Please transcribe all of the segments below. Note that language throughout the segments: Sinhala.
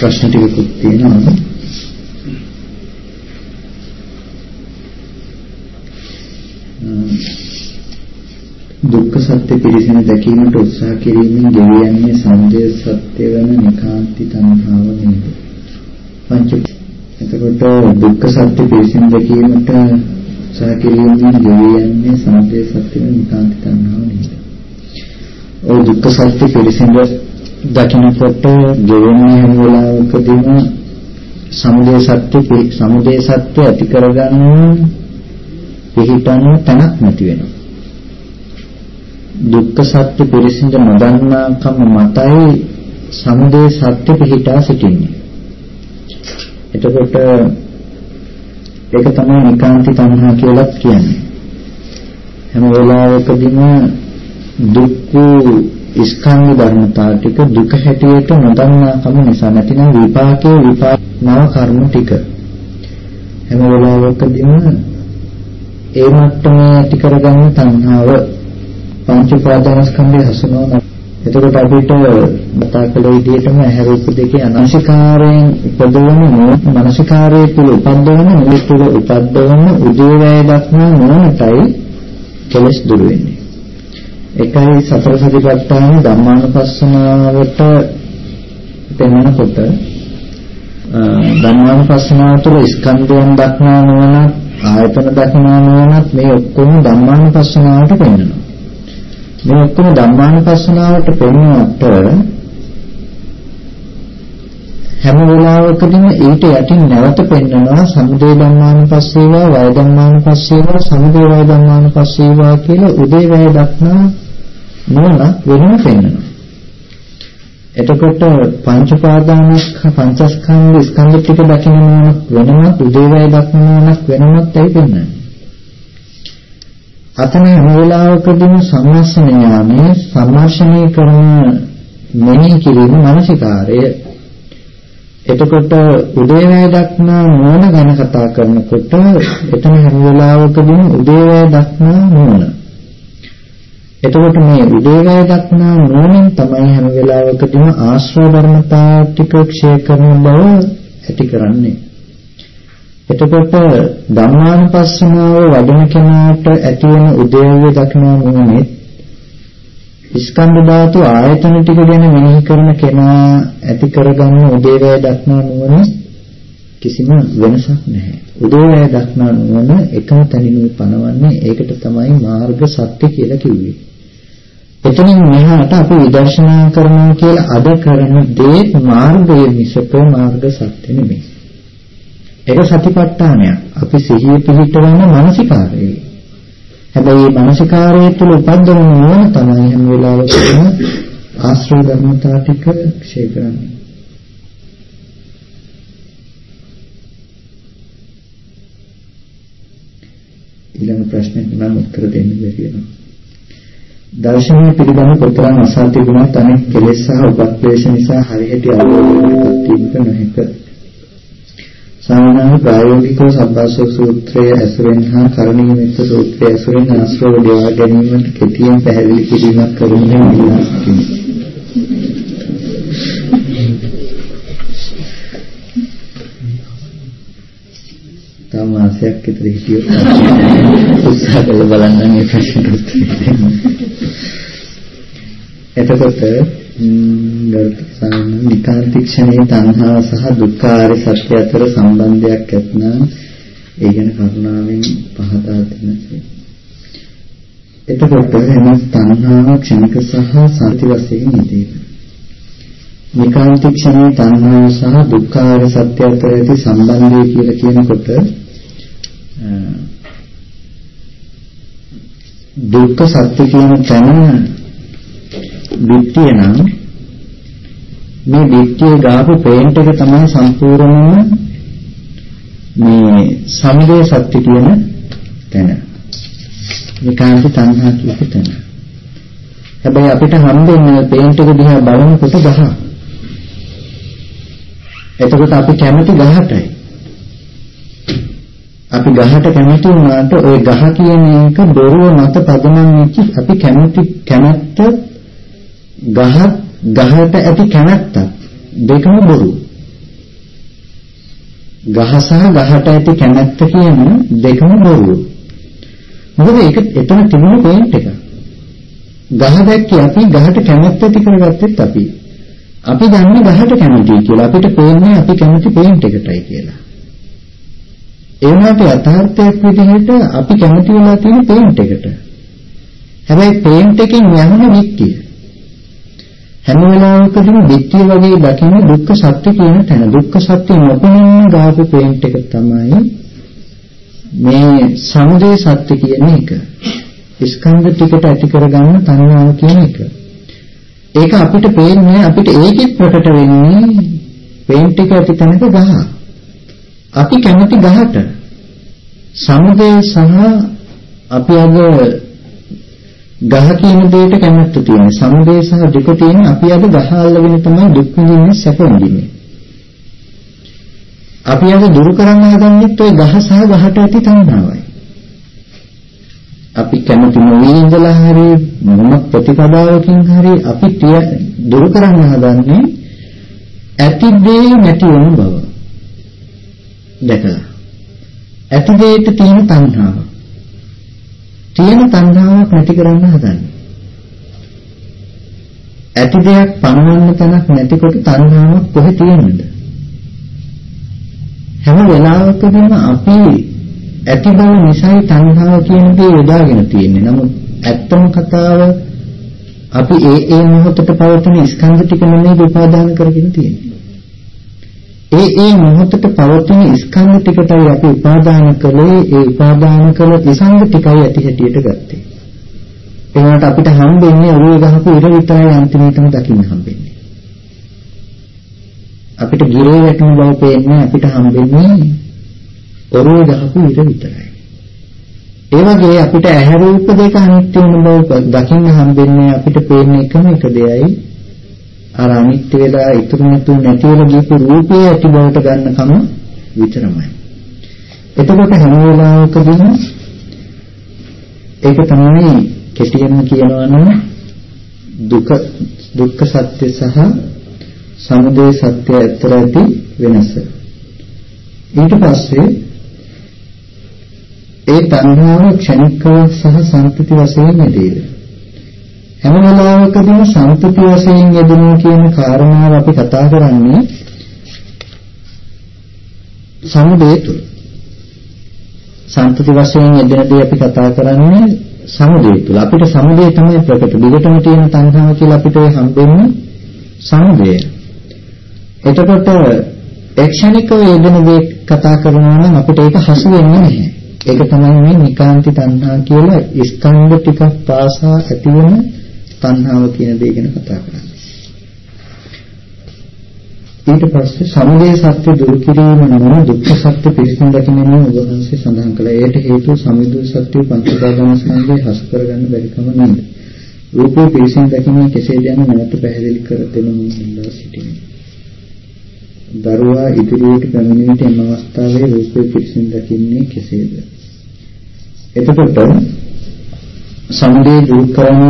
ප්‍රශ්න ටිකකුත් තියෙනවා. දුක්ඛ සත්‍ය පිළිසින දැකීමට උත්සාහ කිරීමෙන් ගෙවියන්නේ සමුදය සත්‍ය වෙන නිකාන්ති තණ්හාව නේද? පංච එතකොට දුක්ඛ සත්‍ය පිළිසින දැකීමට උත්සාහ කිරීමෙන් ගෙවියන්නේ සමුදය සත්‍ය වෙන නිකාන්ති තණ්හාව නේද? ඔය දුක්ඛ සත්‍ය පිළිසින දකින්නකොට ගෙවෙන්නේ හැම වෙලාවකදීම සමුදය සත්‍ය සමුදය සත්‍ය ඇති කරගන්න පිළිටන තැනක් නැති වෙනවා. දුක්ඛ සත්‍ය පිරිසිඳ නොදන්නාකම මතයි සමුදය සත්‍ය පිහිටා සිටින්නේ. එතකොට ඒක තමයි නිකාන්ති තණ්හා කියලා කියන්නේ. හැම වෙලාවකදීම දුක්ඛ ස්කන්ධ ධර්මතා ටික දුක හැටියට නොදන්නාකම නිසා නැතිනම් විපාකයේ විපාක නව කර්ම ටික හැම වෙලාවකදීම ඒ මට්ටමේ ඇති කරගන්න තණ්හාව පංච උපාදානස්කන්ධය හසුනවන එතකොට අපිට මතක කළ විදිහටම ඇහැ රූප දෙකේ අනාශිකාරයෙන් උපදවන මනසිකාරයේ තුල උපද්දවන මුලික තුල උපද්දවන උදේවැය දක්නා මොනටයි කෙලස් දුර වෙන්නේ. එකයි සතර සතිපට්ඨාන ධම්මානුපස්සනාවට පෙන්වනකොට ධම්මානුපස්සනාව තුළ ස්කන්ධයන් දක්නා නොවනත් ආයතන දක්නා නොවනත් මේ ඔක්කොම ධම්මානුපස්සනාවට පෙන්වනවා. මේ ඔක්කොම ධම්මානුපස්සනාවට පෙන්වන්නට හැම වෙලාවකදීම ඊට යටින් නැවත පෙන්වනවා සමුදේ ධම්මානුපස්සීවා වය ධම්මානුපස්සීවා සමුදේ වය ධම්මානුපස්සීවා කියලා උදේ වැය දක්නා නෝන වෙනම පෙන්වනවා. එතකොට පංච පාදානස්ක පංචස්කන්ධ ස්කන්ධ ටික දකින්න නෝන වෙනම උදේ වැය දක්නා නෝනක් වෙනමත් ඇයි පෙන්වන්නේ. අතන හැම වෙලාවකදීම සම්මස්සන ඥානය සම්මර්ෂණය කරන මෙනෙහි කිරීම මානසිකාරය එතකොට උදේවැය දක්නා නෝන ගැන කතා කරනකොට එතන හැම වෙලාවකදීම උදේවැය දක්නා නෝන එතකොට මේ උදේවැය දක්නා නෝනෙන් තමයි හැම වෙලාවකදීම ආශ්‍රව ධර්මතා ටික ක්ෂය කරන බව ඇති කරන්නේ. එතකොට ධම්මානුපස්සනාව වඩන කෙනාට ඇති වෙන උදේවැය දක්නා නෝනෙත් ස්කන්ධ ධාතු ආයතන ටික ගැන මෙනෙහි කරන කෙනා ඇති කරගන්න උදේවැය දක්නා නුවණ කිසිම වෙනසක් නැහැ. උදේවැය දක්නා නුවණ එකම තැනිනුයි පනවන්නේ ඒකට තමයි මාර්ග සත්‍ය කියලා කිව්වේ. එතනින් මෙහාට අපි විදර්ශනා කරනවා කියලා අද කරන දේ මාර්ගය මිසක මාර්ග සත්‍ය නෙමෙයි. ඒක සතිපට්ඨානයක්. අපි සිහිය පිහිටවන මානසිකාරයයි. හැබැයි මේ මානසිකාරය තුළ උපද්දවන නෝන තමයි හැම වෙලාවෙම ආශ්‍රය ධර්මතා ටික ක්ෂය කරන්නේ. ඊළඟ ප්‍රශ්නෙට නම් උත්තර දෙන්න බැරි වෙනවා. දර්ශනය පිළිබඳ කොතරම් අසා තිබුණත් අනෙක් කෙලෙස් සහ උපක්ලේශ නිසා හරියට අවබෝධ කරගන්නට නොහැක. සාමාන්‍ය ප්‍රායෝගිකව සබ්බාසව සූත්‍රය ඇසුරෙන් හා කරණීය මෙත්ත සූත්‍රය ඇසුරෙන් ආශ්‍රව දේවා ගැනීමට කෙටියෙන් පැහැදිලි කිරීමක් කරමින් ඉන්නවා සිටිනවා. තව මාසයක් විතර හිටියොත් උත්සාහ කරලා බලන්න මේ ප්‍රශ්නට උත්තර දෙන්න. එතකොට ගරුතර නිකාන්තික්ෂණයේ තණ්හා සහ දුක්ඛාරි සත්‍ය අතර සම්බන්ධයක් ඇත්නම් ඒ ගැන කරුණාවෙන් පහදා දෙන්න. එතකොට එම තණ්හාව ක්ෂණික සහ සත්‍ය වශයෙන් නිදීම. නිකාන්තික්ෂණයේ තණ්හාව සහ දුක්ඛාරි සත්‍ය අතර ඇති සම්බන්ධය කියලා කියනකොට දුක්ඛ සත්‍ය කියන තැන දිට්ඨිය නම් මේ දිට්ඨිය ගාපු පේන්ට් එක තමයි සම්පූර්ණයෙන්ම මේ සමුදය සත්‍ය කියන තැන. නිකාන්ත තණ්හා කියපු තැන. හැබැයි අපිට හම්බෙන්නේ පේන්ට් එක දිහා බලනකොට ගහ. එතකොට අපි කැමති ගහටයි. අපි ගහට කැමති වුණාට ওই ගහ කියන එක බොරුව මත පදනම් වෙච්ච අපි කැමති කැමැත්ත ගහත් ගහට ඇති කැමැත්තක් දෙකම බොරු. ගහ සහ ගහට ඇති කැමැත්ත කියන දෙකම බොරුව. මොකද ඒක එතන තිබුණ පොයින්ට් එක. ගහ දැක්කේ අපි ගහට කැමැත්ත ඇති කරගත්තෙත් අපි. අපි දන්නේ ගහට කැමතියි කියලා. අපිට පේන්නේ අපි කැමති පොයින්ට් එකටයි කියලා. ඒ වුණාට යථාර්ථයක් විදිහට අපි කැමති වෙලා තියෙන පේන්ට් එකට. හැබැයි පේන්ට් එකෙන් යන්නේ විත්තිය. හැම වෙලාවකදීම විත්තිය වගේ දකින්න දුක්ඛ සත්‍ය කියන තැන. දුක්ඛ සත්‍ය නොපෙනෙන ගාපු පේන්ට් එක තමයි මේ සමුදය සත්‍ය කියන එක. ස්කන්ධ ටිකට ඇති කරගන්න තණ්හාව කියන එක. ඒක අපිට පේන්නේ අපිට ඒකෙත් ප්‍රකට වෙන්නේ පේන්ට් එක ඇති තැනක ගහ. අපි කැමති ගහට සමුදය සහ අපි අද ගහ කියන දෙයට කැමැත්ත තියෙන සමුදය සහ දුක තියෙන අපි අද ගහ අල්ලගෙන තමයි දුක් විඳින්නේ සැප විඳින්නේ. අපි අද දුරු කරන්න හදන්නේ ඔය ගහ සහ ගහට ඇති තණ්හාවයි. අපි කැමති නොවී ඉඳලා හරි මොන ප්‍රතිපදාවකින් හරි අපි දුරු කරන්න හදන්නේ ඇති දේ නැති වෙන බව. දැකලා. ඇති දෙයට තියෙන තණ්හාව. තියෙන තණ්හාවක් නැති කරන්න හදන්නේ. ඇති දෙයක් පණවන්න තැනක් නැතිකොට තණ්හාවක් කොහෙ තියෙන්නද හැම වෙලාවකදීම අපි ඇති බව නිසායි තණ්හාව කියන දේ යොදාගෙන තියෙන්නේ. නමුත් ඇත්තම කතාව අපි ඒ ඒ මොහොතට පවතින ස්කන්ධ ටික නෙමෙයි උපාදාන කරගෙන තියෙන්නේ. ඒ ඒ මොහොතට පවතින ස්කන්ධ ටිකටයි අපි උපාදාන කළේ ඒ උපාදාන කළ ස්කන්ධ ටිකයි ඇති හැටියට ගත්තේ. ඒකට අපිට හම්බෙන්නේ ඔළුවේ ගහපු ඉර විතරයි අන්තිමේටම දකින්න හම්බෙන්නේ. අපිට ගිරේ වැටෙන බව පේන්නේ අපිට හම්බෙන්නේ ඔළුවේ ගහපු ඉර විතරයි. ඒ වගේ අපිට ඇහැ රූප දෙක අනිත්‍ය වෙන බව දකින්න හම්බෙන්නේ අපිට පේන්නේ එකම එක දෙයයි අර අනිත්‍ය වෙලා ඉතුරු නැතු නැති වෙලා ගියපු රූපේ ඇති බවට ගන්නකම විතරමයි. එතකොට හැම වෙලාවකදීම ඒක තමයි කෙටියෙන්ම කියනවා නම් දුක දුක්ඛ සත්‍ය සහ සමුදය සත්‍ය අතර ඇති වෙනස. ඊට පස්සේ ඒ තණ්හාව ක්ෂණිකව සහ සංතති වශයෙන් යෙදේද. හැම වෙලාවකදීම සම්පති වශයෙන් යෙදෙනවා කියන කාරණාව අපි කතා කරන්නේ සමුදේ තුල. සම්පති වශයෙන් යෙදෙන දේ අපි කතා කරන්නේ සමුදේ තුල. අපිට සමුදේ තමයි ප්‍රකට. දිගටම තියෙන තණ්හාව කියලා අපිට හම්බෙන්නේ සමුදය. එතකොට එක්ෂණිකව යෙදෙන දේ කතා කරනවා නම් අපිට ඒක හසු වෙන්නේ නැහැ. ඒක තමයි මේ නිකාන්ති තණ්හා කියලා ස්කන්ධ ටිකක් පාසා ඇතිවෙන තණ්හාව කියන දේ ගැන කතා කරන්නේ. ඊට පස්සේ සමුදය සත්‍ය දුරු කිරීම නම් දුක්ඛ සත්‍ය පිළිසින් දකින්නේ ඔබ වහන්සේ සඳහන් කළා. ඒට හේතුව සමුදය සත්‍ය පංච උපාදාන ස්කන්ධය හස් කරගන්න බැරි කම නේද? රූපේ පිළිසින් දකින්නේ කෙසේද යන නැවත පැහැදිලි කර දෙනු ඉල්ලා සිටිනේ. දරුවා ඉදිරියට පැමිණ විට එම අවස්ථාවේ රූපේ පිළිසින් දකින්නේ කෙසේද? එතකොට සමුදේ දුරු කරන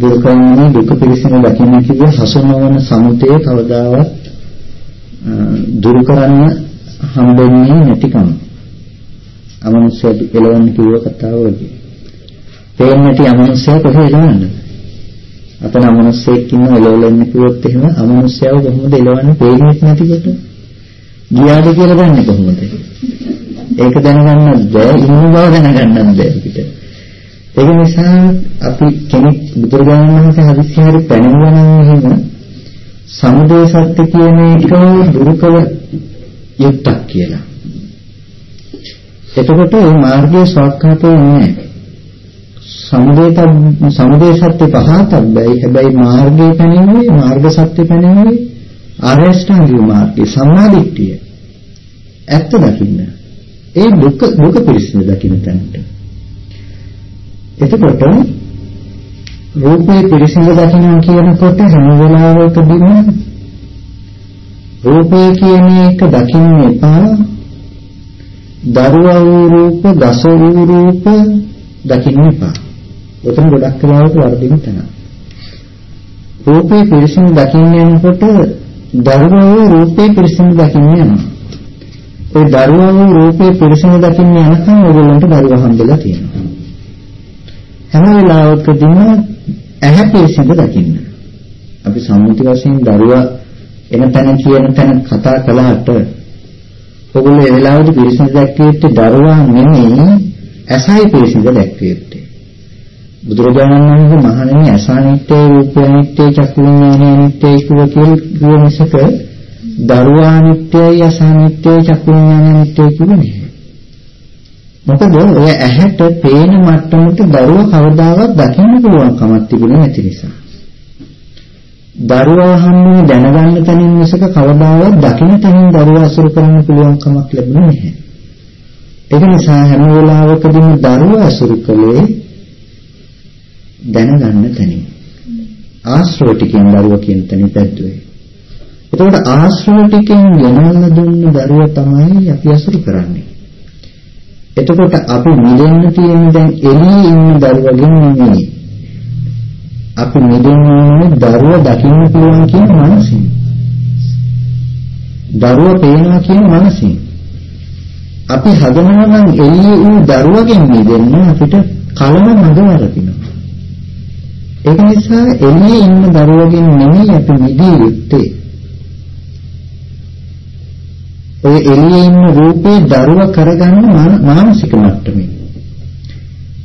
දුරු කරන දුක පිළිසින දකින්න කිව්ව හසු නොවන සමුදේ කවදාවත් දුරු කරන්න හම්බෙන්නේ නැතිකම. අමනුෂ්‍ය එලවන්න කිව්ව කතාව වගේ. පේන්නේ නැති අමනුෂ්‍යය කොහේ එලවන්නද? අපන අමනුෂ්‍යෙක් ඉන්න එලවලන්න කිව්වොත් එහෙම අමනුෂ්‍යව කොහොමද එලවන්නේ පේන්නේ නැතිකොට? ගියාද කියලා දන්නේ කොහොමද? ඒක දැනගන්නත් බෑ ඉන්න බව දැනගන්නත් බෑ අපිට. ඒක නිසා අපි කෙනෙක් බුදුරජාණන් වහන්සේ හදිස්සි හරි පැනනවා නම් එහෙම සමුදය සත්‍ය කියන එක දුරුකල යුක්තක් කියලා. එතකොට මේ මාර්ගයේ සාක්ෂාතෝ නෑ. සමුදේත සමුදේ සත්‍ය පහතබ්බයි හැබැයි මාර්ගයේ පැනෙන්නේ මාර්ග සත්‍ය පැනෙන්නේ ආරෂ්ඨාංගික මාර්ගයේ සම්මාදිට්ඨිය. ඇත්ත දකින්න. ඒ දුක දුක පිළිසින දකින්න තැනට. එතකොට රූපේ පිරිසිදු දකින්න කියනකොට හැම වෙලාවකදීම රූපේ කියන එක දකින්න එපා. දරුවා වූ රූප, දස වූ රූප දකින්න එපා. උතන ගොඩක් වෙලාවට වර්ධින තැන. රූපේ පිරිසිදු දකින්න යනකොට දරුවා වූ රූපේ පිරිසිදු දකින්න යනවා. ඒ දරුවා වූ රූපේ පිරිසිදු දකින්න යනකම් ඔයගොල්ලන්ට දරුවා හම්බෙලා තියෙනවා. හැම වෙලාවකදීම ඇහැ පිරිසිදු දකින්න. අපි සම්මුති වශයෙන් දරුවා එන තැන කියන තැන කතා කළාට ඔයගොල්ලෝ ඒ වෙලාවේදී පිරිසිදු දැක්කේ දරුවා නෙමෙයි ඇසයි පිරිසිදු දැක්කේ. බුදුරජාණන් වහන්සේ මහණෙනි අසානිත්‍ය රූපය අනිත්‍ය චක්කු විඥානය අනිත්‍ය කියලා කියන මිසක දරුවා අනිත්‍යයි අසානිත්‍යයි චක්කු විඥානය අනිත්‍යයි කියන්නේ මොකද ඔය ඇහැට පේන මට්ටමට දරුවා කවදාවත් දකින්න පුළුවන් කමක් තිබුණේ නැති නිසා. දරුවා හම්බුනේ දැනගන්න තැනින් මිසක කවදාවත් දකින්න තැනින් දරුවා අසුර කරන්න පුළුවන් කමක් ලැබුණේ නැහැ. ඒක නිසා හැම වෙලාවකදීම දරුවා අසුර කළේ දැනගන්න තැනින්. ආශ්‍රව ටිකෙන් දරුවා කියන තැනින් පැද්දුවේ. එතකොට ආශ්‍රව ටිකෙන් ගෙනල්ලා දුන්න දරුවා තමයි අපි අසුර කරන්නේ. එතකොට අපි මිදෙන්න තියෙන දැන් එළියේ ඉන්න දරුවගෙන් නෙමෙයි. අපි මිදෙන්න ඕනේ දරුවා දකින්න පුළුවන් කියන මනසින්. දරුවා පේනවා කියන මනසින්. අපි හදනවා නම් එළියේ ඉන්න දරුවගෙන් මිදෙන්න අපිට කලම මඟ වරදිනවා. ඒක නිසා එළියේ ඉන්න දරුවගෙන් නෙමෙයි අපි මිදිය යුත්තේ. ඔය එළියේ ඉන්න රූපේ දරුව කරගන්න මානසික මට්ටමේ.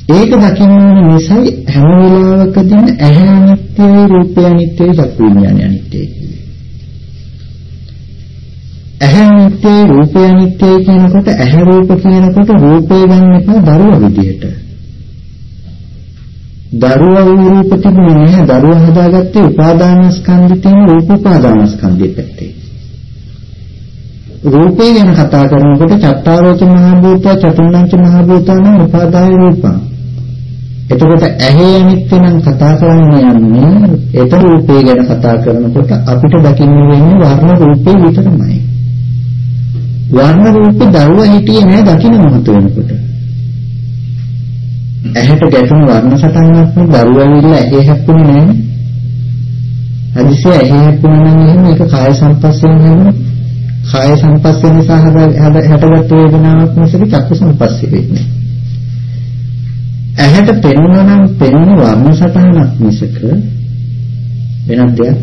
ඒක දකින්න නිසා හැම වෙලාවකදීම ඇහැ අනිත්‍යයි රූපය අනිත්‍යයි චක්කු විඥානය අනිත්‍යයි කියන්නේ. ඇහැ අනිත්‍යයි රූපය අනිත්‍යයි කියනකොට ඇහැ රූප කියනකොට රූපේ ගන්න එපා දරුව විදියට. දරුවා වූ රූප තිබුණේ නැහැ. දරුවා හදාගත්තේ උපාදානස්කන්ධය තියෙන රූප උපාදානස්කන්ධය පැත්තේ. රූපේ ගැන කතා කරනකොට චත්තාරෝච මහ භූත චතුර්ණංච මහ භූතාන උපාදාය රූපං. එතකොට ඇහි අනිත්‍ය නම් කතා කරන්න යන්නේ ඒත රූපේ ගැන කතා කරනකොට අපිට දකින්න වෙන්නේ වර්ණ රූපේ විතරමයි. වර්ණ රූපේ දරුවා හිටියේ නෑ දකින්න මොහොත වෙනකොට. ඇහැට ගැටුණු වර්ණ සටහනක් දරුවා විල්ලා ඇහි හැප්පුණේ නෑනේ. හදිසිය ඇහි හැප්පුණා නම් එහෙම ඒක කාය සංපස්සයෙන් හැමෝම කාය සංපස්සේ නිසා හැටගත් වේදනාවක් මිසක චක්කු සංපස්සේ වෙන්නේ. ඇහැට පෙනුන නම් පෙනුන වර්ණ සටහනක් මිසක වෙනත් දෙයක්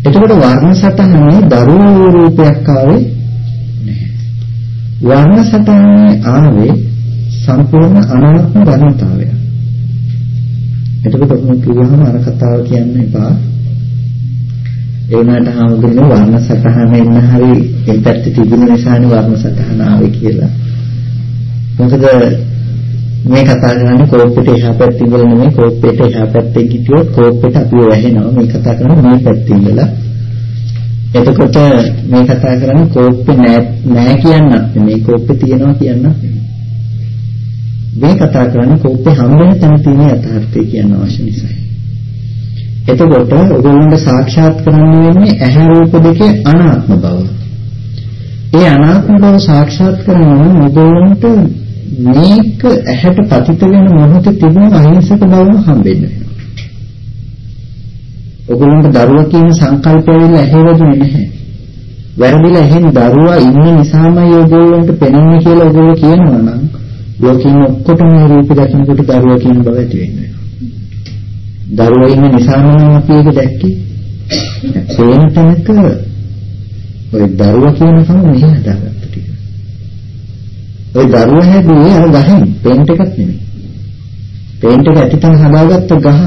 එතකොට වර්ණ සටහනේ දරුවෝ රූපයක් ආවේ නැහැ. වර්ණ සටහනේ ආවේ සම්පූර්ණ අනාත්ම ධර්මතාවය. එතකොට ඔහොම කියවම අර කතාව කියන්න එපා. ඒ වුණාට හාමුදුරනේ වර්ණ සටහන එන්න හරි ඒ පැත්තේ තිබුණ නිසානේ වර්ණ සටහන ආවේ කියලා. මොකද මේ කතා කරන්නේ කෝප්පෙට එහා පැත්තේ ඉඳලා නෙමෙයි කෝප්පෙට එහා පැත්තේ ගිහියොත් කෝප්පෙට අපිව වැහෙනවා. මේ කතා කරන්නේ මේ පැත්තේ ඉඳලා. එතකොට මේ කතා කරන්නේ කෝප්පේ නෑ නෑ කියන්නත් නෙමෙයි. කෝප්පේ තියනවා කියන්නත් මේ කතා කරන්නේ කෝප්පේ හැම වෙන තැන තියෙන යථාර්ථය කියන්න අවශ්‍ය නිසායි එතකොට ඔයගොල්ලන්ට සාක්ෂාත් කරන්න වෙන්නේ ඇහැ රූප දෙකේ අනාත්ම බව. ඒ අනාත්ම බව සාක්ෂාත් කරගන්න ඔයගොල්ලන්ට මේක ඇහැට පතිත වෙන මොහොතේ තිබුණ අහිංසක බව හම්බෙන්න වෙනවා. ඔයගොල්ලන්ට දරුවා කියන සංකල්පය වෙලා ඇහෙවදුනේ නැහැ. වැරදිලා එහෙන් දරුවා ඉන්න නිසාමයි ඔයගොල්ලන්ට පෙනෙන්නේ කියලා ඔයගොල්ලෝ කියනවා නම් ලෝකෙින් ඔක්කොටම රූප දකින්නකොට දරුවා කියන බව ඇති වෙනවා. දරුවා ඉන්න නිසාම අපි ඒක දැක්කේ. පේන තැනක ඔය දරුවා කියන කම මෙහෙ හදාගත්ත ටික. ඔය දරුවා හැදුවේ අර ගහෙන් පේන්ට් එකක් නෙමෙයි. පේන්ට් එක ඇතිතන හදාගත්ත ගහ.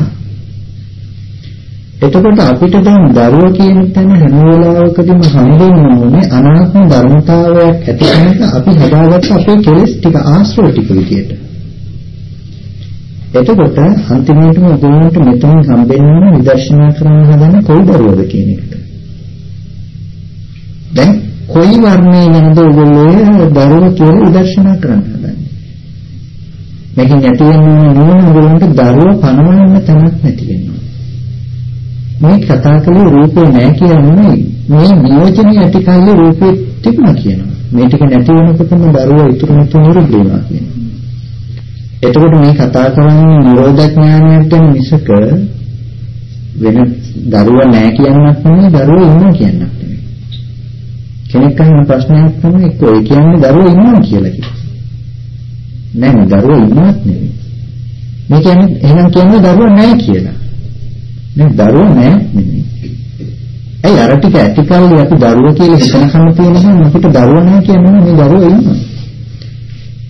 එතකොට අපිට දැන් දරුවා කියන තැන හැම වෙලාවකදීම හම්බෙන්න ඕනේ අනාත්ම ධර්මතාවයක් ඇති කෙනක අපි හදාගත්ත අපේ කෙලෙස් ටික ආශ්‍රව ටික විදියට. එතකොට අන්තිමටම ඔයගොල්ලන්ට මෙතන හම්බෙන්න විදර්ශනා කරන්න හදන කොයි දරුවද කියන එකට. දැන් කොයි වර්ණයේ වෙනද ඔයගොල්ලෝ දරුව කියලා විදර්ශනා කරන්න හදන්නේ. මේකෙන් ඇති වෙන නෝන ඔයගොල්ලන්ට දරුව පනවන්න තැනක් නැති වෙනවා. මේ කතා කළේ රූපේ නැහැ කියන්නේ මේ නියෝජනය ඇති කල්ලි රූපේ තිබුණා කියනවා. මේ ටික නැති වෙනකොටම දරුවා ඉතුරු නැතුව නිරුද්ධ වෙනවා කියනවා. එතකොට මේ කතා කරන්නේ නිරෝධ ඥානයට ගැන මිසක වෙන දරුවා නැහැ කියන්නත් නෙමෙයි දරුවා ඉන්නවා කියන්නත් නෙමෙයි. කෙනෙක් අහන ප්‍රශ්නයක් තමයි කොයි කියන්නේ දරුවෝ ඉන්නවා කියලා කිව්වා. නෑ නෑ දරුවෝ ඉන්නවත් නෙවෙයි. මේ කියන්නේ එහෙනම් කියන්නේ දරුවෝ නැහැ කියලා. නෑ දරුවෝ නැහැ නෙවෙයි. ඒ අර ටික ඇතිකල්ලි අපි දරුවෝ කියලා හිතන කම තියෙනවා අපිට දරුවෝ නැහැ කියන්නේ මේ දරුවෝ ඉන්නවා.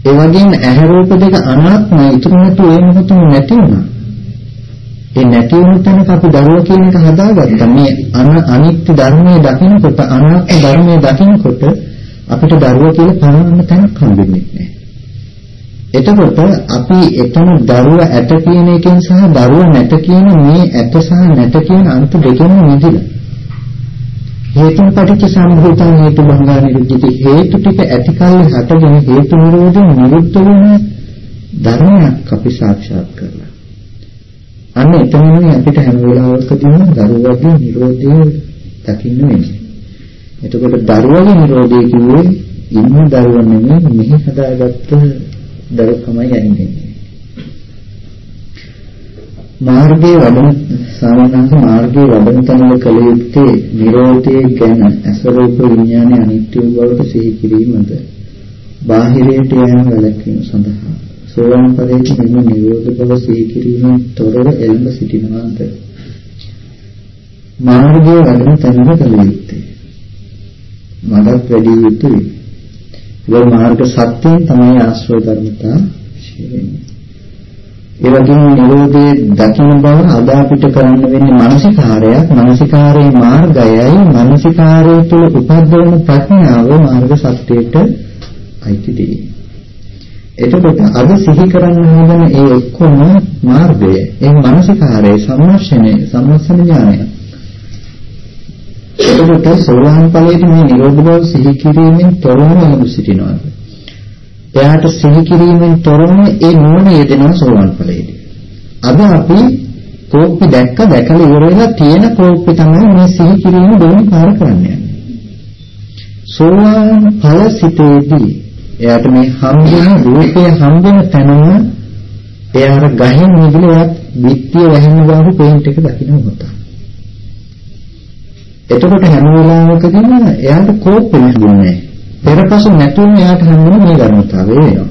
ඒ වගේම ඇහැ රූප දෙක අනාත්මයි ඉතුරු නැතු ඒ මොහොතම නැති වුණා. ඒ නැති වුණු තැනක අපි දරුවා කියන එක හදාගත්තා. මේ අනිත්‍ය ධර්මයේ දකින්නකොට අනාත්ම ධර්මයේ දකින්නකොට අපිට දරුවා කියලා පනවන්න තැනක් හම්බෙන්නේ නැහැ. එතකොට අපි එතන දරුවා ඇත කියන එකෙන් සහ දරුවා නැත කියන මේ ඇත සහ නැත කියන අන්ත දෙකෙන් මිදිලා. හේතුන් පටිච්ච සම්භූතං හේතු භංගා නිරුද්ධිත හේතු ටික ඇතිකල්ලි හටගෙන හේතු නිරෝධයෙන් නිරුද්ධ වෙන ධර්මයක් අපි සාක්ෂාත් කරලා. අන්න එතනනේ අපිට හැම වෙලාවකදීම දරුවගේ නිරෝධය දකින්න වෙන්නේ. එතකොට දරුවගේ නිරෝධය කිව්වේ ඉන්න දරුවා නෙමෙයි මෙහි හදාගත්ත දරුකමයි යන්නේ. මාර්ගයේ වඩන සාමාන්‍යයෙන් මාර්ගයේ වඩන තැනල කල යුත්තේ නිරෝධය ගැන අසරූප විඥානයේ අනිත්‍ය බවට සිහි කිරීමද? බාහිරයට යෑම වැළැක්වීම සඳහා සෝවාන් ඵලයේ මෙන්න නිරෝධ බව සිහි කිරීමෙන් තොරව එළඹ සිටිනවාද? මාර්ගයේ වඩන තැනල කල යුත්තේ මඩක් වැඩි යුතුයි. ඒ මාර්ග සත්‍යයෙන් තමයි ආශ්‍රය ධර්මතා ශීලෙන්නේ. ඒ වගේම නිරෝධයේ දකින්න බව අද අපිට කරන්න වෙන්නේ මානසිකාරයක් මානසිකාරයේ මාර්ගයයි මානසිකාරයේ තුල උපද්දවන ප්‍රඥාව මාර්ග සත්‍යයට අයිති දෙයි. එතකොට අද සිහි කරන්න හදන ඒ ඔක්කොම මාර්ගය ඒ මානසිකාරයේ සම්මර්ෂණය සම්මර්ෂණ ඥානය. එතකොට සෝවාන් ඵලයේ මේ නිරෝධ බව සිහි කිරීමෙන් තොරව ලැබු සිටිනවා. එයාට සිහි කිරීමෙන් තොරව ඒ නුවණ යෙදෙනවා සෝවාන් ඵලයේදී. අද අපි කෝප්පි දැක්ක දැකලා ඉවර වෙලා තියෙන කෝප්පි තමයි මේ සිහි කිරීම දෙවෙනි පාර කරන්නේ. සෝවාන් ඵල සිතේදී එයාට මේ හම්බෙන රූපය හම්බෙන තැනම එයාර ගහින් නිදිල එයාත් විත්‍ය වැහෙන බව පේන්ට් එක දකින්න මොකද. එතකොට හැම වෙලාවකදීම එයාට කෝප්පෙ නැගුණේ නැහැ. පෙරපසු නැතුවම එයාට හම්බුනේ මේ ධර්මතාවය වෙනවා.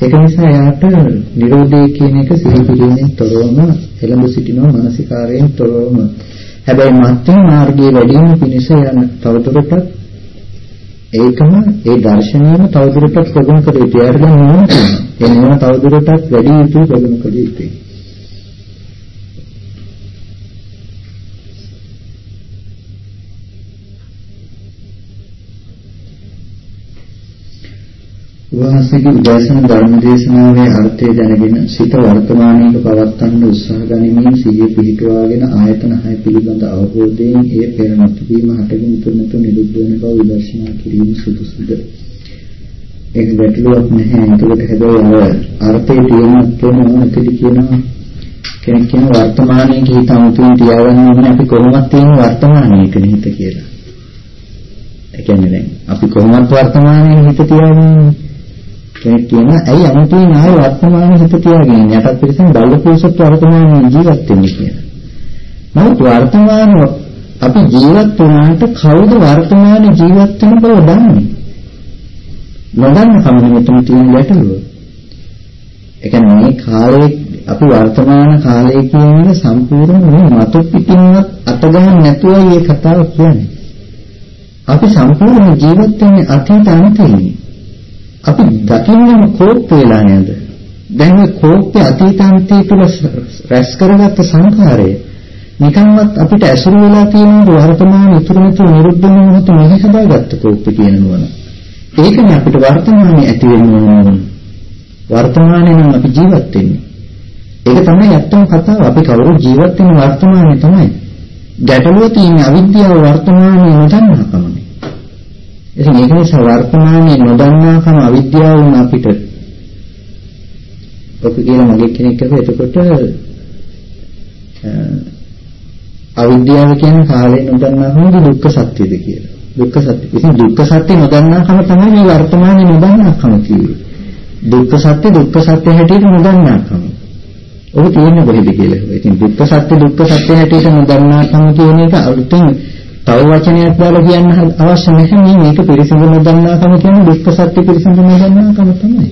ඒක නිසා එයාට Nirodhe කියන එක සිහි කිරීමෙන් තොරවම එළඹ සිටිනවා මානසිකාරයෙන් තොරවම. හැබැයි මත්ත්‍ය මාර්ගයේ වැඩිම පිණිස යන තවදුරටත් ඒකම ඒ දර්ශනයම තවදුරටත් ප්‍රගුණ කර යුතුයි. එයාට දැන් නෝන තියෙනවා. ඒ නෝන තවදුරටත් වැඩි යුතුයි ප්‍රගුණ කර යුතුයි. වහන්සේගේ උදෑසන ධර්ම දේශනාවේ අර්ථය දැනගෙන සිත වර්තමානයේ පවත්වන්න උත්සාහ ගනිමින් සිහිය පිහිටුවාගෙන ආයතන හය පිළිබඳ අවබෝධයෙන් ඒ පෙර නොතිබීම හටගෙන තුනතු නිරුද්ධ වෙන බව විදර්ශනා කිරීම සුදුසුද? ඒක ගැටලුවක් නැහැ. ඒකට හැබැයි අර අර්ථය තියෙනත් වෙනවා එතන කියනවා? කෙනෙක් කියන වර්තමානයේ කීත අමුතුන් තියාගන්න ඕනේ අපි කොහොමද තියෙන වර්තමානයේ කියන හිත කියලා. ඒ කියන්නේ දැන් අපි කොහොමද වර්තමානයේ හිත තියාගන්නේ? කෙනෙක් කියනවා ඇයි අමුතුවෙන් ආයේ වර්තමානයේ හිත තියාගෙන ඉන්නේ යටත් පිළිසෙන් බල්ලපෝසත් වර්තමානයේ ජීවත් වෙන්නේ කියලා. නමුත් වර්තමාන අපි ජීවත් වුණාට කවුද වර්තමානයේ ජීවත් වෙන බව දන්නේ? නොදන්න කම මෙතන තියෙන ගැටලුව. ඒ කියන්නේ මේ කාලේ අපි වර්තමාන කාලය කියන සම්පූර්ණ මේ මතු පිටින්වත් අත ගන්න නැතුවයි මේ කතාව කියන්නේ. අපි සම්පූර්ණ ජීවත් වෙන්නේ අතීත අන්තයේ. අපි දකින්නම කෝප්ප වෙලා නේද? දැන් මේ කෝප්පේ අතීතාන්තයේ තුල රැස් කරගත්ත සංඛාරය නිකන්වත් අපිට ඇසුරු වෙලා තියෙන වර්තමාන ඉතුරු නැතුව නිරුද්ධ වෙන මොහොත මෙහි හදාගත්ත කෝප්පේ කියන නුවණ. ඒකනේ අපිට වර්තමානයේ ඇති වෙන්න ඕන. වර්තමානයේ නම් අපි ජීවත් වෙන්නේ. ඒක තමයි ඇත්තම කතාව. අපි කවුරු ජීවත් වෙන වර්තමානයේ තමයි. ගැටලුව තියෙන අවිද්‍යාව වර්තමානයේ නොදන්නාකමනේ. ඉතින් ඒක නිසා වර්තමානයේ නොදන්නාකම අවිද්‍යාව අපිට ඔක කියලා මගේ කෙනෙක් කිව්වා එතකොට අවිද්‍යාව කියන්නේ කාලේ නොදන්නාකම දුක්ඛ සත්‍යද කියලා. දුක්ඛ සත්‍ය. ඉතින් දුක්ඛ සත්‍ය නොදන්නාකම තමයි මේ වර්තමානයේ නොදන්නාකම කියන්නේ. දුක්ඛ සත්‍ය දුක්ඛ සත්‍ය හැටියට නොදන්නාකම. ඔබ තියෙන්නේ කොහෙද කියලා. ඉතින් දුක්ඛ සත්‍ය දුක්ඛ සත්‍ය හැටියට නොදන්නාකම කියන එක අලුතෙන් තව වචනයක් දාලා කියන්න අවශ්‍ය නැහැ මේ මේක පිරිසිදු නොදන්නාකම කියන්නේ දුක්ඛ සත්‍ය පිරිසිදු නොදන්නාකම තමයි.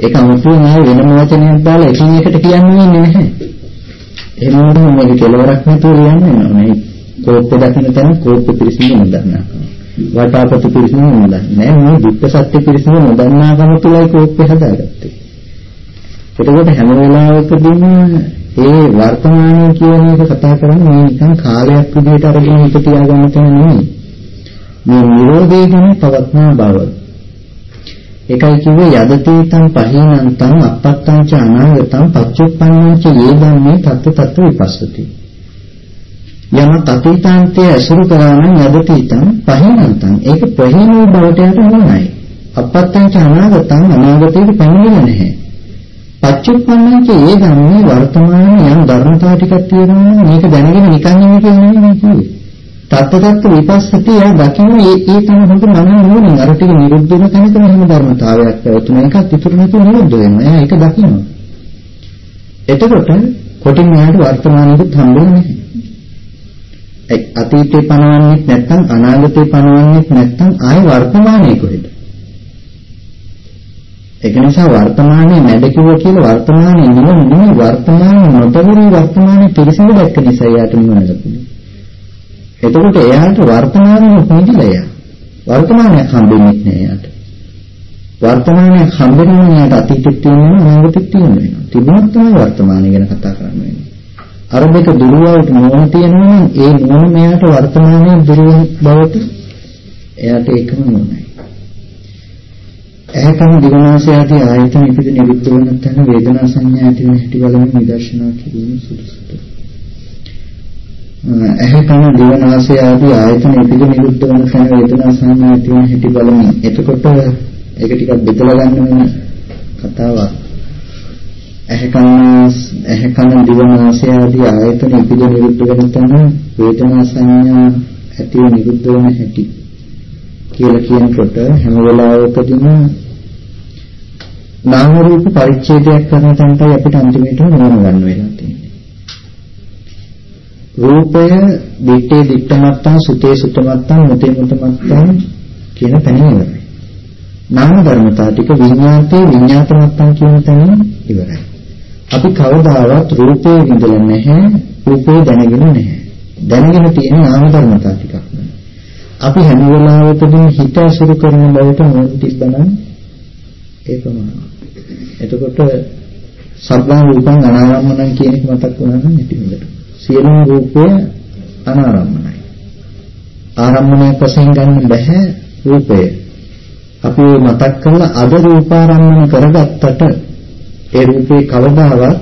ඒක අමුතුවෙන් ආයෙ වෙනම වචනයක් දාලා එකින් එකට කියන්න වෙන්නේ නැහැ. එහෙම වුණොත් මේක කෙලවරක් නැතුව ලියන්න ඕනේ. කෝප්ප දකින්න තැන කෝප්ප පිරිසිදු නොදන්නාකම. වටාපත පිරිසිදු නොදන්නා. නෑ මේ දුක්ඛ සත්‍ය පිරිසිදු නොදන්නාකම තුලයි කෝප්පේ හදාගත්තේ. එතකොට හැම වෙලාවකදීම ඒ වර්තමානයේ කියන එක කතා කරන්නේ මේ නිකන් කාලයක් විදිහට අරගෙන හිත තියාගන්න තැන නෙමෙයි. මේ නිරෝධය ගැන පවත්නා බව. ඒකයි කිව්වේ යදතීතං පහීනන්තං අපත්තං ච අනාගතං පච්චුප්පන්නං ච යේදම්මේ තත්ත තත්ත විපස්සති. යම තතීතාන්තයේ අසුරු කරානම් යදතීතං පහීනන්තං ඒක ප්‍රහීනෝ බවට යට නොනයි. අපත්තං ච අනාගතං අනාගතයේ පැමිණෙන්නේ නැහැ. පච්චුප්පන්නං ච යේදම්මේ වර්තමානයේ යම් ධර්මතාව ටිකක් තියෙනවා නම් මේක දැනගෙන නිකන් ඉන්නේ කියලා නෙමෙයි කිව්වේ. තත්ත්වගත විපස්සති යා දකින්න ඒ ඒ තමයි හොඳ මනෝ නුවණින් අර ටික නිරුද්ධ වෙන තැනක මෙහෙම ධර්මතාවයක් පැවතුන එකත් ඉතුරු නැතුව නිරුද්ධ වෙනවා. එයා ඒක දකින්න. එතකොට කොටින් මෙයාට වර්තමානයේත් හම්බෙන්නේ නැහැ. ඒ අතීතේ පනවන්නේ නැත්නම් අනාගතේ පනවන්නේ නැත්නම් ආය වර්තමානයේ කොහෙද? ඒක නිසා වර්තමානයේ නැද කිව්ව කියලා වර්තමානයේ නෙමෙයි වර්තමානයේ නොතවරු වර්තමානයේ පිරිසිදු දැක්ක නිසා යාට නිවන ලැබුණේ. එතකොට එයාට වර්තමානයේ පොඩිලා යා. වර්තමානයක් හම්බෙන්නේ නැහැ එයාට. වර්තමානයක් හම්බෙන්නේ එයාට අතීතෙත් තියෙනවා අනාගතෙත් තියෙනවා. තිබුණත් තමයි වර්තමානය ගැන කතා කරන්න වෙන්නේ. අර දෙක දුරවට මොන තියෙනවා නම් ඒ මොන මෙයාට වර්තමානයේ දුර බවට එයාට ඒකම නෝනයි. ඇහැකම දිවනාසය ආදී ආයතන ඉදිරි නිරුද්ධ වන තැන වේදනා සංඥා ඇති වෙන හැටි බලමින් නිදර්ශනා කිරීම සුදුසුද? ඇහැකම දිවනාසය ආදී ආයතන ඉදිරි නිරුද්ධ වන තැන වේදනා සංඥා ඇති වෙන හැටි බලමින් එතකොට ඒක ටිකක් බෙදලා ගන්න වෙන කතාවක්. ඇහැකම ඇහැකම දිවනාසය ආදී ආයතන ඉදිරි නිරුද්ධ වන තැන වේදනා සංඥා ඇති වෙන නිරුද්ධ වන හැටි කියලා කියනකොට හැම වෙලාවකදීම නාම රූප පරිච්ඡේදයක් කරන තැනටයි අපිට අන්තිමට මොන ගන්න වෙලා තියෙන්නේ. රූපය දිත්තේ දිත්තමත්තං සුතේ සුතමත්තං මුතේ මුතමත්තං කියන තැන ඉවරයි. නාම ධර්මතා ටික විඤ්ඤාතේ විඤ්ඤාතමත්තං කියන තැන ඉවරයි. අපි කවදාවත් රූපේ විඳලා නැහැ, රූපේ දැනගෙන නැහැ. දැනගෙන තියෙන නාම ධර්මතා ටිකක්. අපි හැම වෙලාවෙකදීම හිත අසුරු කරන බවට මොන තිබ්බනම් ඒ ප්‍රමාණවත්. එතකොට සබ්බං රූපං අනාරම්මණං කියන එක මතක් වුණා නම් ඇති හොඳට. සියලුම රූපය අනාරම්මණයි. ආරම්මණයක් වශයෙන් ගන්න බෑ රූපය. අපි මතක් කරලා අද රූපාරම්මණ කරගත්තට ඒ රූපේ කවදාවත්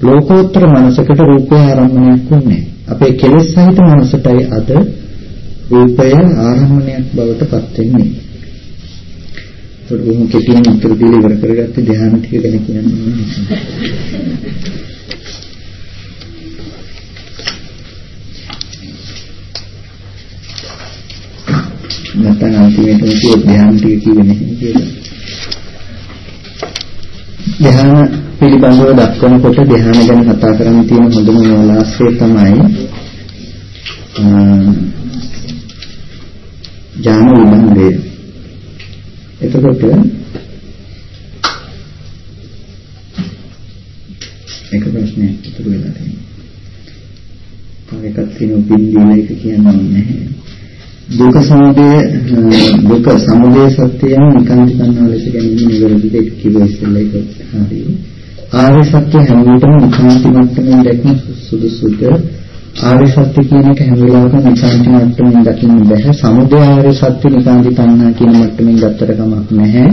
ලෝකෝත්තර මනසකට රූපය ආරම්මණයක් වෙන්නේ අපේ කෙලෙස් සහිත මනසටයි අද රූපය ආරම්මණයක් බවට පත් වෙන්නේ. ඒක බොහොම කෙටියෙන් උත්තර දීලා ඉවර කරගත්තේ ධ්‍යාන ටික ගැන කියන්නේ. නැත්නම් අන්තිමට උඹේ ධ්‍යාන ටික කිව්වේ නැහැ කියලා. ධ්‍යාන පිළිබඳව දක්වනකොට ධ්‍යාන ගැන කතා කරන්න තියෙන හොඳම මූලාශ්‍රය තමයි ඥාන විභංගය. එතකොට එක ප්‍රශ්නයක් ඉතුරු වෙලා තියෙනවා. තව එකක් තියෙනවා පිළිදීන එක කියන්නේ නැහැ. දුක සමුදය දුක සමුදය සත්‍යයන් නිකාන්ත ගන්නවා ලෙස ගැනීම නිවැරදිද ඒක කිව්ව ඉස්සෙල්ලා ඒක හරි. ආර්ය සත්‍ය හැම විටම නිකාන්ත මට්ටමින් දැක්ම සුදුසුද ආර්ය සත්‍ය කියන එක හැම වෙලාවකම නිකාන්ති මට්ටමින් දකින්න බෑ. සමුදය ආර්ය සත්‍ය නිකාන්ති තණ්හා කියන මට්ටමින් ගත්තට කමක් නැහැ.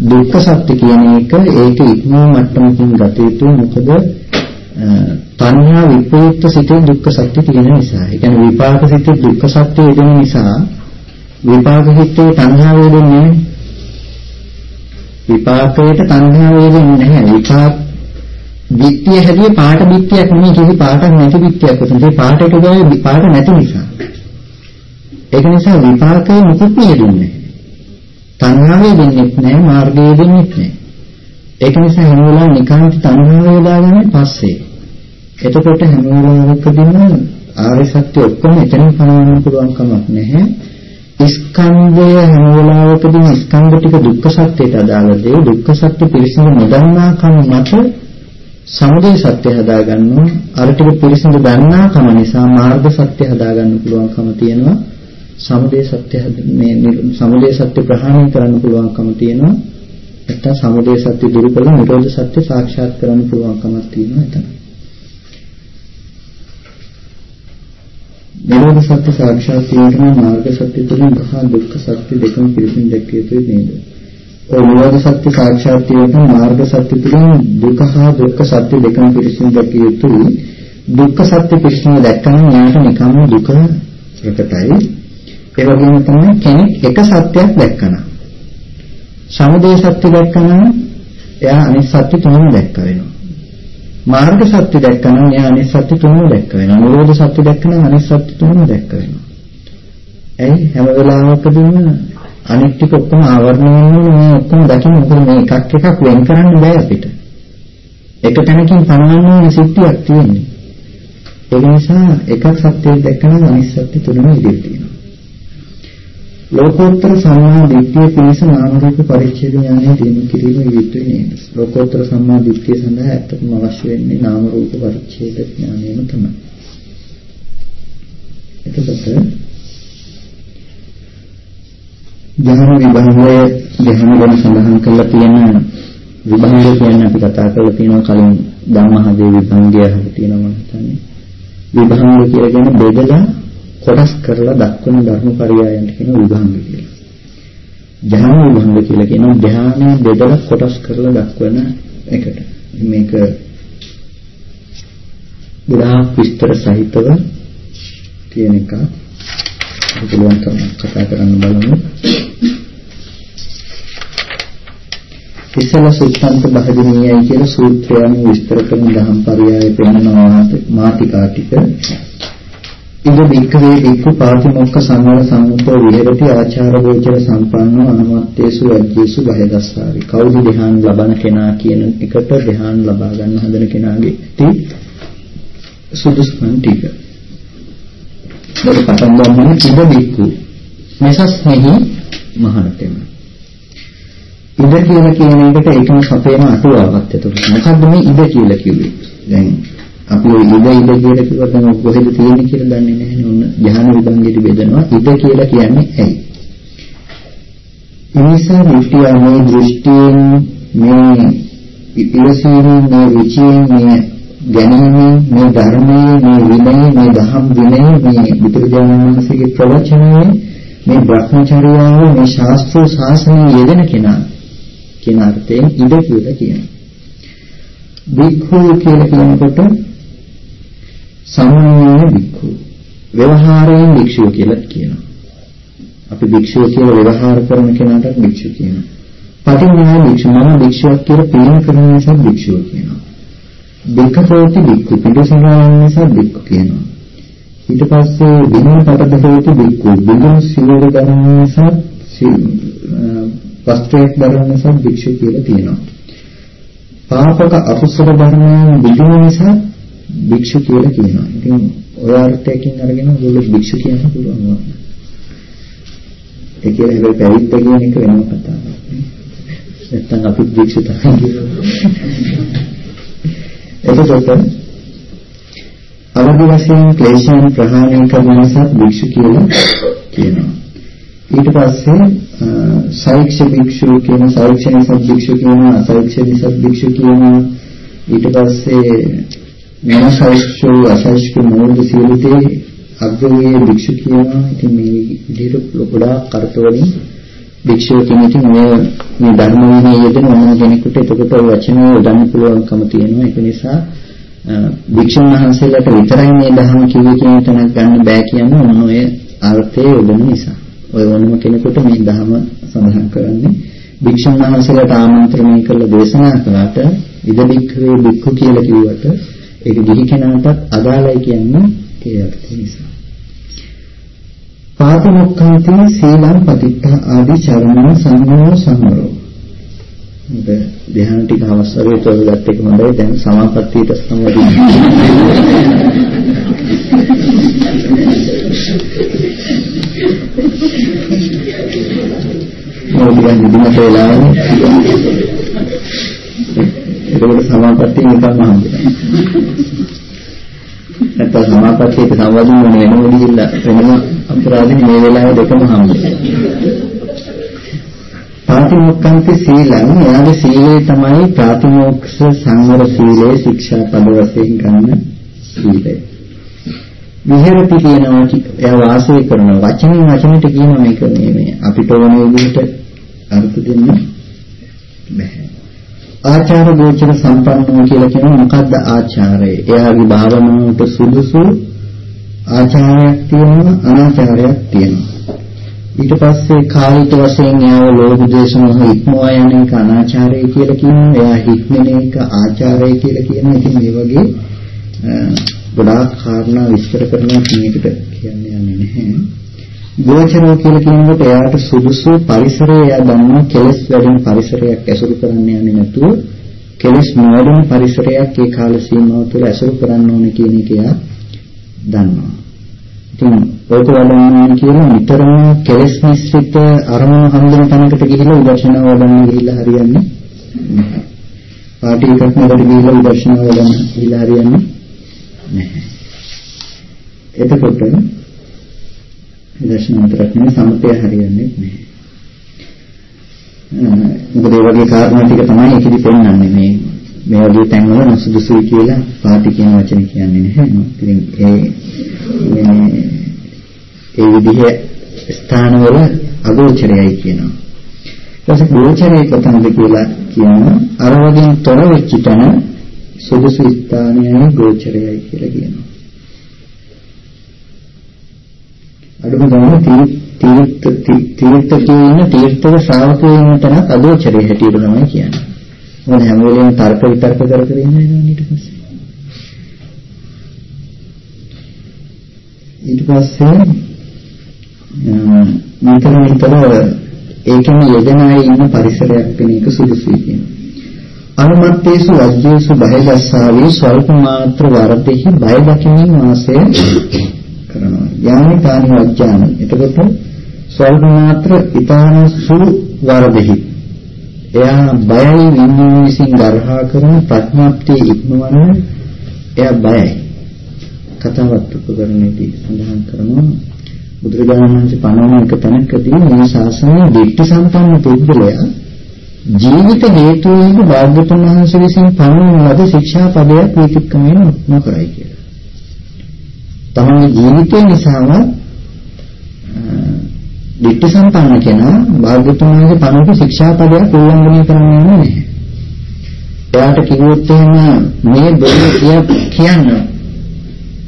දුක්ඛ සත්‍ය කියන එක ඒක ඉක්මන මට්ටමකින් ගත යුතුයි. මොකද තණ්හා විපරීත සිතේ දුක්ඛ සත්‍ය තියෙන නිසා. ඒ කියන්නේ විපාක සිතේ දුක්ඛ සත්‍ය යෙදෙන නිසා විපාක හිතේ තණ්හා වේදෙන්නේ විපාකයට තණ්හා වේදෙන්නේ නැහැ. විපාක බිත්තිය හැදුවේ පාට බිත්තියක් නෙමෙයි කිසි පාටක් නැති බිත්තියක් උතන. ඒ පාටට ගාවේ පාට නැති නිසා. ඒක නිසා විපාකේ මුකුත් නෙදුන්නේ. තණ්හාවේ දෙන්නේ නැහැ, මාර්ගයේ දෙන්නේ නැහැ. ඒක නිසා හැම වෙලාවෙම නිකාන්ත තණ්හාව යොදාගන්නේ පස්සේ. එතකොට හැම වෙලාවකදීම ආර්ය සත්‍ය ඔක්කොම එතනින් පනවන්න පුළුවන් කමක් නැහැ. ස්කන්ධය හැම වෙලාවකදීම ස්කන්ධ ටික දුක්ඛ සත්‍යයට අදාළ දේ දුක්ඛ සත්‍ය පිරිසිදු නොදන්නා කම මත සමුදය සත්‍ය හදාගන්නවා අර ටික පිරිසිදු දන්නා කම නිසා මාර්ග සත්‍ය හදාගන්න පුළුවන්කම තියෙනවා. සමුදය සත්‍ය මේ සමුදය සත්‍ය ප්‍රහාණය කරන්න පුළුවන්කම තියෙනවා. නැත්නම් සමුදය සත්‍ය දුරු කරලා නිරෝධ සත්‍ය සාක්ෂාත් කරන්න පුළුවන්කමක් තියෙනවා එතන. නිරෝධ සත්‍ය සාක්ෂාත් කිරීමට මාර්ග සත්‍ය තුළින් සහ දුක්ඛ සත්‍ය දෙකම පිළිසින් දැක්විය යුතුයි නේද? ඔය නිරෝධ සත්‍ය සාක්ෂාත් කිරීමට මාර්ග සත්‍ය තුළින් දුක හා දුක්ඛ සත්‍ය දෙකම පිළිසින් දැක්විය යුතුයි. දුක්ඛ සත්‍ය පිළිසින් දැක්කම යාට නිකම්ම දුක ප්‍රකටයි. ඒ වගේම තමයි කෙනෙක් එක සත්‍යයක් දැක්කම. සමුදය සත්‍ය දැක්කම එයා අනිත් සත්‍ය තුනම දැක්ක වෙනවා. මාර්ග සත්‍ය දැක්කම එයා අනිත් සත්‍ය තුනම දැක්ක වෙනවා. නිරෝධ සත්‍ය දැක්කම අනිත් සත්‍ය තුනම දැක්ක වෙනවා. ඇයි හැම වෙලාවකදීම අනිත් ටික ඔක්කොම ආවරණය වෙනවා මේ ඔක්කොම දකින්න මොකද මේ එකක් එකක් වෙන් කරන්න බෑ අපිට. එක තැනකින් පනවන්න ඕන සිද්ධියක් තියෙන්නේ. ඒ නිසා එකක් සත්‍යයක් දැක්කම අනිත් සත්‍ය තුනම ඉදිරියට තියෙනවා. ලෝකෝත්තර සම්මා දිට්ඨිය පිණිස නාම රූප පරිච්ඡේද ඥානය දිනු කිරීම යුතුයි නේද? ලෝකෝත්තර සම්මා දිට්ඨිය සඳහා ඇත්තටම අවශ්‍ය වෙන්නේ නාම රූප පරිච්ඡේද ඥානයම තමයි. එතකොට ධර්ම විභංගය ධර්ම ගැන සඳහන් කරලා තියෙන විභංගය කියන්නේ අපි කතා කරලා තියෙනවා කලින් ධම්මහදේ විභංගය හරි තියෙනවා මම හිතන්නේ. විභංගය කියලා කියන්නේ බෙදලා කොටස් කරලා දක්වන ධර්මපරයයන්ට කියන විභංග කියලා. ධ්‍යාන විභංග කියලා කියනවා ධ්‍යානය බෙදලා කොටස් කරලා දක්වන එකට. මේක ගොඩාක් විස්තර සහිතව තියෙන එක. අපි පුළුවන් තරම් කතා කරන්න බලමු. ඉස්සල සුත්තන්ත බහදිනියයි කියලා සූත්‍රයන් විස්තර කරන දහම් පරයය පෙන්වනවා මාතිකා ටික. ඉද වික්‍රේ වික්ඛු පාතිමොක්ඛ සංවර සම්මුතෝ විහෙරති ආචාර ගෝචර සම්පන්නව අනුමත්තේසු අජ්ජේසු බහෙදස්සාරි කවුද ධ්‍යාන ලබන කෙනා කියන එකට ධ්‍යාන ලබා ගන්න හදන කෙනාගේ ටි සුදුසුකම් ටික. ඒක පටන් ගන්න ඉද වික්ඛු මෙසස් මෙහි මහණතෙම ඉද කියලා කියන එකට ඒකම සපේන අටුවාවක් එතකොට මොකද්ද මේ ඉද කියලා කිව්වේ දැන් අපි ওই ඉද ඉද කියලා කිව්වොත් නම් කොහෙද තියෙන්නේ කියලා දන්නේ නැහැ නේ. ඔන්න ධ්‍යාන විභංගයට බෙදනවා. ඉද කියලා කියන්නේ ඇයි? එනිසා දෘෂ්ටිය මේ දෘෂ්ටියෙන් මේ ඉවසීමෙන් මේ විචයෙන් මේ ගැනීමෙන් මේ ධර්මයේ මේ විනය මේ දහම් විනය මේ බුදුරජාණන් වහන්සේගේ ප්‍රවචනයේ මේ භ්‍රමචර්යාව මේ ශාස්ත්‍රීය ශාසනයේ යෙදෙන කෙනා කියන අර්ථයෙන් ඉද කියලා කියනවා. බික්ඛු කියලා කියනකොට සම්මානීය භික්ඛු. ව්‍යවහාරයෙන් භික්ෂුව කියලා කියනවා. අපි භික්ෂුව කියලා ව්‍යවහාර කරන කෙනාට භික්ෂු කියනවා. පටිඥා භික්ෂු මම භික්ෂුවක් කියලා පිළිම කරන නිසා භික්ෂුව කියනවා. දෙකපෝති භික්ඛු පිළිසඳන නිසා භික්ඛු කියනවා. ඊට පස්සේ විනය පටදහේති භික්ඛු විනය සිවර ගන්න නිසා වස්ත්‍රයක් දරන නිසා භික්ෂු කියලා තියෙනවා. පාපක අකුසල ධර්මයන් විදුන නිසා භික්ෂු කියලා කියනවා. ඉතින් ඔය අර්ථයකින් අරගෙන ඔයගොල්ලෝ භික්ෂු කියන්න පුළුවන් වුණා. ඒ කියන්නේ හැබැයි පැවිද්ද කියන එක වෙනම කතාවක්. නැත්තම් අපි භික්ෂු තමයි කියනවා. එතකොට අවදි වශයෙන් ක්ලේශයන් ප්‍රහාණය කරන නිසා භික්ෂු කියලා කියනවා. ඊට පස්සේ සෛක්ෂ භික්ෂු කියන සෛක්ෂ නිසා භික්ෂු කියනවා අසෛක්ෂ නිසා භික්ෂු කියනවා ඊට පස්සේ මනසයිස්ෝ අසයිස්කෝ මොනද සියලුතේ අග්‍රවයේ භික්ෂු කියනවා. ඉතින් මේ විදිහට ගොඩාක් අර්ථවලින් භික්ෂුව කියන ඉතින් මේ මේ ධර්ම විනය යෙදෙන ඕනම කෙනෙකුට එතකොට ওই වචනේ යොදන්න පුළුවන්කම තියෙනවා. ඒක නිසා භික්ෂුන් වහන්සේලාට විතරයි මේ ධර්ම කිව්වේ කියන තැනක් ගන්න බෑ කියන්නේ මොන ඔය අර්ථය යොදන නිසා. ඔය ඕනම කෙනෙකුට මේ ධර්ම සඳහන් කරන්නේ භික්ෂුන් වහන්සේලාට ආමන්ත්‍රණය කරලා දේශනා කළාට ඉද භික්ඛවේ භික්ඛු කියලා කිව්වට ඒක ගිහි කෙනාටත් අදාළයි කියන්නේ ඒ අර්ථය නිසා. පාතමුක්ඛන්ති සීලං පතිත්ත ආදී චරණං සංඝෝ සම්මරෝ. මොකද ධ්‍යාන ටික අවස්ථාවේ තෝරගත්ත එක හොඳයි දැන් සමාපත්තියට සම්බන්ධයි මොකද නිදිමත වෙලාවනේ. ඒකවල සමාපත්තිය නිකම්ම හම්බුනේ නැත්නම් සමාපත්තියට සම්බන්ධ වෙන වෙනම ගිහිල්ලා වෙනම අපරාධෙ මේ වෙලාවේ දෙකම හම්බුනේ ප්‍රාතිමොක්ඛන්ති සීලං එයාගේ සීලය තමයි ප්‍රාතිමොක්ඛ සංවර සීලය ශික්ෂා පද වශයෙන් ගන්න සීලය. විහෙරති කියනවා එයා වාසය කරන වචනින් වචනට කියන මේක මේ අපිට ඕන විදිහට අර්ථ දෙන්න බෑ. ආචාර ගෝචර සම්පන්නව කියලා කියනවා මොකද්ද ආචාරය? එයාගේ භාවනාවට සුදුසු ආචාරයක් තියෙනවා අනාචාරයක් තියෙනවා. ඊට පස්සේ කායික වශයෙන් එයාව ලෝභ දේශ මොහ ඉක්මවා යන එක අනාචාරය කියලා කියනවා. එයා හික්මන එක ආචාරය කියලා කියනවා. ඉතින් මේ වගේ ගොඩාක් කාරණා විස්තර කරනවා මේකට කියන්නේ යන්නේ නැහැ. ගෝචරෝ කියලා කියනකොට එයාට සුදුසු පරිසරය එයා දන්නවා කෙලස් වැඩෙන පරිසරයක් ඇසුරු කරන්න යන්නේ නැතුව කෙලස් නොවැඩෙන පරිසරයක් ඒ කාල සීමාව තුළ ඇසුරු කරන්න ඕන කියන එක එයා දන්නවා. ඉතින් ඕක වඩන්න කියලා නිතරම කෙලස් මිශ්‍රිත අරමුණු හම්බෙන තැනකට ගිහිල්ලා විදර්ශනා වඩන්න ගිහිල්ලා හරියන්නේ නැහැ. පාටි එකක් නේද ගිහිල්ලා විදර්ශනා වඩන්න ගිහිල්ලා හරියන්නේ නැහැ. එතකොට විදර්ශනා විතරක් නෙවෙයි සමතය හරියන්නේ නැහැ. මොකද ඒ වගේ කාරණා ටික තමයි ඒකෙදි පෙන්වන්නේ මේ මේ වගේ තැන්වල නසුදුසුයි කියලා පාටි කියන වචනේ කියන්නේ නැහැ. ඉතින් ඒ මේ ඒ විදිහේ ස්ථානවල අගෝචරයයි කියනවා. ඊට පස්සේ ගෝචරය කොතනද කියලා කියනවා අර වගේ තොර වෙච්ච තැන සුදුසු ස්ථානයයි ගෝචරයයි කියලා කියනවා. අඩුම ගානේ තීර්ථ තීර්ථ කියන තීර්ථක ශ්‍රාවකයෝ ඉන්න තැනක් අගෝචරය හැටියට තමයි කියන්නේ. මොන හැම වෙලේම තර්ක විතර්ක කර කර ඉන්නේ නේද ඊට පස්සේ. ඊට පස්සේ නිතර නිතර ඒකම යෙදෙන අය ඉන්න පරිසරයක් වෙන එක සුදුසුයි කියනවා. අනුමත්තේසු වජ්ජේසු බයදස්සාවේ ස්වල්ප මාත්‍ර වරතෙහි බය දකිමින් වාසය කරනවා. යානි කානි වජ්ජාන. එතකොට ස්වල්ප මාත්‍ර ඊතානසු වරදෙහි. එයා බයයි විඤ්ඤාණ විසින් ගර්හා කරන ප්‍රඥාප්තිය ඉක්මවන්න එයා බයයි. කතාවත් උපකරණයේදී සඳහන් කරනවා බුදුරජාණන් වහන්සේ පනවන එක තැනකදී මේ ශාසනයේ දෙක්ටි සම්පන්න පුද්ගලයා ජීවිත හේතුවෙන් භාග්‍යතුන් වහන්සේ විසින් පනවන ලද ශික්ෂා පදයක් විතික්‍රමයෙන් නොකරයි කියලා. තමන්ගේ ජීවිතය නිසාම දෙක්ටි සම්පන්න කෙනා භාග්‍යතුන් වහන්සේ පනවපු ශික්ෂා පදයක් උල්ලංඝනය කරන්නේ නැහැ. එයාට කිව්වොත් එහෙම මේ බොරු කියන්න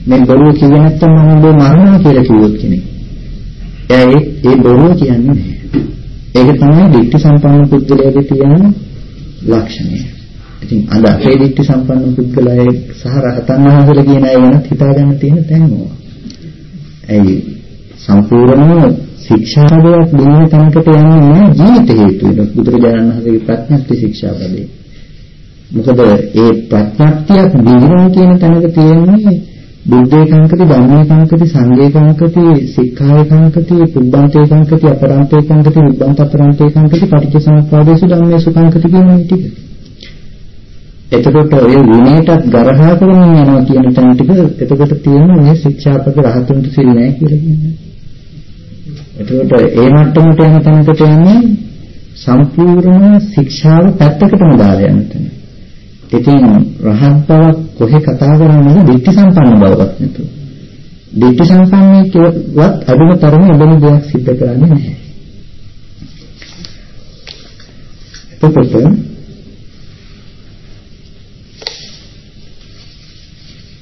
මේ බොරුව කිව්වේ නැත්නම් මම ඔබ මරනවා කියලා කිව්වොත් කෙනෙක්. එයා ඒ බොරුව කියන්නේ නැහැ. ඒක තමයි ධිට්ඨි සම්පන්න පුද්ගලයාගේ තියෙන ලක්ෂණය. ඉතින් අද අපේ ධිට්ඨි සම්පන්න පුද්ගලයා සහ රහතන් වහන්සේලා කියන අය වෙනත් හිතාගන්න තියෙන තැන් ඕවා. ඇයි සම්පූර්ණම ශික්ෂාපදයක් දෙන්න තැනකට යන්නේ නැහැ ජීවිත හේතුවෙන් බුදුරජාණන් වහන්සේගේ ප්‍රඥප්ති ශික්ෂාපදේ. මොකද ඒ ප්‍රඥප්තියක් දිනනවා කියන තැනක තියෙන්නේ බුද්ධේකාංකති ධම්මේකාංකති සංඝේකාංකති සික්ඛාේකාංකති පුබ්බන්තේකාංකති අපරන්තේකාංකති උබ්බන්ත අපරන්තේකාංකති පටිච්චසමුප්පාදේසු ධම්මේසු කාංකති කියන මේ ටික. එතකොට ඔය විනයටත් ගරහා කරමින් යනවා කියන තැන ටික එතකොට තියෙන මේ ශික්ෂාපද රහතුන්ට සිල් නැහැ කියලා කියන්නේ. එතකොට ඒ මට්ටමට යන තැනකට යන්නේ සම්පූර්ණ ශික්ෂාව පැත්තකටම දාලා යන තැන. ඉතින් රහත් බවක් කොහේ කතා කරන්නේ දිට්ඨි සම්පන්න බවවත් නැතුව. දිට්ඨි සම්පන්නේකවත් අදුම තරමේ එබඳු දෙයක් සිද්ධ කරන්නේ නැහැ. එතකොට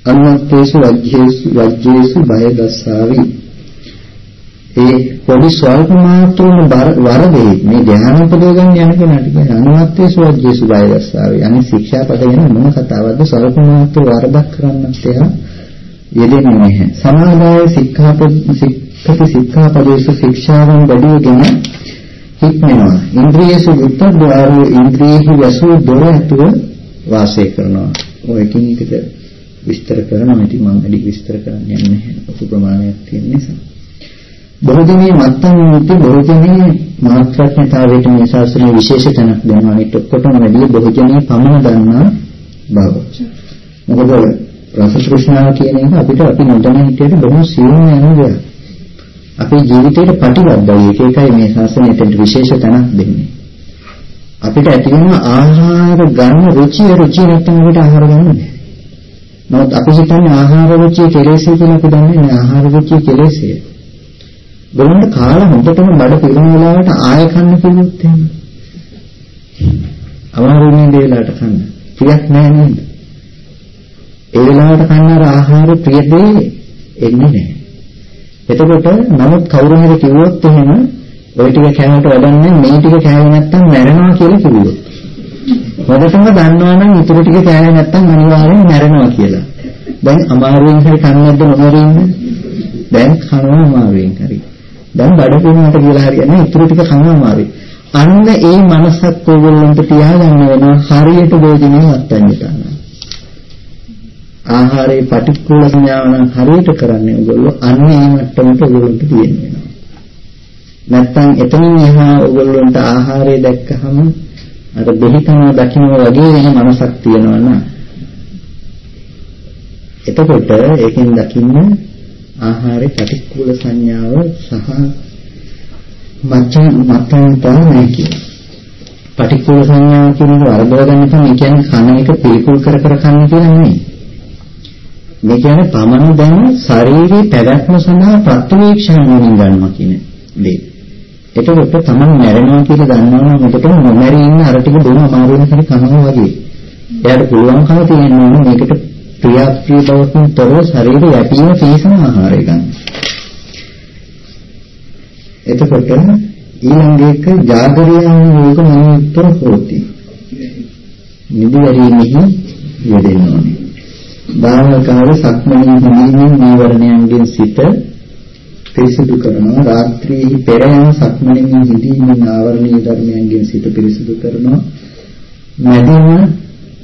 අන්නත්තේසු වජ්ජේසු වජ්ජේසු බය දස්සාවි ඒ පොඩි ස්වල්ප මාත්‍රම වරදේ මේ ධ්‍යාන උපදව ගන්න යන කෙනාට කියන්නේ අනුමත්තේ සෝජ්ජේසු බය දස්සාවේ අනිත් ශික්ෂාපද ගැන මොන කතාවක්ද ස්වල්ප මාත්‍ර වරදක් කරන්නත් එහා යෙදෙන්නේ නැහැ සමාදාය ශික්ෂාපද ශික්ෂති ශික්ෂාපදේශ ශික්ෂාවන් වැඩිගෙන හික්මනවා. ඉන්ද්‍රියසු බුද්ධද්වාරෝ ඉන්ද්‍රියෙහි වැසූ දොර ඇතුව වාසය කරනවා. ඔය එකින් එකට විස්තර කරනවා. ඉතින් මම වැඩි විස්තර කරන්න යන්නේ නැහැ. ඔක ප්‍රමාණයක් තියෙන නිසා. බොහෝදෙනේ මත්තන් මුති බොහෝදෙනේ මාත්‍රඥතාවයට මේ ශාස්ත්‍රයේ විශේෂ තැනක් දෙනවා. ඒත් ඔක්කොටම වැඩි බොහෝදෙනේ පමණ දන්නා බව. මොකද රස තෘෂ්ණාව කියන එක අපිට අපි නොදැන හිටියට බොහෝ සියුම් යන දෙයක්. අපේ ජීවිතේට ප්‍රතිබද්ධයි. ඒක එකයි මේ ශාස්ත්‍රයට විශේෂ තැනක් දෙන්නේ. අපිට ඇති වෙන ආහාර ගන්න රුචිය රුචිය නැත්නම් අපිට ආහාර ගන්න බෑ. නමුත් අපි හිතන්නේ ආහාර රුචිය කෙලෙසේ කියලා අපි දන්නේ නැහැ ආහාර රුචිය කෙලෙසේ. බලන්න කාලා හොඳටම බඩ පිරුණ වෙලාවට ආය කන්න කිව්වොත් එහෙම. අමාරුනේ දේලාට කන්න. ප්‍රියක් නැහැ නේද? ඒ වෙලාවට කන්න අර ආහාර ප්‍රිය දේ එන්නේ නැහැ. එතකොට නමුත් කවුරු හරි කිව්වොත් එහෙම ওই ටික කෑමට වැඩන්නේ මේ ටික කෑවේ නැත්තම් මැරෙනවා කියලා කිව්වොත්. මොකටම දන්නවනම් ඊටු ටික කෑවේ නැත්තම් අනිවාර්යෙන් මැරෙනවා කියලා. දැන් අමාරුවෙන් හරි කන්නේද නොමරින්ද? දැන් කනවා අමාරුවෙන් හරි. දැන් බඩ පිරුණාට කියලා හරියන්නේ ඊටු ටික කනවා අමාරුයි. අන්න ඒ මනසත් ඕගොල්ලන්ට තියාගන්න වෙනවා හරියට භෝජනේ අත්දැකීම. ආහාරයේ පටික්කුල සංඥාව නම් හරියට කරන්නේ ඔයගොල්ලෝ අන්න ඒ මට්ටමට ඔයගොල්ලන්ට තියෙන්න වෙනවා. නැත්තම් එතනින් එහා ඔයගොල්ලන්ට ආහාරය දැක්කහම අර දෙහිතම දකින්න වගේ වෙන මනසක් තියෙනවා නා. එතකොට ඒකෙන් දකින්න ආහාරයේ පටික්කුල සංඥාව සහ මච්චන් මත්තන් තමයි කියන්නේ. පටික්කුල සංඥාව කියන එක වරදව ගන්න තමයි කියන්නේ කන එක පිළිකුල් කර කර කන්න කියලා නෙමෙයි. මේ කියන්නේ පමණ දැන ශාරීරික පැවැත්ම සඳහා ප්‍රතිවීක්ෂණ වලින් ගන්නවා කියන දේ. එතකොට තමන් මැරෙනවා කියලා දන්නවනම් මෙතන නොමැරි ඉන්න අර ටික බොන අමාරුවෙන් හරි කනවා වගේ. එයාට පුළුවන්කම තියෙනවා මේකට ප්‍රියප්‍රිය බවකින් තොරව ශරීරය යැපීම තීසන ආහාරය ගන්න. එතකොට ඊළඟ එක ජාගරියාන යෝග මනෝත්තර හෝති. නිදිවැරීමෙහි යෙදෙන්න ඕනේ. භාවකාවේ සක්මණේ හිමීමෙන් නීවරණයන්ගෙන් සිත පිරිසිදු කරනවා. රාත්‍රියේ පෙර යන සක්මණේ හිඳීමෙන් ආවරණීය ධර්මයන්ගෙන් සිත පිරිසිදු කරනවා. මැදින්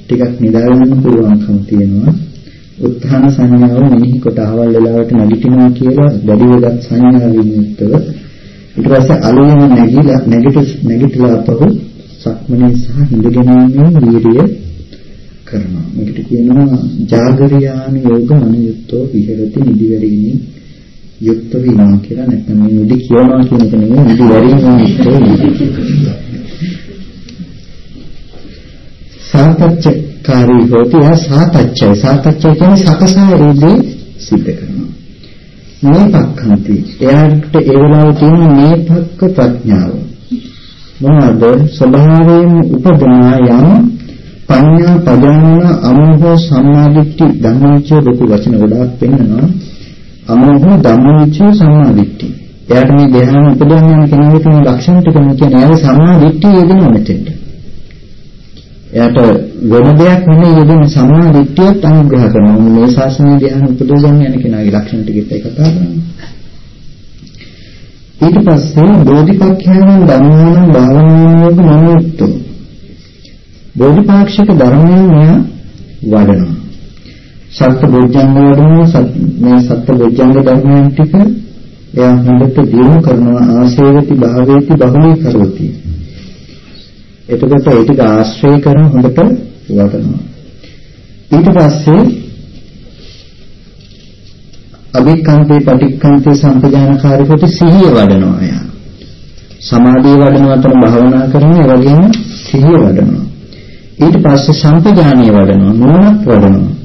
ටිකක් නිදාගන්න පුළුවන්කම තියෙනවා. උත්හාන සංඥාව මෙහි කොට ආවල් වෙලාවට නැගිටිනවා කියලා දැඩි වෙගත් සංඥාවෙන් යුක්තව ඊට පස්සේ අලුයම නැගිලා නැගිට නැගිටලා අපහු සක්මණේ සහ හිඳගෙනීමේ වීර්යය කරනවා. මේකට කියනවා ජාගරියාන යෝග අනුයුක්තෝ විහෙරති නිදිවැරීමේ යුක්ත වීමා කියලා නැත්නම් මේ නිදි කියනවා කියන එක නෙමෙයි නිදිවැරීමේ යුක්තෝ සාතච්චකාරී හොති ආ සාතච්චය සාතච්චය කියන්නේ සකසා රූපේ සිද්ධ කරනවා. මේ පක්ඛන්ති එයාට ඒ වෙලාවේ තියෙන මේ පක්ක ප්‍රඥාව. මොනවාද? ස්වභාවයෙන් උපදනා යම් පඤ්ඤා පජාන අමෝහ සම්මාදිට්ඨි ධම්මවිචය ලොකු වචන ගොඩාක් පෙන්නනවා. අමෝහ ධම්මවිචය සම්මාදිට්ඨි එයාට මේ ධ්‍යාන උපදවන්න යන කෙනෙකුට මේ ලක්ෂණ ටික මේ කියන්නේ. එයාගේ සම්මාදිට්ඨිය යෙදෙන මෙතෙන්ට. එයාට වෙන දෙයක් නෙමෙයි යෙදෙන සම්මාදිට්ඨියත් අනුග්‍රහ කරනවා. මේ ශාසනීය ධ්‍යාන උපදවන්න යන කෙනාගේ ලක්ෂණ ටිකත් ඒක කතා කරනවා. ඊට පස්සේ බෝධිපක්ඛයන් ධම්මාන භාවනාවක මනෝත්තෝ බෝධිපාක්ෂික ධර්මයන් මෙයා වඩනවා. සත්‍ය බොජ්ජංග වඩනවා මේ සත්‍ය බොජ්ජංග ධර්මයන් ටික එයා හොඳට දියුණු කරනවා ආශේවති භාවේති බහුලී කරෝති. එතකොට ඒ ටික ආශ්‍රය කරන හොඳට වඩනවා. ඊට පස්සේ අභික්ඛන්තේ පටික්ඛන්තේ සම්පජානකාරීකොට සිහිය වඩනවා එයා. සමාධිය වඩනවා තන භාවනා කරනවා ඒ වගේම සිහිය වඩනවා. ඊට පස්සේ සම්පජානිය වඩනවා නුවණක් වඩනවා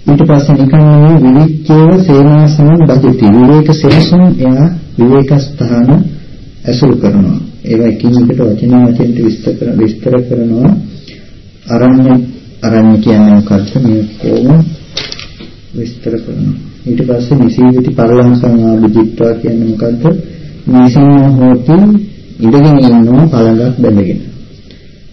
ඊට පස්සේ නිකන් නෙවෙයි විවිච්ඡේව සේනාසන බදිති විවේක සෙනසුන් එයා විවේක ස්ථාන ඇසුරු කරනවා. ඒවා එකින් එකට වචන වචෙන්ට විස්තර කර විස්තර කරනවා. අරණ්‍ය අරණ්‍ය කියන්නේ මොකක්ද? මේ කොහොම විස්තර කරනවා. ඊට පස්සේ නිසීවිති පරලංසං ආභිජිත්වා කියන්නේ මොකද්ද නිසින්න හොති ඉඳගෙන ඉන්නවා පළඟක් බැඳගෙන.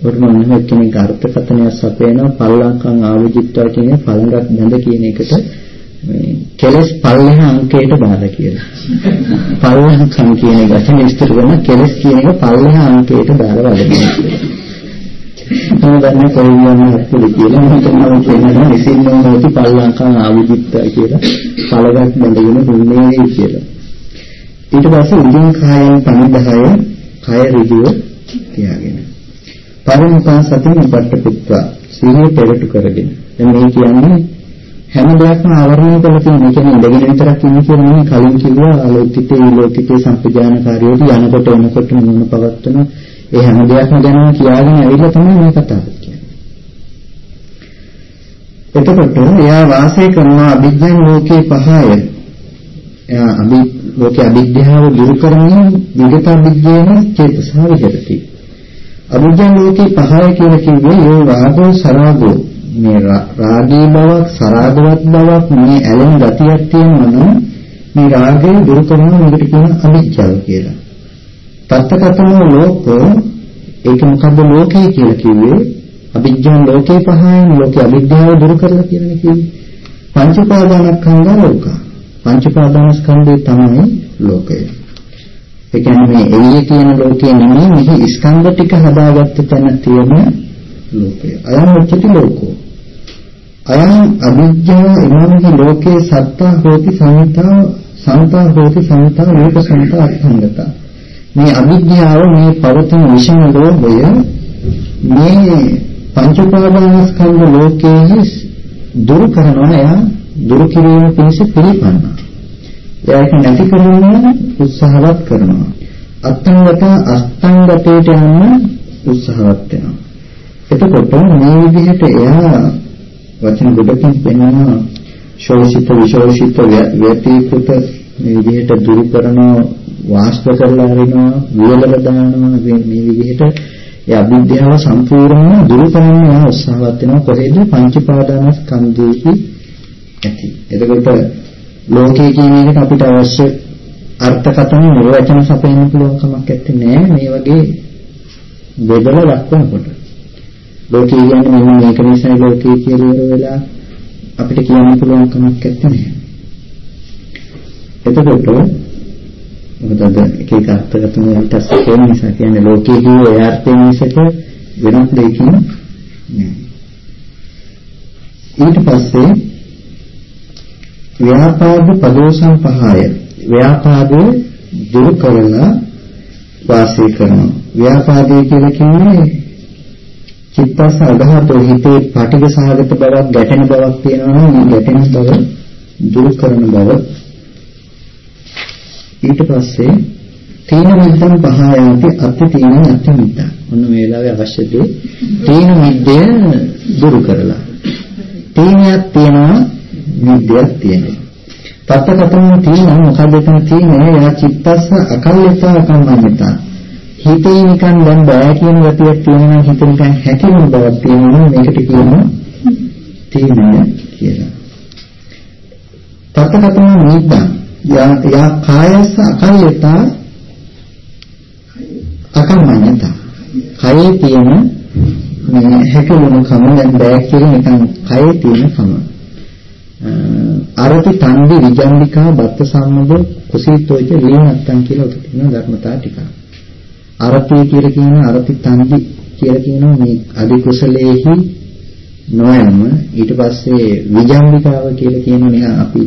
වර්ණන එක්කෙනෙක් අර්ථකථනයක් සපයනවා පල්ලංකම් ආවිජිත්වා කියන පළඟක් බඳ කියන එකට මේ කෙලස් පල්ලෙහා අංකයට බාධා කියලා. පල්ලෙහාකම් කියන එක වචන විස්තර කරන කෙලස් කියන එක පල්ලෙහා අංකයට බාධා වදිනවා. මම දන්නේ කොහොමද හත්පුඩි කියලා මම කියනවා කියනවා විසින්නම් හොති පල්ලංකම් ආවිදිත්ත කියලා පළගත් බඳගෙන දුන්නේ කියලා. ඊට පස්සේ උදින් කායන් පනිදහය කය ඍජුව තියාගෙන. පරිමුඛා සතිය උපට්ඨපුත්වා සිහිය පෙරට කරගෙන. දැන් මේ කියන්නේ හැම දෙයක්ම ආවරණය කරලා තියෙන. ඒ කියන්නේ ඉඳගෙන විතරක් ඉන්නේ කියලා නෙමෙයි කලින් කිව්වා අලෝකිතේ විලෝකිතේ සම්පජානකාරියෝට යනකොට එනකොට මොන පවත්තන ඒ හැම දෙයක්ම ගැන කියාගෙන ඇවිල්ලා තමයි මේ කතාව කියන්නේ. එතකොට එයා වාසය කරන අභිඥාන ලෝකේ පහය එයා අභි ලෝකේ අභිඥාව දුරු කරමින් විගත අභිඥාන චේතසා විහෙරති. අභිඥාන ලෝකේ පහය කියලා කිව්වේ ඒ වාගෝ සරාගෝ. මේ රාගී බවක් සරාගවත් බවක් මේ ඇලෙන ගතියක් තියෙනවා නම් මේ රාගය දුරු කරන එකට කියන අභිඥාව කියලා. තත්තකතම ලෝකෝ ඒක මොකද්ද ලෝකය කියලා කිව්වේ? අභිඥා ලෝකේ පහයන් ලෝකේ අභිඥාව දුරු කරලා කියන්නේ කිව්වේ. පංච පාදානස්කන්ධ ලෝක. පංච පාදානස්කන්ධය තමයි ලෝකය. ඒ කියන්නේ මේ එළියේ තියෙන ලෝකේ නෙමෙයි මෙහි ස්කන්ධ ටික හදාගත්ත තැන තියෙන ලෝකය. අයම් උච්චති ලෝකෝ. අයම් අභිඥා ඉමන්හි ලෝකේ සත්තා හෝති සංතා සංතා හෝති සංතා රූප සංතා අත්ංගතා මේ අවිද්‍යාව මේ පවතින විෂම ලෝභය මේ පංච උපාදානස්කන්ධ ලෝකයේ දුරු කරනවා එයා දුරු කිරීම පිණිස පිළිපන්නා. එයා ඒක නැති කරන්න උත්සාහවත් කරනවා. අත්ංගත අස්තංගතයට යන්න උත්සාහවත් වෙනවා. එතකොට මේ විදිහට එයා වචන ගොඩකින් පෙන්වනවා ශෝෂිත විශෝෂිත ව්‍යතිකృత මේ විදිහට දුරු කරනවා වාස්ත කරලා හරිනවා වියලලා දානවා මේ විදිහට ඒ අවිද්‍යාව සම්පූර්ණයෙන් දුරු කරන්න යන උත්සාහවත් වෙනවා කොහෙද පංචපාදානස්කන්ධයේහි ඇති. එතකොට ලෝකයේ කියන එකට අපිට අවශ්‍ය අර්ථකථන නිර්වචන සපයන්න පුළුවන් කමක් නැත්තේ මේ වගේ බෙදලා දක්වනකොට. ලෝකයේ කියන්නේ මෙන්න මේක නිසා ලෝකයේ කියලා වෙලා අපිට කියන්න පුළුවන් කමක් නැත්තේ. එතකොට මොකද අද එක එක අර්ථකථන වලට සැකේන නිසා කියන්නේ ලෝකයේ කිව්ව ඒ අර්ථයෙන් මිසක වෙනත් දෙයකින් නෑ. ඊට පස්සේ ව්‍යාපාද පදෝසම් පහය ව්‍යාපාදේ දුරු කරලා වාසය කරනවා. ව්‍යාපාදේ කියලා කියන්නේ චිත්තස අදහතෝ හිතේ පටිඝ සහගත බවක් ගැටෙන බවක් තියෙනවා නම් ගැටෙන බව දුරු කරන බව ඊට පස්සේ තීන මිද්දම් පහයාති අත්ති තීන අත්ති මිද්ද. ඔන්න මේ වෙලාවේ අවශ්‍ය දේ තීන මිද්දය දුරු කරලා. තීනයක් තියෙනවා මිද්දයක් තියෙනවා. තත්කතම තීන මොකද එතන තියෙන්නේ? යා චිත්තස්ස අකල්ලිතා කම්මඤ්ඤතා. හිතේ නිකන් දැන් බය කියන ගතියක් තියෙනවා හිත නිකන් හැකිලුණු බවක් තියෙනවා මේකට කියනවා තීනය කියලා. තත්කතම මිද්දම් යා යා කායස අකල්යතා අකම්මඤ්ඤතා කයේ තියෙන මේ හැකලුණු කම දැන් බෑක් කියලා නිකන් කයේ තියෙන කම අරති තන්දි විජම්බිකා බත්ත සම්මද කුසීතෝච වීනත්තන් කියලා උත තියෙන ධර්මතා ටික අරති කියලා කියන අරති තන්දි කියලා කියනවා මේ අදි කුසලයේහි නොයම ඊට පස්සේ විජම්බිකාව කියලා කියනවා අපි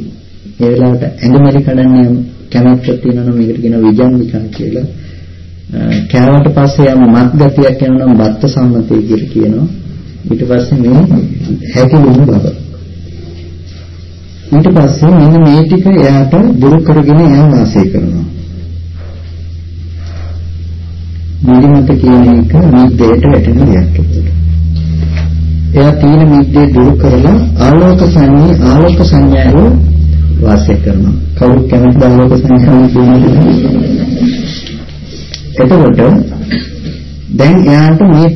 ඒ වෙලාවට ඇඟමැලි කඩන්න කැමැත්තක් තියෙනවා මේකට කියන විජම්බිකා කියලා. කෑවට පස්සේ යම් මත් ගතියක් යනවා නම් බත්ත සම්මතය කියලා කියනවා. ඊට පස්සේ මේ හැකිලුණු බව. ඊට පස්සේ මෙන්න මේ ටික එයාට දුරු කරගෙන එයා වාසය කරනවා. නිදිමත කියන එක නිද්දේට වැටෙන දෙයක් ඒකට. එයා තීන මිද්දේ දුරු කරලා ආලෝක සංඥා ආලෝක සංඥාව වාසය කරනවා. කවුරු කැමති බවලක සංඛාන කියන්නේ. එතකොට දැන් එයාට මේ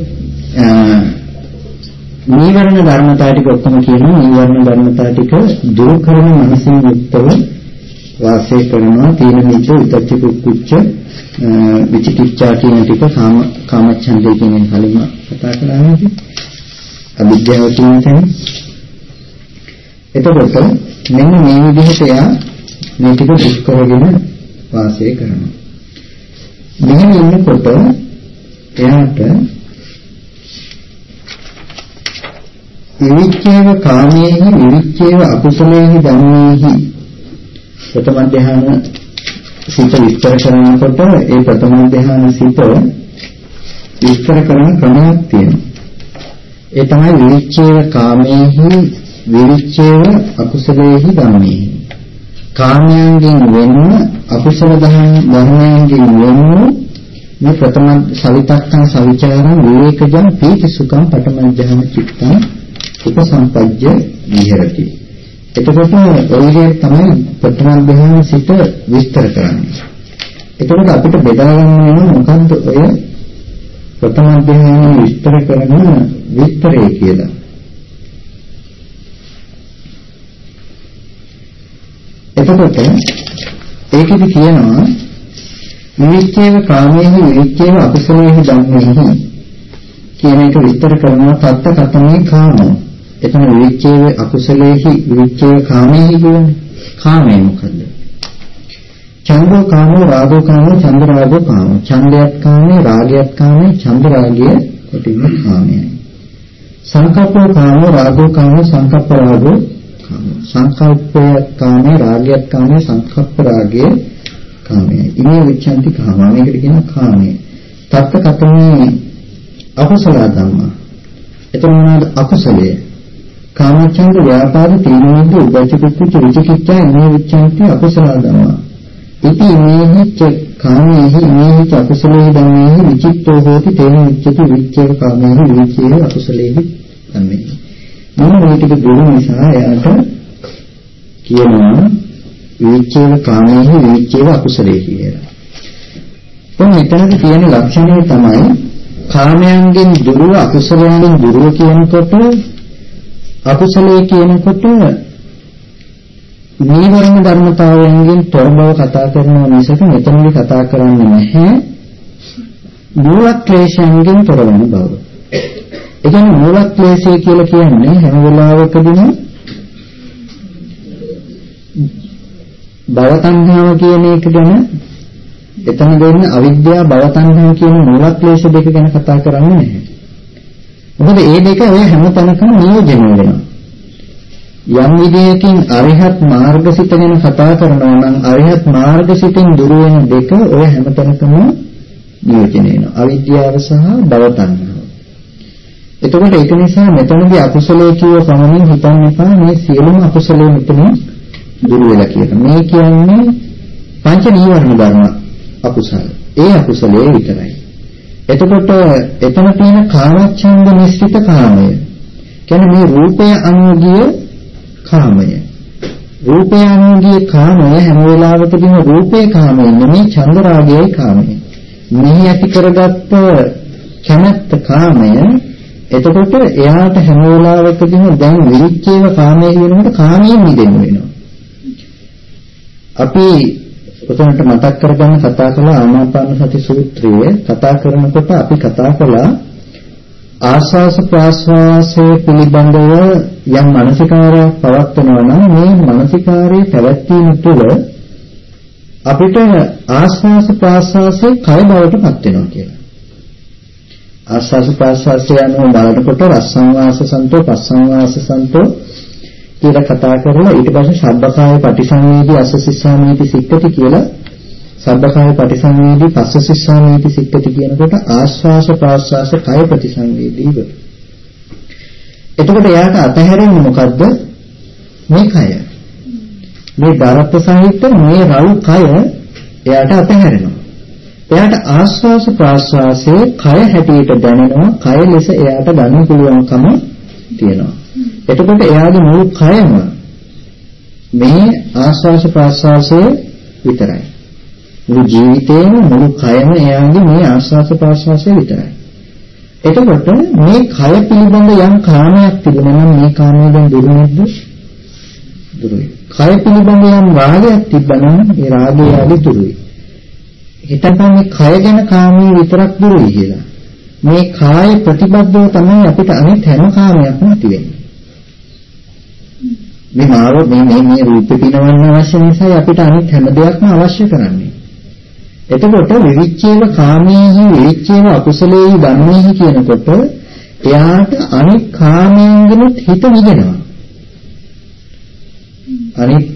නීවරණ ධර්මතා ටික ඔක්කොම කියනවා. නීවරණ ධර්මතා ටික දුරු කරන මනසින් යුක්තව වාසය කරනවා. තීන මිච්ඡ උද්දච්ච කුච්ච විචිකිච්ඡා කියන ටික කාම කාමච්ඡන්දේ කියන කලින්ම කතා කළා නේද? අවිද්‍යාව කියන තැන. එතකොට මෙන්න මේ විදිහට එයා මේ ටික දුක් කරගෙන වාසය කරනවා. මෙහෙම ඉන්නකොට එයාට විවිච්ඡේව කාමයේහි විවිච්ඡේව අකුසලයේහි ධම්මේහි ප්‍රථම ධ්‍යාන සිත විස්තර කරනකොට ඒ ප්‍රථම ධ්‍යාන සිත විස්තර කරන ක්‍රමයක් තියෙනවා. ඒ තමයි විවිච්ඡේව කාමයේහි විවිච්ඡේව අකුසලයේහි ධම්මේහි. කාමයන්ගෙන් වෙන්න අකුසල ධර්මයන්ගෙන් වෙන්න මේ ප්‍රථම සවිතක්කං සවිචාරං විවේකජං පීති සුඛං පඨම ඥාන චිත්තං උපසම්පජ්ජ විහෙරති. එතකොට ඔය විදිහට තමයි ප්‍රථම ධ්‍යාන සිට විස්තර කරන්නේ. එතකොට අපිට බෙදා ගන්න වෙන මොකද්ද ඔය ප්‍රථම ධ්‍යාන විස්තර කරන විස්තරය කියලා. එතකොට ඒකෙදි කියනවා විවිච්ඡේව කාමයේහි විවිච්ඡේව අකුසලයේහි ධම්මේහි කියන එක විස්තර කරනවා තත්ත කතමේ කාමෝ. එතන විවිච්ඡේව අකුසලයේහි විවිච්ඡේව කාමයේහි කියන්නේ කාමය මොකද්ද? චන්දෝ කාමෝ රාගෝ කාමෝ චන්ද රාගෝ කාමෝ. ඡන්දයත් කාමේ රාගයත් කාමේ චන්ද රාගය කොටින්ම කාමයයි. සංකප්පෝ කාමෝ රාගෝ කාමෝ සංකප්ප රාගෝ කාමෝ. සංකල්පයත් කාමේ රාගයත් කාමේ සංකප්ප රාගයේ කාමයයි. ඉමේ විචන්ති කාමා මේකට කියනවා කාමය. තත්ත කතමේ අකුසල ධම්මා. එතන මොනවාද අකුසලය? කාමචන්ද ව්‍යාපාද තීනෝද්ද උපචිකිච්ඡ විචිකිච්ඡා ඉමේ විචන්ති අකුසල ධම්මා. ඉති මේහිච්ච කාමේහි මේහිච්ච අකුසලේහි ධම්මේහි විචිත්තෝ හෝති තේන විච්ඡති විච්ඡේව කාමේහි විච්ඡේව අකුසලේහි ධම්මේහි. මොන මේ ටික දුරු නිසා එයාට කියනවා විචේව කාමයේ විචේව අකුසලයේ කියලා. දැන් මෙතනදී තියෙන ලක්ෂණය තමයි කාමයන්ගෙන් දුරුව අකුසලයෙන් දුරුව කියනකොට අකුසලයේ කියනකොට නීවරණ ධර්මතාවයන්ගෙන් තොර බව කතා කරනවා මිසක මෙතනදී කතා කරන්නේ නැහැ මූල ක්ලේශයන්ගෙන් තොර වෙන බව. ඒ කියන්නේ මූල ක්ලේශය කියලා කියන්නේ හැම වෙලාවකදීම භවතණ්හාව කියන එක ගැන එතන දෙන්නේ අවිද්‍යාව භවතණ්හාව කියන මූලක්ලේශ දෙක ගැන කතා කරන්නේ නැහැ. මොකද මේ දෙක ඔය හැම තැනකම නියෝජනය වෙනවා. යම් විදියකින් අරිහත් මාර්ගසිත ගැන කතා කරනවා නම් අරිහත් මාර්ගසිතෙන් දුර වෙන දෙක ඔය හැම තැනකම නියෝජනය වෙනවා. අවිද්‍යාව සහ භවතණ්හාව. එතකොට ඒක නිසා මෙතනදී අකුසලයේ කියව පමණින් හිතන්න එපා මේ සියලුම අකුසලයේ මෙතනින් දුරු වෙලා කියන. මේ කියන්නේ පංච නීවරණ ධර්ම අකුසල. ඒ අකුසලයේ විතරයි. එතකොට එතන තියෙන කාමච්ඡන්ද මිශ්‍රිත කාමය. කියන්නේ මේ රූපය අනුගිය කාමය. රූපය අනුගිය කාමය හැම වෙලාවකදීම රූපේ කාමය නෙමෙයි චන්ද රාගයේ කාමය. මෙහි ඇති කරගත්ත කැමැත්ත කාමය එතකොට එයාට හැම වෙලාවකදීම දැන් විරිච්ඡේව කාමයේ වෙනකොට කාමයෙන් මිදෙන්න වෙනවා. අපි උතනට මතක් කරගන්න කතා කළ ආනාපාන සති සූත්‍රයේ කතා කරනකොට අපි කතා කළා ආස්වාස ප්‍රාස්වාසයේ පිළිබඳව යම් මානසිකාරයක් පවත්වනවා නම් මේ මානසිකාරයේ පැවැත්වීම තුළ අපිට ආස්වාස ප්‍රාස්වාසයේ කය බවට පත් වෙනවා කියලා. ආස්වාස ප්‍රාස්වාසය යනවා බලනකොට රස්සංවාස සන්තෝ පස්සංවාස සන්තෝ කියලා කතා කරලා ඊට පස්සේ සබ්බකාය පටිසංවේදී අසසිස්සාමීති සික්කති කියලා සබ්බකාය පටිසංවේදී පස්සසිස්සාමීති සික්කති කියනකොට ආස්වාස ප්‍රාස්වාස කය ප්‍රතිසංවේදීව. එතකොට එයාට අතහැරෙන්නේ මොකද්ද? මේ කය. මේ ධරත්ව සහිත මේ රව් කය එයාට අතහැරෙනවා. එයාට ආස්වාස ප්‍රාස්වාසයේ කය හැටියට දැනෙනවා. කය ලෙස එයාට ගන්න පුළුවන්කම තියෙනවා. එතකොට එයාගේ මුළු කයම මේ ආස්වාස ප්‍රාස්වාසයේ විතරයි. මුළු ජීවිතේම මුළු කයම එයාගේ මේ ආස්වාස ප්‍රාස්වාසයේ විතරයි. එතකොට මේ කය පිළිබඳ යම් කාමයක් තිබුණා නම් මේ කාමය දැන් දුරු නැද්ද? දුරුයි. කය පිළිබඳ යම් රාගයක් තිබ්බනම් ඒ රාගය ආදී දුරුයි. හිතපන් මේ කය ගැන කාමී විතරක් දුරුයි කියලා. මේ කාය ප්‍රතිබද්ධව තමයි අපිට අනිත් හැම කාමයක්ම ඇති වෙන්නේ. මේ මාව මේ මේ මේ රූපේ පිනවන්න අවශ්‍ය නිසා අපිට අනිත් හැම දෙයක්ම අවශ්‍ය කරන්නේ. එතකොට විවිච්ඡේව කාමීහි විවිච්ඡේව අකුසලේහි ධම්මේහි කියනකොට එයාට අනිත් කාමයෙන්ගුත් හිත නිදෙනවා. අනිත්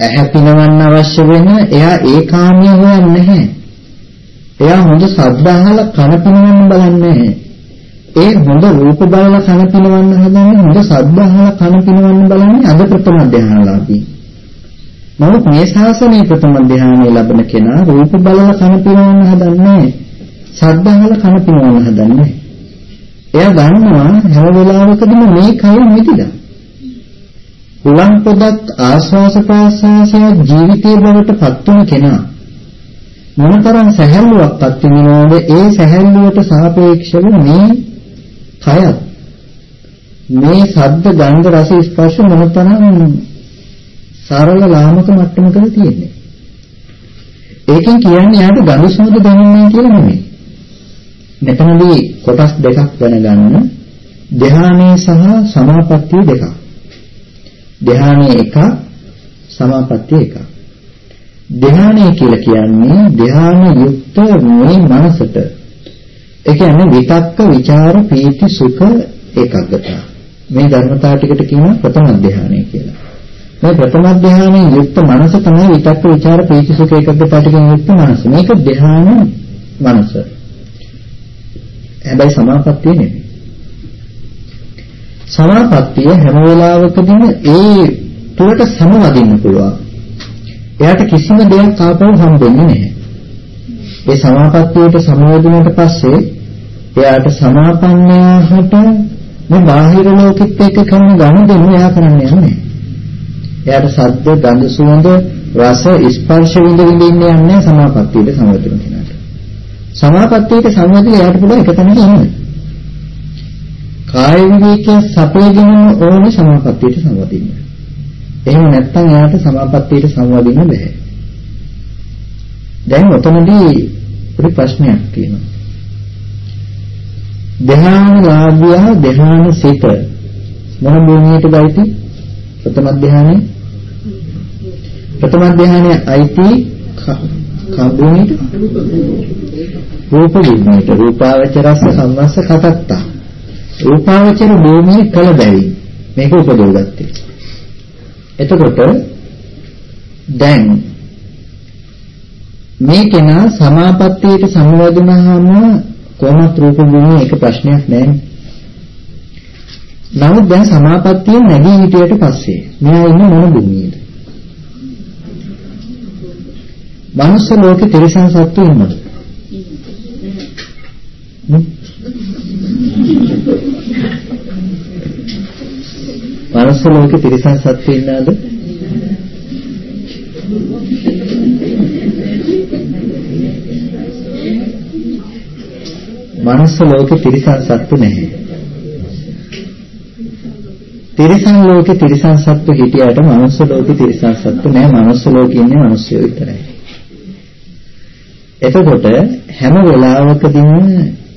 ඇහැ පිනවන්න අවශ්‍ය වෙන එයා ඒ කාමයේ හොයන්නේ නැහැ. එයා හොඳ ශබ්ද අහලා කන පිනවන්න බලන්නේ නැහැ. ඒ හොඳ රූප බලලා කන පිනවන්න හදන්නේ හොඳ ශබ්ද අහලා කන පිනවන්න බලන්නේ අද ප්‍රථම ධ්‍යානලාභී. නමුත් මේ ශාසනයේ ප්‍රථම ධ්‍යානය ලැබෙන කෙනා රූප බලලා කන පිනවන්න හදන්නේ ශබ්ද අහලා කන පිනවන්න හදන්නේ. එයා දන්නවා හැම වෙලාවකදීම මේ කය මිදිලා. උලන් පොදක් ආස්වාස ප්‍රාස්වාසය ජීවිතයේ බවට පත් වෙන කෙනා මොනතරම් සැහැල්ලුවක්වත් විඳිනවද ඒ සැහැල්ලුවට සාපේක්ෂව මේ කයත් මේ ශබ්ද ගන්ධ රස ස්පර්ශ මොනතරම් සරල ලාමක මට්ටමකද තියෙන්නේ? ඒකෙන් කියන්නේ යාට ගඳ සුවඳ දැනෙන්නේ කියලා නෙමෙයි. මෙතනදී කොටස් දෙකක් දැනගන්න. ධ්‍යානයේ සහ සමාපත්තිය දෙකක්. ධ්‍යානයේ එක සමාපත්තිය එකක් ධ්‍යානය කියලා කියන්නේ ධ්‍යාන යුක්ත මේ මනසට ඒ කියන්නේ විතක්ක, ਵਿਚාර, පීති, සුඛ, ඒකාග්‍රතාව. මේ ධර්මතාව ටිකට කියනවා ප්‍රථම ධානය කියලා. මේ ප්‍රථම ධානයෙන් යුක්ත මනස තමයි විතක්ක, ਵਿਚාර, පීති, සුඛ, ඒකාග්‍රතාව ටිකෙන් යුක්ත මනස. මේක ධානය මනස. හැබැයි සමාපත්තිය නෙමෙයි. සමාපත්තිය හැම වෙලාවකදීම ඒ තුලට සමවදින්න පුළුවන්. එයාට කිසිම දෙයක් ආපහු හම්බෙන්නේ නැහැ. ඒ සමාපත්තියට සමවැදුනට පස්සේ එයාට සමාපන්නයාට මේ බාහිර ලෝකෙත් එක්ක කරන ගනුදෙනු එයා කරන්නේ නැහැ. එයාට සද්ද, ගන්ධ, සුවඳ, රස, ස්පර්ශ විඳ විඳ ඉන්නේ නැහැ සමාපත්තියට සමවැදුන කෙනාට. සමාපත්තියට සමවැදිලා එයාට පුළුවන් එක තැනක ඉන්න. කාය විවේකයේ සපයගෙන ඕනේ සමාපත්තියට සමවදින්න. එහෙම නැත්නම් එයාට සමාපත්තියට සමවදින්න බෑ. දැන් ඔතනදී පොඩි ප්‍රශ්නයක් තියෙනවා. ධ්‍යානලාභියා ධ්‍යාන සිත මොන භූමියටද අයිති? ප්‍රථම ධ්‍යානෙ ප්‍රථම ධ්‍යානෙ අයිති කබුනිට රූප භූමියට රූපාවචරස්ස සම්වස්ස කතත්තා රූපාවචර භූමිය කළ බැරි මේක උපදවගත්තේ එතකොට දැන් මේ කෙනා සමාපත්තියට සමවැදුනහම කොහොමත් රූප භූමිය එක ප්‍රශ්නයක් නැහැ. නමුත් දැන් සමාපත්තිය නැගී හිටියට පස්සේ මෙයා ඉන්නේ මොන භූමියේද? මනුස්ස ලෝකේ තිරසන් සත්තු ඉන්නවද? මනුස්ස ලෝකේ තිරිසන් සත්ත්ව ඉන්නවද? මනුස්ස ලෝකේ තිරිසන් සත්ත්ව නැහැ. තිරිසන් ලෝකේ තිරිසන් සත්ත්ව හිටියට මනුස්ස ලෝකේ තිරිසන් සත්ත්ව නැහැ. මනුස්ස ලෝකේ ඉන්නේ මිනිස්සු විතරයි. එතකොට හැම වෙලාවකදීම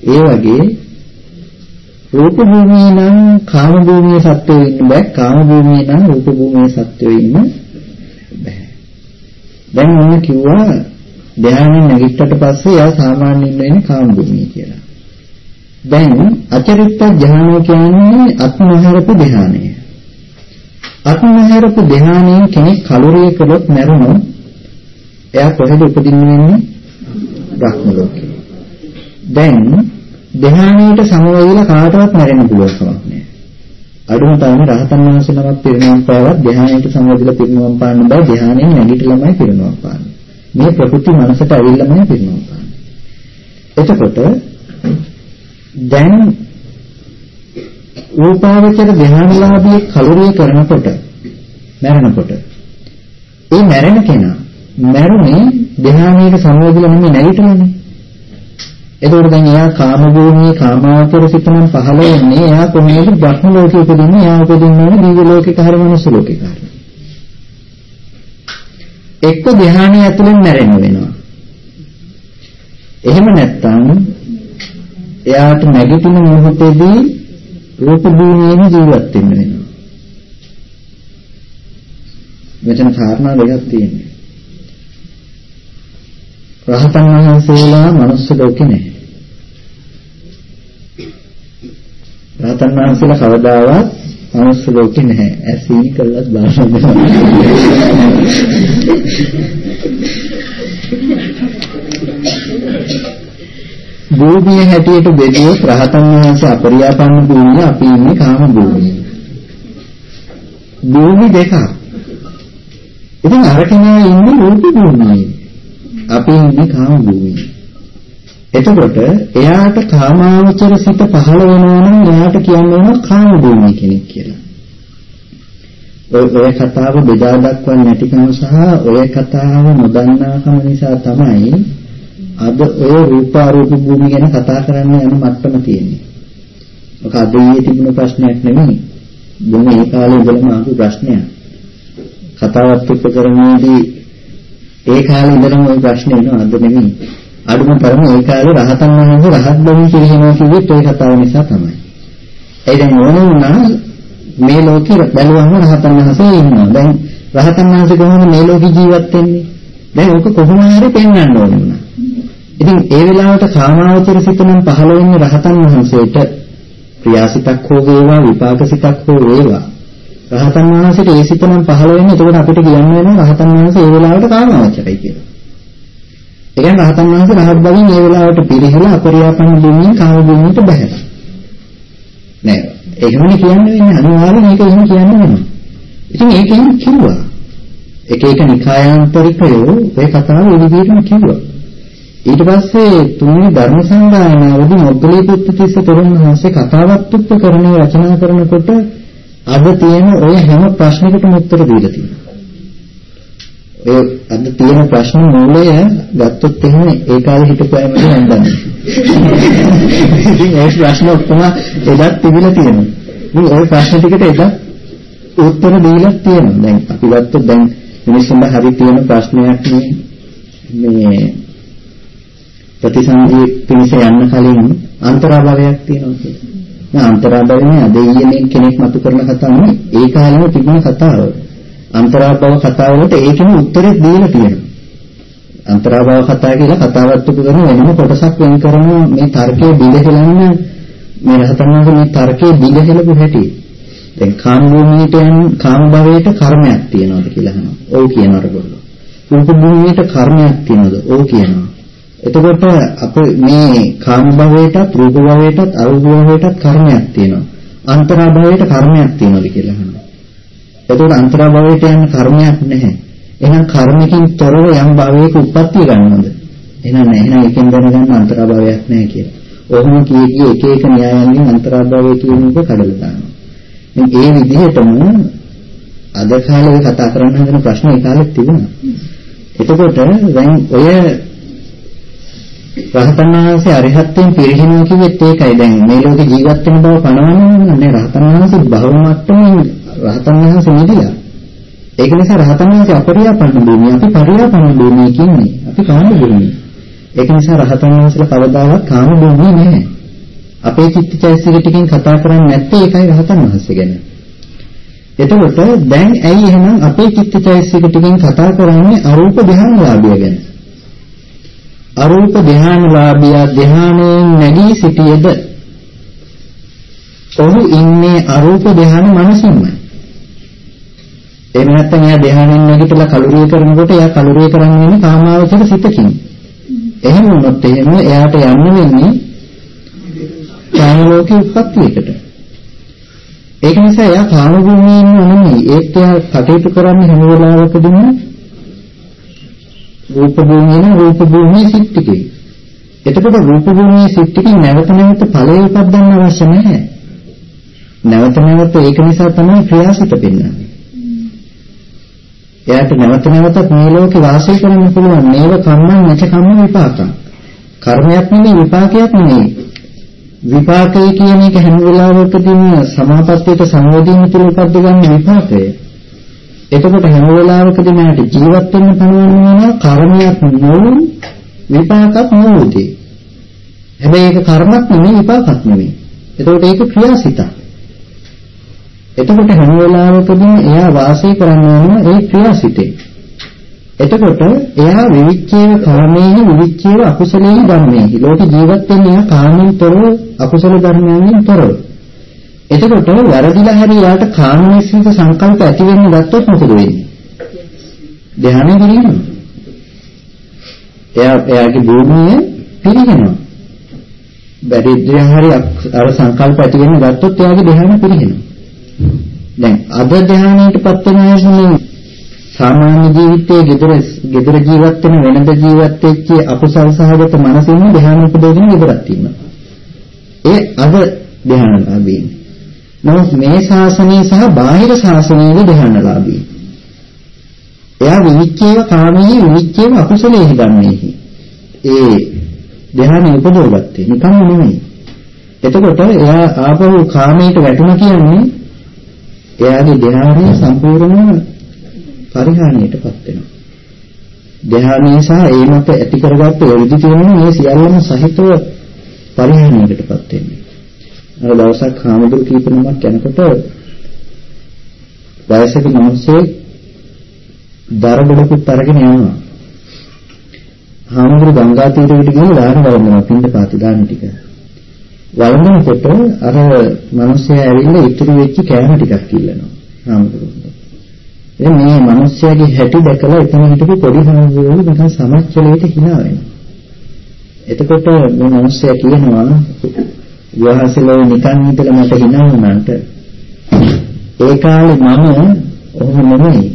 ඒ වගේ රූප භූමියේ නම් කාම භූමියේ සත්වයෝ ඉන්න බෑ කාම භූමියේ නම් රූප භූමියේ සත්වයෝ ඉන්න බෑ දැන් මම කිව්වා ධ්‍යානෙන් නැගිට්ටට පස්සේ යා සාමාන්‍යයෙන් වෙන්නේ කාම භූමිය කියලා දැන් අචරිත්ත ධ්‍යානය කියන්නේ අත්මහරපු ධ්‍යානය අත්මහරපු ධ්‍යානයෙන් කෙනෙක් කලුරිය කළොත් මැරුණොත් එයා කොහෙද උපදින්නේ බ්‍රහ්ම ලෝකේ දැන් ධ්‍යානයට සමවැදිලා කාටවත් මැරෙන්න පුළුවන් කමක් නැහැ. අඩුම තරමේ රහතන් වහන්සේ නමක් පිරිනවම් පාවත් ධ්‍යානයට සමවැදිලා පිරිනවම් පාන්න බෑ ධ්‍යානයෙන් නැගිටලාමයි පිරිනවම් පාන්නේ. මේ ප්‍රකෘති මනසට ඇවිල්ලාමයි පිරිනවම් පාන්නේ. එතකොට දැන් රූපාවචර ධ්‍යානලාභී කලුරිය කරනකොට මැරෙනකොට. ඒ මැරෙන කෙනා මැරුණේ ධ්‍යානයට සමවැදිලා නෙමෙයි නැගිටලානේ. එතකොට දැන් එයා කාම භූමියේ කාමාවචර සිත නම් පහළ වෙන්නේ එයා කොහේද බ්‍රහ්ම ලෝකෙ උපදින්නේ? එයා උපදින්නේ දිව්‍ය ලෝකෙක හරි මනුස්ස ලෝකෙක හරි. එක්ක ධ්‍යානය ඇතුලෙන් මැරෙන්න වෙනවා. එහෙම නැත්නම් එයාට නැගිටින මොහොතේදී රූප භූමියේ ජීවත් වෙන්න වෙනවා මෙතන කාරණා දෙකක් තියෙනවා. රහතන් වහන්සේලා මනුස්ස ලෝකේ නැහැ. රහතන් වහන්සේලා කවදාවත් මනුස්ස ලෝකේ නැහැ. ඇසීනි කළත් බලන්න. භූමිය හැටියට බෙදුවොත් රහතන් වහන්සේ අපරියාපන්න භූමිය අපි ඉන්නේ කාම භූමියේ. භූමි දෙකක්. ඉතින් අර කෙනා ඉන්නේ රූප භූමියේ. අපි ඉන්නේ කාම භූමියේ. එතකොට එයාට කාමාවචර සිත පහළ වෙනවා නම් එයාට කියන්න ඕන කාම භූමිය කෙනෙක් කියලා. ඔය ඔය කතාව බෙදා දක්වන්නේ නැතිකම සහ ඔය කතාව නොදන්නාකම නිසා තමයි අද ඔය රූප අරූප භූමි ගැන කතා කරන්න යන මට්ටම තියෙන්නේ. ඔක අද ඊයේ තිබුණු ප්‍රශ්නයක් නෙමෙයි. බොහොම ඒ කාලේ ඉඳලම ආපු ප්‍රශ්නයක්. කතාවත් එක්ක කරනදී ඒ කාලේ ඉඳලම ওই ප්‍රශ්නේ එනවා අද නෙමෙයි. අඩුම තරම ඒ කාලේ රහතන් වහන්සේ රහත් බව කියනවා කිව්වෙත් ඒ කතාව නිසා තමයි. ඒ දැන් ඕනෙ වුණා මේ ලෝකේ බැලුවම රහතන් වහන්සේ ඉන්නවා. දැන් රහතන් වහන්සේ කොහොමද මේ ලෝකේ ජීවත් වෙන්නේ? දැන් ඕක කොහොම හරි පෙන්වන්න ඕනේ වුණා. ඉතින් ඒ වෙලාවට කාමාවචර සිත නම් පහළ වෙන්නේ රහතන් වහන්සේට ක්‍රියාසිතක් හෝ වේවා විපාකසිතක් හෝ වේවා රහතන් වහන්සේට ඒ සිත නම් පහළ වෙන්නේ එතකොට අපිට කියන්න වෙනවා රහතන් වහන්සේ ඒ වෙලාවට කාමාවචරයි කියලා. ඒ කියන්නේ රහතන් වහන්සේ රහත් බවින් ඒ වෙලාවට පිරිහෙලා අපරියාපන්න භූමියෙන් කාම භූමියට බහැලා. නෑ එහෙමනේ කියන්න වෙන්නේ අනිවාර්යයෙන් මේක එහෙම කියන්න වෙනවා. ඉතින් ඒකෙන් කිව්වා. එක එක නිකායාන්තරිකයෝ ඒ කතාව ඒ විදිහටම කිව්වා. ඊට පස්සේ තුන්වෙනි ධර්ම සංගායනාවේදී මොග්ගලී පුත්තිස්ස තෙරුන් වහන්සේ කතාවත් උපකරණේ රචනා කරනකොට අද තියෙන ওই හැම ප්‍රශ්නයකටම උත්තර දීලා තියෙනවා. ඔය අද තියෙන ප්‍රශ්න මූලය ගත්තොත් එහෙම ඒ කාලේ හිටපු අය මම දන්නේ. ඉතින් ඒ ප්‍රශ්න ඔක්කොම එදත් තිබිලා තියෙනවා. ඉතින් ওই ප්‍රශ්න ටිකට එදත් උත්තර දීලා තියෙනවා. දැන් අපි ගත්තොත් දැන් මිනිස්සුන්ට හරි තියෙන ප්‍රශ්නයක් මේ ප්‍රතිසන්දියේ පිණිස යන්න කලින් අන්තරාභවයක් තියෙනවා කියලා. නෑ අන්තරාභවනේ අද ඊයේ කෙනෙක් මතු කරන කතාව නෙවෙයි. ඒ කාලෙම තිබුණ කතාව. අන්තරාභව කතාව වලට ඒකෙම උත්තරේ දීලා තියෙනවා. අන්තරාභව කතා කියලා කතාවත් උපකරන වෙනම කොටසක් වෙන් කරන මේ තර්කයේ බිලහෙලන්න මේ රහතන් වහන්සේ මේ තර්කයේ බිලහෙලපු හැටි. දැන් කාම භූමියට යන කාම භවයට කර්මයක් තියනවාද කියලා අහනවා. ඔව් කියනවා රගොල්ලෝ. රූප භූමියට කර්මයක් තියනවාද? ඔව් කියනවා. එතකොට අප මේ කාම භවයටත් රූප භවයටත් අරූප භවයටත් කර්මයක් තියෙනවා. අන්තරා භවයට කර්මයක් තියෙනවද කියලා අහනවා. එතකොට අන්තරා භවයට යන කර්මයක් නැහැ. එහෙනම් කර්මකින් තොරව යම් භවයක උප්පත්තිය ගන්නවද? එහෙනම් නැහැ. එහෙනම් එකෙන් දැනගන්න අන්තරා භවයක් නැහැ කියලා. ඔහොම කිය කිය එක එක න්‍යායන්ගෙන් අන්තරා භවය කියන එක කඩලා දානවා. මේ ඒ විදිහටම අද කාලේ කතා කරන්න හදන ප්‍රශ්න ඒ කාලෙත් තිබුණා. එතකොට දැන් ඔය රහතන් වහන්සේ අරිහත්ත්වයෙන් පිරිහිනවා කිව්වෙත් ඒකයි. දැන් මේ ලෝකේ ජීවත් වෙන බව පනවන්න නේ රහතන් වහන්සේ භව මට්ටමේ රහතන් වහන්සේ නිදිලා. ඒක නිසා රහතන් වහන්සේ අපරියාපන්න භූමිය අපි පරියාපන්න භූමිය කියන්නේ. අපි කාම භූමිය. ඒක නිසා රහතන් වහන්සේලා කවදාවත් කාම භූමිය නැහැ. අපේ චිත්තචෛසික ටිකෙන් කතා කරන්නේ නැත්තේ ඒකයි රහතන් වහන්සේ ගැන. එතකොට දැන් ඇයි එහෙනම් අපේ චිත්තචෛසික ටිකෙන් කතා කරන්නේ අරූප ධ්‍යානලාභය ගැන? අරූප ධානලාභියා ධානයෙන් නැගී සිටියේද? ඔහු ඉන්නේ අරූප ධාන මනසින්මයි එහෙම නැත්නම් එයා ධානයෙන් නැගිටලා කලුරිය කරනකොට එයා කලුරිය කරන්නේ කාමාවචර සිතකින්. එහෙම වුණොත් එහෙම එයාට යන්න වෙන්නේ කාම ලෝකේ උත්පත්තියකට ඒක නිසා එයා කාම භූමියේ ඉන්නව නෙමෙයි. ඒත් එයා කටයුතු කරන්නේ හැම වෙලාවකදීම රූප භූමියේ රූප භූමියේ සිත් ටිකේ. එතකොට රූප භූමියේ සිත් ටිකේ නැවත නැවත ඵලය උපදින්න අවශ්‍ය නැහැ. නැවත නැවත ඒක නිසා තමයි ක්‍රියාසිත පෙන්වන්නේ. එයාට නැවත නැවතත් මේ ලෝකේ වාසය කරන්න පුළුවන්. මේව කම්මං නැච කම්ම විපාකං. කර්මයක් නෙමෙයි විපාකයක් නෙමෙයි. විපාකය කියන එක හැම වෙලාවකදීම සමාපත්තියට සංයෝජන තුළ උපද්ද ගන්න විපාකය. එතකොට හැම වෙලාවකදී මට ජීවත් වෙන්න පුළුවන් වෙනවා කර්මයක් නොවුන් විපාකක් නොවුදී. හැබැයි ඒක කර්මයක් නෙමෙයි විපාකක් නෙමෙයි. එතකොට ඒක ක්‍රියාසිතක්. එතකොට හැම වෙලාවකදීම එයා වාසය කරන්න ඒ ක්‍රියාසිතේ. එතකොට එයා විවිච්ඡේව කාමේහි විවිච්ඡේව අකුසලේහි ධම්මේහි ලෝක ජීවත් වෙන්නේ එයා කාමෙන් තොරව අකුසල ධර්මයන්ගෙන් තොරව. එතකොට වරදිලා හරි යාට කාමනිසිත සංකල්ප ඇති වෙන්න ගත්තොත් මොකද වෙන්නේ? ධ්‍යානෙ පිරිනවනවා. එයා එයාගේ භූමිය පිරිනවනවා. බැරිද්‍රය හරි අර සංකල්ප ඇති වෙන්න ගත්තොත් එයාගේ ධ්‍යානෙ පිරිනවනවා. දැන් අද ධ්‍යානයටපත් වෙන අයසුනේ සාමාන්‍ය ජීවිතයේ gedara gedara ජීවත් වෙන වෙනද ජීවත් වෙච්ච අකුසල් සහගත මනසින් ධ්‍යාන උපදෝගෙන ඉවරක් තියෙනවා. ඒ අද ධ්‍යානලාභී. නමුත් මේ ශාසනය සහ බාහිර ශාසනයේ ධ්‍යානලාභී. එයා විවිච්ඡේව කාමයේ විවිච්ඡේව අකුසලයේ හිතන්නේහි. ඒ ධ්‍යානෙ උපදවගත්තේ නිකම්ම නෙමෙයි. එතකොට එයා ආපහු කාමයට වැටුණා කියන්නේ එයාගේ ධ්‍යානය සම්පූර්ණයෙන්ම පරිහානියටපත් වෙනවා. ධ්‍යානයේ සහ ඒ මත ඇති කරගත්ත වෘද්ධි තියෙනවා මේ සියල්ලම සහිතව පරිහානියකටපත් වෙන්නේ. අර දවසක් හාමුදුරු කීප නමක් යනකොට වයසක මිනිස්සේ දරබඩකුත් අරගෙන යනවා. හාමුදුරු ගංගා තීරයට ගිහින් දාන වළඳනවා පින්ද පාති දාන ටික. වළඳනකොට අර මිනිස්සයා ඇවිල්ලා ඉතුරු වෙච්ච කෑම ටිකක් ඉල්ලනවා. හාමුදුරුවෝ. එතන මේ මිනිස්යාගේ හැටි දැකලා එතන හිටපු පොඩි හාමුදුරුවෝ නිකන් සමච්චලයට hina වෙනවා. එතකොට මේ මිනිස්යා කියනවා විවාහසලෝ නිකන් හිටලා මට hina වුණාට ඒ කාලේ මම ඔහොම නෙමෙයි.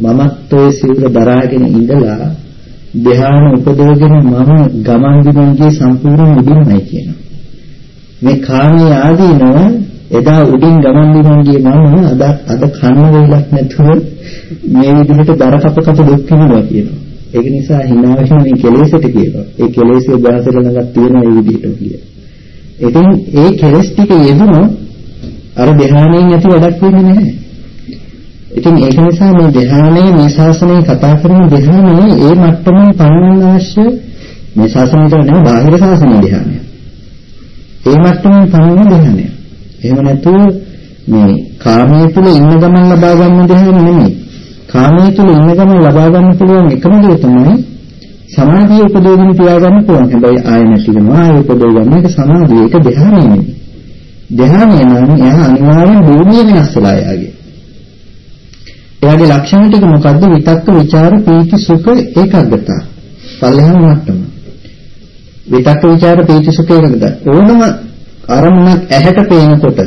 මමත් ඔය සිවුර දරාගෙන ඉඳලා ධ්‍යාන උපදවගෙන මම ගමන් දිගන්ගේ සම්පූර්ණ උඩින්මයි කියනවා. මේ කාමයේ ආදීනව එදා උඩින් ගමන් බිමන් ගිය මම අද අද කන්න වේලක් නැතුව මේ විදිහට දර කප කප දුක් විඳිනවා කියනවා. ඒක නිසා hina වෙන මේ කෙලෙසට කියනවා. ඒ කෙලෙසේ බාහිර ළඟක් තියෙන මේ විදිහට කිය. ඉතින් ඒ කෙලස් ටික යෙදුනොත් අර ධ්‍යානයෙන් ඇති වැඩක් වෙන්නේ නැහැ. ඉතින් ඒක නිසා මේ ධ්‍යානයේ මේ ශාසනයේ කතා කරන ධ්‍යානයේ ඒ මට්ටමින් පණවන්න අවශ්‍ය මේ ශාසනය විතර නෙවෙයි බාහිර ශාසනයේ ධ්‍යානය. ඒ මට්ටමින් පණවන ධ්‍යානය. එහෙම නැතුව මේ කාමයේ තුල ඉන්න ගමන් ලබා ගන්න දෙයක් නෙමෙයි. කාමයේ තුල ඉන්න ගමන් ලබා ගන්න පුළුවන් එකම දේ තමයි සමාධිය උපදෝගෙන තියාගන්න පුළුවන්. හැබැයි ආය නැති වෙනවා. ආය උපදෝගන්න එක සමාධිය එක ධ්‍යානය නෙමෙයි. ධ්‍යානය නම් එයා අනිවාර්යෙන් භූමිය වෙනස් වෙලා යාගේ. එයාගේ ලක්ෂණ ටික මොකද්ද? විතක්ක, ਵਿਚාර, ප්‍රීති, සුඛ, ඒකාග්‍රතාව. පල්ලෙහාම මට්ටම. විතක්ක, ਵਿਚාර, ප්‍රීති, සුඛ ඒකාග්‍රතාව. ඕනම අරමුණක් ඇහැට පේනකොට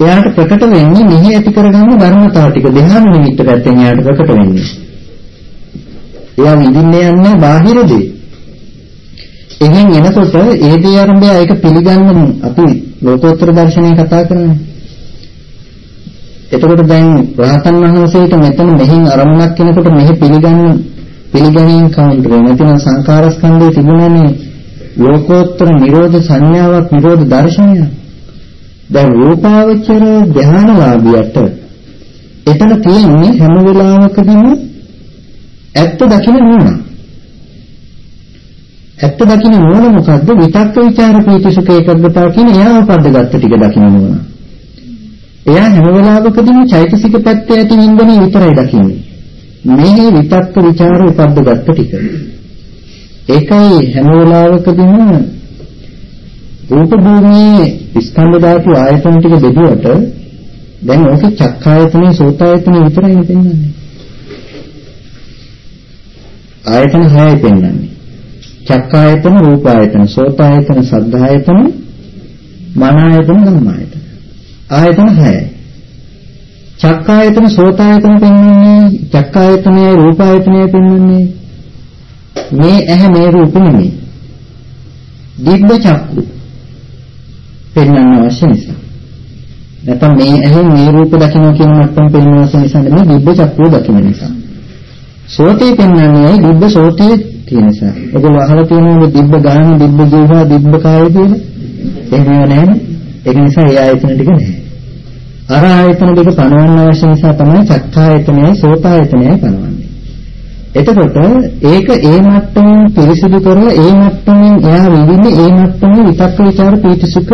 එයාට ප්‍රකට වෙන්නේ මෙහි ඇති කරගන්න ධර්මතාව ටික. ධ්‍යාන නිමිත්ත පැත්තෙන් එයාට ප්‍රකට වෙන්නේ. එයා විඳින්න යන්නේ බාහිර දේ. එහෙන් එනකොට ඒ දේ ආරම්භය ඒක පිළිගන්න අපි ලෝකෝත්තර දර්ශනය කතා කරන්නේ. එතකොට දැන් රහතන් වහන්සේට මෙතන මෙහින් අරමුණක් කෙනකොට මෙහි පිළිගන්න පිළිගැනීම කවුන්ට් වෙනවා. එතන සංකාරස්කන්ධය තිබුණානේ ලෝකෝත්තර නිරෝධ සංඥාවක් නිරෝධ දර්ශනයක්. දැන් රූපාවචර ධානලාභියට එතන තියෙන්නේ හැම වෙලාවකදීම ඇත්ත දකින නෝන. ඇත්ත දකින නෝන මොකද්ද? විතක්ක ਵਿਚාර ප්‍රීති සුඛ ඒකග්ගතාව කියන එයා උපද්දගත්ත ටික දකින නෝන. එයා හැම වෙලාවකදීම චෛතසික පැත්තේ ඇති වින්දනේ විතරයි දකින්නේ. මේ විතක්ක ਵਿਚාර උපද්දගත්ත ටික. ඒකයි හැම වෙලාවකදීම රූප භූමියේ ස්කන්ධ ධාතු ආයතන ටික බෙදුවට දැන් ඔක චක්කායතනේ සෝතායතනේ විතරයි දෙන්නන්නේ. ආයතන 6යි පෙන්වන්නේ. චක්කායතන, රූපායතන, සෝතායතන, සද්ධායතන, මනායතන, ධම්මායතන. ආයතන 6යි. චක්කායතන, සෝතායතන පෙන්වන්නේ චක්කායතනයයි රූපායතනයයි පෙන්වන්නේ මේ ඇහැ මේ රූප නෙමෙයි. දිබ්බ චක්කු පෙන්වන්න අවශ්‍ය නිසා. නැත්නම් මේ ඇහෙන් මේ රූප දකින්න කියන මට්ටම පෙන්වන්න අවශ්‍ය නිසා නෙමෙයි දිබ්බ චක්කුව දකින්න නිසා. සෝතේ පෙන්වන්නේ දිබ්බ සෝතේ තියෙන නිසා. ඒගොල්ලෝ අහලා තියෙනවා දිබ්බ ගාන දිබ්බ ජීවා දිබ්බ කාය කියලා. එහෙම නෑනේ. ඒක නිසා ඒ ආයතන ටික නෑ. අර ආයතන දෙක පනවන්න අවශ්‍ය නිසා තමයි චක්කායතනයයි සෝතායතනයයි පනවන්නේ. එතකොට ඒක ඒ මට්ටමින් පිරිසිදු කරලා ඒ මට්ටමින් එයා විඳින්නේ ඒ මට්ටමේ විතක්ක ਵਿਚාර පීතිසුඛ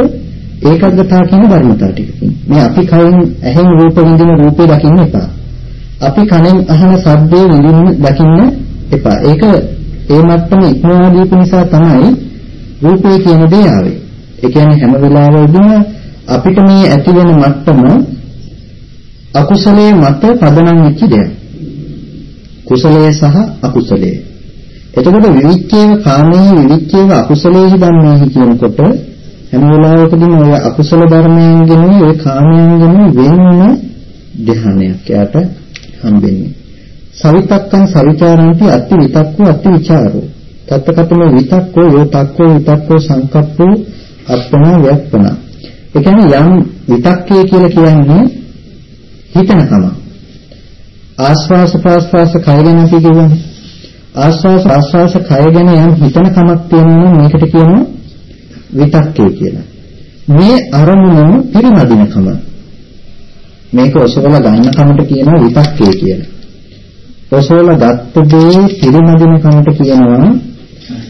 ඒකග්ගතා කියන ධර්මතාව ටිකකින්. මේ අපි කයින් ඇහෙන් රූප විඳින රූපේ දකින්න එපා. අපි කනෙන් අහන ශබ්දේ විඳින්න දකින්න එපා. ඒක ඒ මට්ටම ඉක්මවා දීපු නිසා තමයි රූපේ කියන දේ ආවේ. ඒ කියන්නේ හැම වෙලාවෙදීම අපිට මේ ඇති වෙන මට්ටම අකුසලයේ මත පදනම් වෙච්ච දෙයක්. කුසලයේ සහ අකුසලයේ. එතකොට විවිච්ඡේව කාමයේ විවිච්ඡේව අකුසලයේ ධම්මයේ කියනකොට හැම වෙලාවකදීම ඔය අකුසල ධර්මයන්ගෙන් ඔය කාමයන්ගෙන් වෙන්න ධ්‍යානයක් යාට හම්බෙන්නේ. සවිතක්කං සවිචාරාන්ති අත්ති විතක්කෝ අත්ති විචාරෝ. තත්කතම විතක්කෝ යෝතක්කෝ විතක්කෝ සංකප්පෝ අත්පන ව්‍යප්පන. ඒ කියන්නේ යම් විතක්කේ කියලා කියන්නේ හිතනකම. ආස්වාස ප්‍රාස්වාස කය ගැන අපි කියවනේ. ආස්වාස ආස්වාස කය ගැන යම් හිතන කමක් තියෙනවා මේකට කියනවා විතක්කේ කියලා. මේ අරමුණ පිරිමදිනකම මේක ඔසවලා ගන්න කමට කියනවා විතක්කේ කියලා. ඔසවලා ගත්ත දේ පිළිමදින කමට කියනවා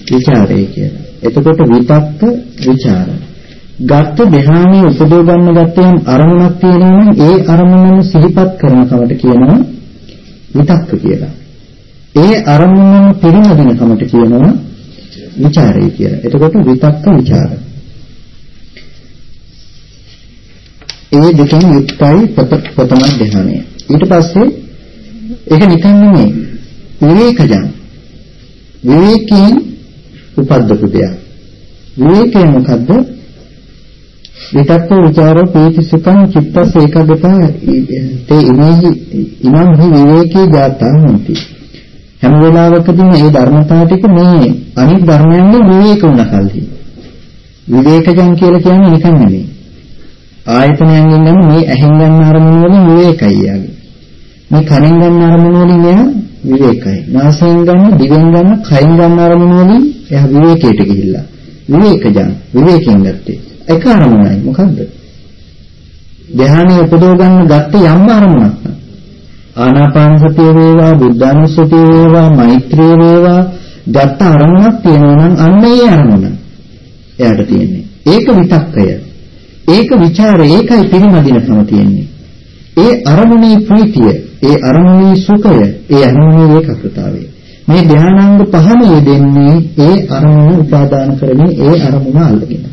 විචාරය කියලා. එතකොට විතක්ක විචාර. ගත්ත ධ්‍යානයේ උපදව ගන්න ගත්තම අරමුණක් තියෙනවා නම් ඒ අරමුණම සිහිපත් කරන කමට කියනවා විතක්ක කියලා. ඒ අරමුණම පිළිමදින කමට කියනවා විචාරය කියලා. එතකොට විතක්ක විචාරය ඒ දෙකෙන් යුක්තයි ප්‍රථම ධ්‍යානය. ඊට පස්සේ ඒක නිකන් නෙමෙයි විවේකජං විවේකයෙන් උපද්දපු දෙයක්. විවේකය මොකද්ද? විතක්ක ਵਿਚාර පීතිසුඛං චිත්තස් ඒකග්ගතා තේ ඉමේහි ඉමං හි විවේකී ජාතං හොಂತಿ. හැම වෙලාවකදීම මේ ධර්මතාව ටික මේ අනිත් ධර්මයන්ගේ විවේක උනකල්හි. විවේකජං කියලා කියන්නේ නිකන් නෙමෙයි. ආයතනයෙන් ගන්න මේ ඇහෙන් ගන්න අරමුණ වලින් විවේකයි යාගේ. මේ කනෙන් ගන්න අරමුණ වලින් එයා විවේකයි. නාසයෙන් ගන්න දිවෙන් ගන්න කයින් ගන්න අරමුණ වලින් එයා විවේකයට ගිහිල්ලා විවේකජන් විවේකයෙන් ගත්තේ. එක අරමුණයි. මොකද්ද? ධ්‍යානීය උපදව ගන්න ගත්ත යම් අරමුණක් ආනාපාන සතිය වේවා බුද්ධානුස්සතිය වේවා මෛත්‍රිය වේවා ගත්ත අරමුණක් තියෙනවා නම් අන්න ඒ අරමුණ එයාට තියෙන්නේ. ඒක විතක්කය. ඒක ਵਿਚාරය ඒකයි පිරිමදිනකම තියෙන්නේ. ඒ අරමුණේ ප්‍රීතිය, ඒ අරමුණේ සුඛය, ඒ අරමුණේ ඒකාග්‍රතාවය. මේ ධානාංග පහම යෙදෙන්නේ ඒ අරමුණ උපාදාන කරමින් ඒ අරමුණ අල්ලගෙන.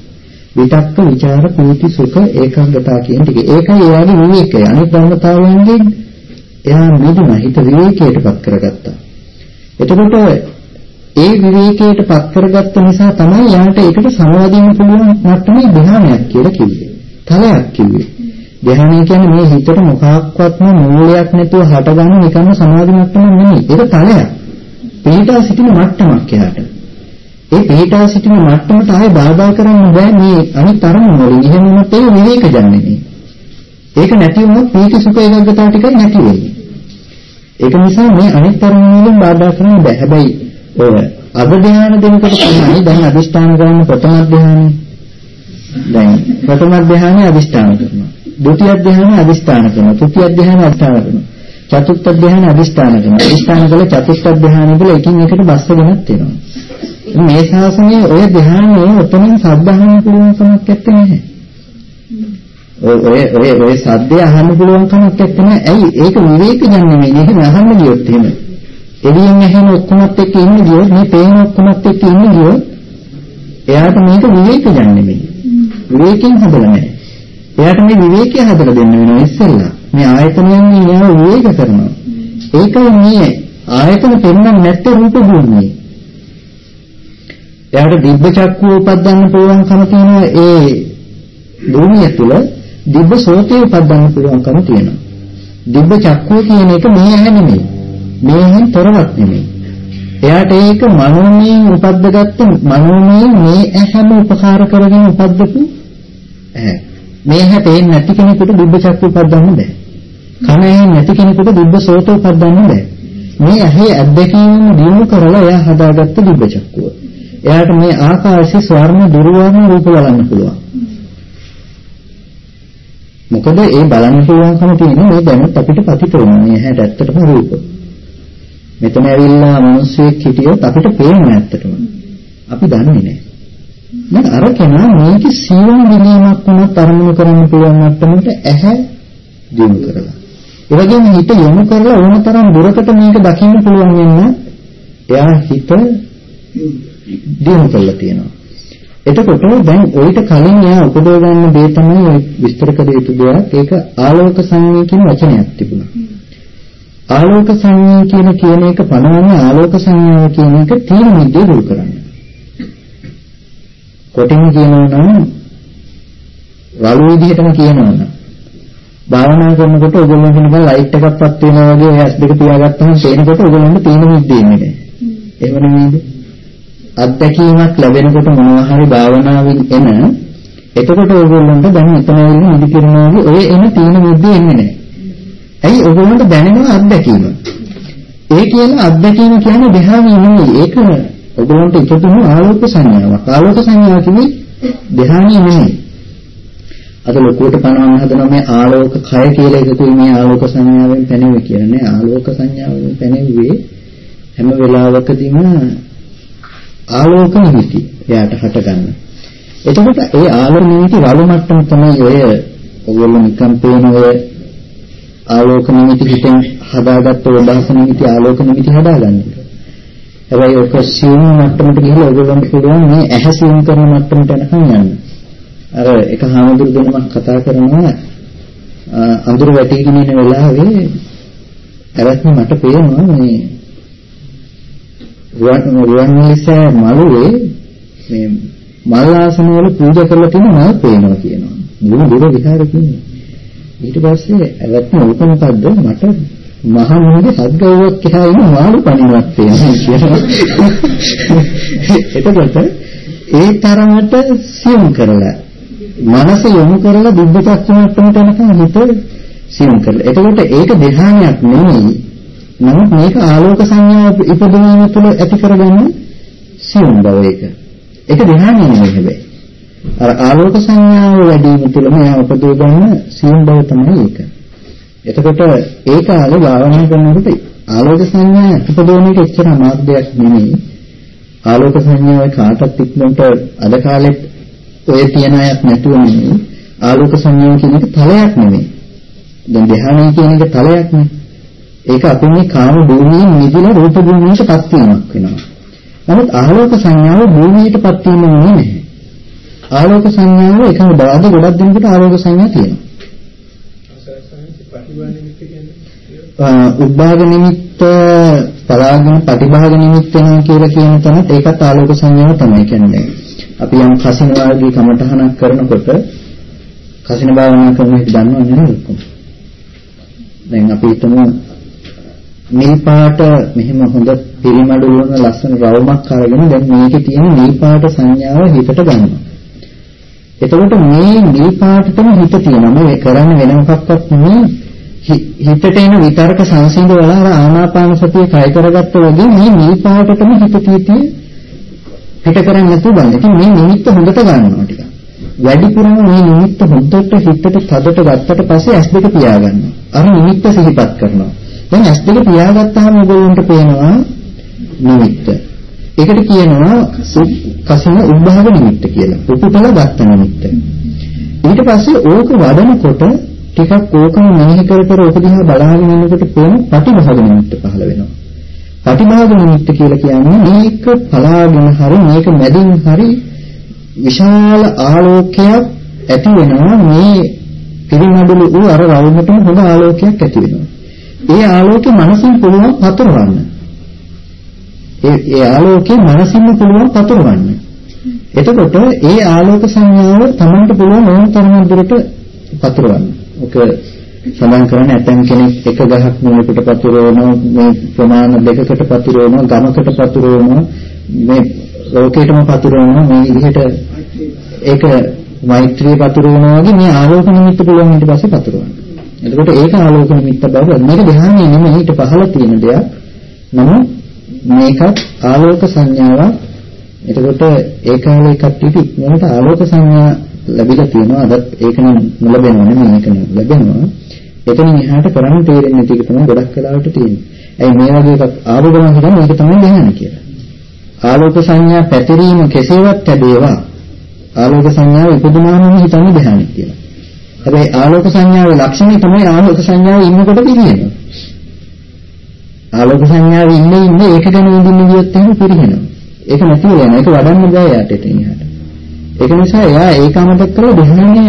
විතක්ක ਵਿਚාර ප්‍රීති සුඛ ඒකාග්‍රතාව කියන ටික. ඒකයි එයාගේ විවේකය. අනිත් ධර්මතාවයන්ගෙන් එයා මෙදුන හිත විවේකයටපත් කරගත්තා. එතකොට ඒ විවේකයටපත් කරගත්ත නිසා තමයි යාට ඒකට සමවදින්න පුළුවන් මට්ටමේ ධ්‍යානයක් කියලා කිව්වේ. තලයක් කිව්වේ. ධ්‍යානය කියන්නේ මේ හිතට මොකක්වත්ම මූලයක් නැතුව හටගන්න නිකම්ම සමාධි මට්ටමක් නෙමෙයි. ඒක තලයක්. පිළිටා සිටින මට්ටමක් එයාට. ඒ පිළිටා සිටින මට්ටමට ආයෙ බාධා කරන්න බෑ මේ අනිත් අරමුණු වලින්. එහෙම වුණොත් ඒ විවේක ජන්නේ නේ. ඒක නැති වුණොත් මේක සුඛ ඒකග්ගතාව ටිකක් නැති වෙන්නේ. ඒක නිසා මේ අනිත් අරමුණු වලින් බාධා කරන්න බෑ. හැබැයි ඔය අග ධ්‍යාන දෙනකොට තමයි දැන් අදිෂ්ඨාන කරන ප්‍රථම ධ්‍යානෙ. දැන් ප්‍රථම ධ්‍යානෙ අදිෂ්ඨාන කරනවා. ဒုတိ ය ධ්‍යානෙ අදිෂ්ඨාන කරනවා. තෘතිය ධ්‍යානෙ අදිෂ්ඨාන කරනවා. චතුර්ථ ධ්‍යානෙ අදිෂ්ඨාන කරනවා. අදිෂ්ඨාන කළ චතුර්ථ ධ්‍යානෙ වල එකින් එකට බස්ස වෙනත් වෙනවා. මේ ශාසනයේ ඔය ධ්‍යානෙ උතනින් සද්ධාහන පුළුවන් කමක් නැත්තේ. ඔය ඔය ඔය ඔය සද්දය අහන්න පුළුවන් කමක් නැත්නම් ඇයි ඒක විවේක ගන්න නෙමෙයි ඒක අහන්න ගියොත් එහෙම එළියෙන් ඇහෙන ඔක්කොමත් එක්ක ඉන්න ගියොත් මේ පේන ඔක්කොමත් එක්ක ඉන්න ගියොත් එයාට මේක විවේක ගන්න නෙමෙයි. විවේකයෙන් හදලා නැහැ. එයාට මේ විවේකය හදලා දෙන්න වෙනවා ඉස්සෙල්ලා. මේ ආයතනයන් එයාව විවේක කරනවා. ඒකයි මේ ආයතන පෙන්වන්න නැත්te රූප භූමියේ. එයාට දිබ්බ චක්කුව උපදින්න පුළුවන්කම තියෙනවා. ඒ භූමිය තුළ දිබ්බ සෝතේ උපදින්න පුළුවන්කම තියෙනවා. දිබ්බ චක්කුව කියන එක මේ ඇහැ නෙමෙයි. මේ ඇහෙන් තොරවක් නෙමෙයි. එයාට ඒක මනෝමයෙන් උපද්දගත්ත මනෝමයෙන් මේ ඇහැම උපකාර කරගෙන උපද්දපු ඇහැ. මේ ඇහැ පේන්නේ නැති කෙනෙකුට දිබ්බ චක්කුව උපදින්න බෑ. කන ඇහෙන්නේ නැති කෙනෙකුට දිබ්බ සෝතේ උපදින්න බෑ. මේ ඇහි අත්දැකීම දිනු කරලා එයා හදාගත්ත දිබ්බ චක්කුව. එයාට මේ ආකාශයේ ස්වර්ණ දුර්වර්ණ රූප බලන්න පුළුවන්. මොකද ඒ බලන්න පුළුවන්කම තියෙන මේ දැනුත් අපිට පතිත වෙනවා. මේ හැට ඇත්තටම රූප. මෙතන ඇවිල්ලා මිනිස්සෙක් හිටියොත් අපිට පේන්නේ ඇත්තටම. අපි දන්නේ නැහැ. දැන් අර කෙනා මේක සියුම් විලීමක් වුණත් අරමුණු කරන්න පුළුවන් මට්ටමට ඇහැ දිනු කරලා. ඒ වගේම හිත යොමු කරලා ඕනතරම් දුරකට මේක දකින්න පුළුවන් වෙන එයා හිත දිනු කරලා තියෙනවා. එතකොට දැන් ඔయిత කලින් එයා උපදව ගන්න දේ තමයි විස්තර කළ යුතු දෙයක්. ඒක ආලෝක සංඥා කියන වචනයක් තිබුණා. ආලෝක සංඥා කියන කියන එක පනවන්නේ ආලෝක සංඥාව කියන එක තීන මිද්දේ දුරු කරන්න. කොටින් කියනවා නම් රළු විදිහටම කියනවා නම් භාවනා කරනකොට ඔයගොල්ලන්ට නිකන් ලයිට් එකක් පත් වෙනවා වගේ ඇස් දෙක පියාගත්තම පේනකොට ඔයගොල්ලන්ට තීන මිද්දේ එන්නේ නැහැ. එහෙම නෙමෙයිද? අත්දැකීමක් ලැබෙනකොට මොනවා හරි භාවනාවෙන් එන එතකොට ඔයගොල්ලන්ට දැන් මෙතන ඉන්න ඉදි කරනවා ඔය එන තීන මිද්දේ එන්නේ නැහැ. ඇයි ඔයගොල්ලන්ට දැනෙනවා අත්දැකීම. ඒ කියන අත්දැකීම කියන්නේ දෙහාවී නෙමෙයි. ඒක ඔයගොල්ලන්ට ඉපදුණු ආලෝක සංඥාවක්. ආලෝක සංඥාව කියන්නේ දෙහාවී නෙමෙයි. අද ලොකුවට පනවන්න හදන මේ ආලෝක කය කියලා එකකුයි මේ ආලෝක සංඥාවෙන් පැනෙන්නේ කියලා නේ. ආලෝක සංඥාවෙන් පැනෙන්නේ හැම වෙලාවකදීම ආලෝක නිමිති එයාට හටගන්න. එතකොට ඒ ආලෝක නිමිති වලු මට්ටම තමයි ඔය ඔයගොල්ලෝ නිකම් පේන ඔය ආලෝක නිමිති හිතෙන් හදාගත්ත උදාස නිමිති ආලෝක නිමිති හදාගන්න. හැබැයි ඔක සියුම් මට්ටමට ගිහිල්ලා ඔයගොල්ලන්ට පුළුවන් මේ ඇහැ සියුම් කරන මට්ටමට යනකම් යන්න. අර එක හාමුදුරු දෙනමක් කතා කරනවා අඳුර වැටිගෙන ඉන්න වෙලාවේ ඇවත්ම මට පේනවා මේ රුවන්වැලිසෑ මළුවේ මේ මල් ආසන වල පූජා කරලා තියෙන මල් පේනවා කියනවා. මුළු දුර විහාරේ ඊට පස්සේ ඇවත්ම උක මොකද්ද මට මහා මොහොතේ සද්ගවයක් කියලා ඉන්න මාළු පණිනවක් පේනවා කියනවා. එතකොට ඒ තරමට සියුම් කරලා මනස යොමු කරලා බුද්ධ චක්‍රමට්ටමට යනකම් හිත සියුම් කරලා. එතකොට ඒක ධ්‍යානයක් නෙමෙයි නමුත් මේක ආලෝක සංඥාව ඉපදවීම තුළ ඇති කරගන්න සියුම් බව ඒක. ඒක ධ්‍යානෙ නෙමෙයි හැබැයි. අර ආලෝක සංඥාව වැඩි වීම තුළ මෙයා උපදව ගන්න සියුම් බව තමයි ඒක. එතකොට ඒ කාලේ භාවනා කරනකොට ආලෝක සංඥා ඉපදවන එක එච්චර අමාත්‍යයක් නෙමෙයි. ආලෝක සංඥාව කාටත් ඉක්මනට අද කාලෙත් ඔය තියන අයක් නැතුව නෙමෙයි. ආලෝක සංඥාව කියන එක තලයක් නෙමෙයි. දැන් ධ්‍යානය කියන එක තලයක් නෙමෙයි. ඒක අපි මේ කාම භූමියෙන් මිදලා රූප භූමියටපත් වීමක් වෙනවා. නමුත් ආලෝක සංඥාව භූමියටපත් වීම නෙමෙයි. ආලෝක සංඥාව එකම බාධ ගොඩක් දෙනකොට ආලෝක සංඥා තියෙනවා. උද්භාග නිමිත්ත පලාගෙන ප්‍රතිභාග නිමිත්ත වෙනවා කියලා කියන තැනත් ඒකත් ආලෝක සංඥාව තමයි කියන්නේ. අපි යම් කසින වාර්ගී කමඨහනක් කරනකොට කසින භාවනා කරන එක දන්නවද නේද? දැන් අපි හිතමු නිල් පාට මෙහෙම හොඳ පිරිමඩු වුණ ලස්සන රවුමක් අරගෙන දැන් මේකේ තියෙන නිල් පාට සංඥාව හිතට ගන්නවා. එතකොට මේ නිල් පාටටම හිත තියෙනවා. මේ කරන්නේ වෙන මොකක්වත් නෙමෙයි. හිතට එන විතර්ක සංසිඳ වල අර ආනාපාන සතිය කය කරගත්ත වගේ මේ නිල් පාටටම හිත තියෙතිය පිට කරන්නේ නැතුව බලන්න. ඉතින් මේ නිමිත්ත හොඳට ගන්නවා ටිකක්. වැඩිපුරම මේ නිමිත්ත හොඳට හිතට තදට ගත්තට පස්සේ ඇස් දෙක පියාගන්නවා. අර නිමිත්ත සිහිපත් කරනවා. දැන් ඇස් දෙක පියාගත්තාම ඔයගොල්ලන්ට පේනවා නිමිත්ත. ඒකට කියනවා කසින උභාග නිමිත්ත කියලා. උපුටල ගත්ත නිමිත්ත. ඊට පස්සේ ඕක වඩනකොට ටිකක් ඕකම මෙනෙහි කර කර ඕක දිහා බලාගෙන ඉන්නකොට පේන ප්‍රතිභාග නිමිත්ත පහළ වෙනවා. ප්‍රතිභාග නිමිත්ත කියලා කියන්නේ මේක පලාගෙන හරි මේක මැදින් හරි විශාල ආලෝකයක් ඇති වෙනවා මේ පිරිමඩළු වූ අර රවුමටම හොඳ ආලෝකයක් ඇති වෙනවා. ඒ ආලෝකේ මනසින් පුළුවන් පතුරවන්න. ඒ ඒ ආලෝකේ මනසින් පුළුවන් පතුරවන්න. එතකොට ඒ ආලෝක සංඥාව Tamanට පුළුවන් ඕන තරම් දුරට පතුරවන්න. ඔක සඳහන් කරන්නේ ඇතම් කෙනෙක් එක ගහක් මූලකට පතුරවනවා මේ ප්‍රමාණ දෙකකට පතුරවනවා ගමකට පතුරවනවා මේ ලෝකේටම පතුරවනවා මේ විදිහට ඒක මෛත්‍රී පතුරවනවා වගේ මේ ආලෝක නිමිත්ත පුළුවන් ඊට පස්සේ පතුරවන්න. එතකොට ඒක ආලෝක නිමිත්ත බව මේක ධ්‍යානයේ නෙමෙයි ඊට පහළ තියෙන දෙයක්. නමුත් මේකත් ආලෝක සංඥාවක්. එතකොට ඒ කාලේ කට්ටියට ඉක්මනට ආලෝක සංඥා ලැබිලා තියෙනවා. අදත් ඒක නම් නොලැබෙනව නෙමෙයි මේක ලැබෙනවා. එතනින් එහාට කරන්න තේරෙන්නේ නැති එක තමයි ගොඩක් වෙලාවට තියෙන්නේ. ඇයි මේ වගේ එකක් ආව ගමන් හිතන්නේ මේක තමයි ධ්‍යාන කියලා. ආලෝක සංඥා පැතිරීම කෙසේවත් ලැබේවා ආලෝක සංඥාව ඉපදුනාම හිතන්නේ ධ්‍යානෙ කියලා. හැබැයි ආලෝක සංඥාවේ ලක්ෂණය තමයි ආලෝක සංඥාවේ ඉන්නකොට පිළිහෙනවා. ආලෝක සංඥාවේ ඉන්නේ ඉන්නේ ඒක ගැන විඳින්න ගියොත් එහෙම පිළිහෙනවා. ඒක නැති වෙලා යනවා. ඒක වඩන්න බෑ යාට එතන එහාට. ඒක නිසා එයා ඒකමතක කරලා ධ්‍යානය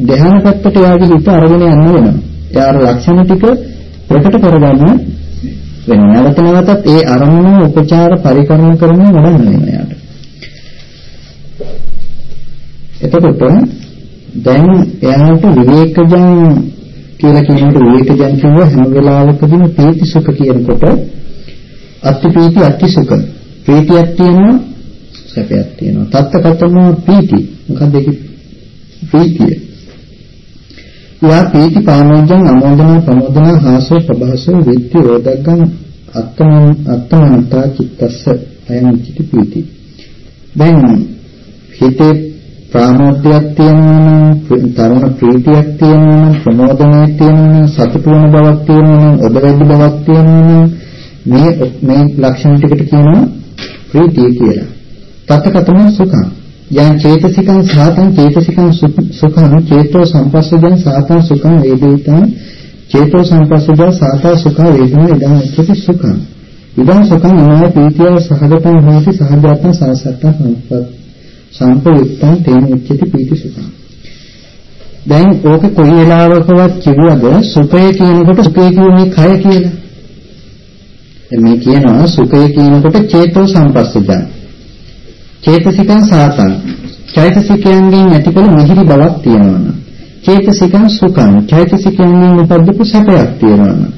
ධ්‍යාන පැත්තට යාගේ හිත අරගෙන යන්න වෙනවා. එයාට ලක්ෂණ ටික ප්‍රකට කරගන්න වෙනවා. නැවත නැවතත් ඒ අරමුණ උපචාර පරිකරණ කරන වඩන්න වෙනවා යාට. එතකොට දැන් එයාට විවේකජන් කියලා කියනකොට විවේකජන් කියව හැම වෙලාවකදීම ප්‍රීති සුඛ කියනකොට අත්ති ප්‍රීති අත්ති සුඛ. ප්‍රීතියක් තියෙනවා සැපයක් තියෙනවා. තත්ත්කතම ප්‍රීති. මොකක්ද ඒක ප්‍රීතිය? යා ප්‍රීති පානෝජං අමෝදන ප්‍රමෝදන හාසෝ ප්‍රභාසෝ විත්‍ය රෝදග්ගං අත්තමන් අත්තමන්තා චිත්තස්ස අයං චිති ප්‍රීති. දැන් හිතේ ප්‍රාමෝද්‍යයක් තියෙනවා නම් තරුණ ප්‍රීතියක් තියෙනවා නම් ප්‍රමෝදනයක් තියෙනවා නම් සතුටු වෙන බවක් තියෙනවා නම් ඔබවැදි බවක් තියෙනවා නම් මේ මේ ලක්ෂණ ටිකට කියනවා ප්‍රීතිය කියලා. තත්කතම සුඛං යං චේතසිකං සාතං චේතසිකං සුඛං චේතෝ සම්පස්සදං සාතං සුඛං වේදිතං චේතෝ සම්පස්සදං සාතා සුඛ වේදනා ඉදං උච්චති සුඛං ඉදං සුඛං නාය ප්‍රීතිය සහගතං හෝති සහජාතං සාසත්තං සම්පත් සම්පයුක්තං තේන උච්චති පීති සුඛං. දැන් ඕක කොයි වෙලාවකවත් කිව්වද සුඛය කියනකොට සුඛය කියන්නේ කය කියලා. දැන් මේ කියනවා සුඛය කියනකොට චේතෝ සම්පස්සජං. චේතසිකං සාතං. චෛතසිකයන්ගෙන් ඇතිකල මිහිරි බවක් තියෙනවා. චේතසිකං සුඛං. චෛතසිකයන්ගෙන් උපද්දපු සැපයක් තියෙනවා.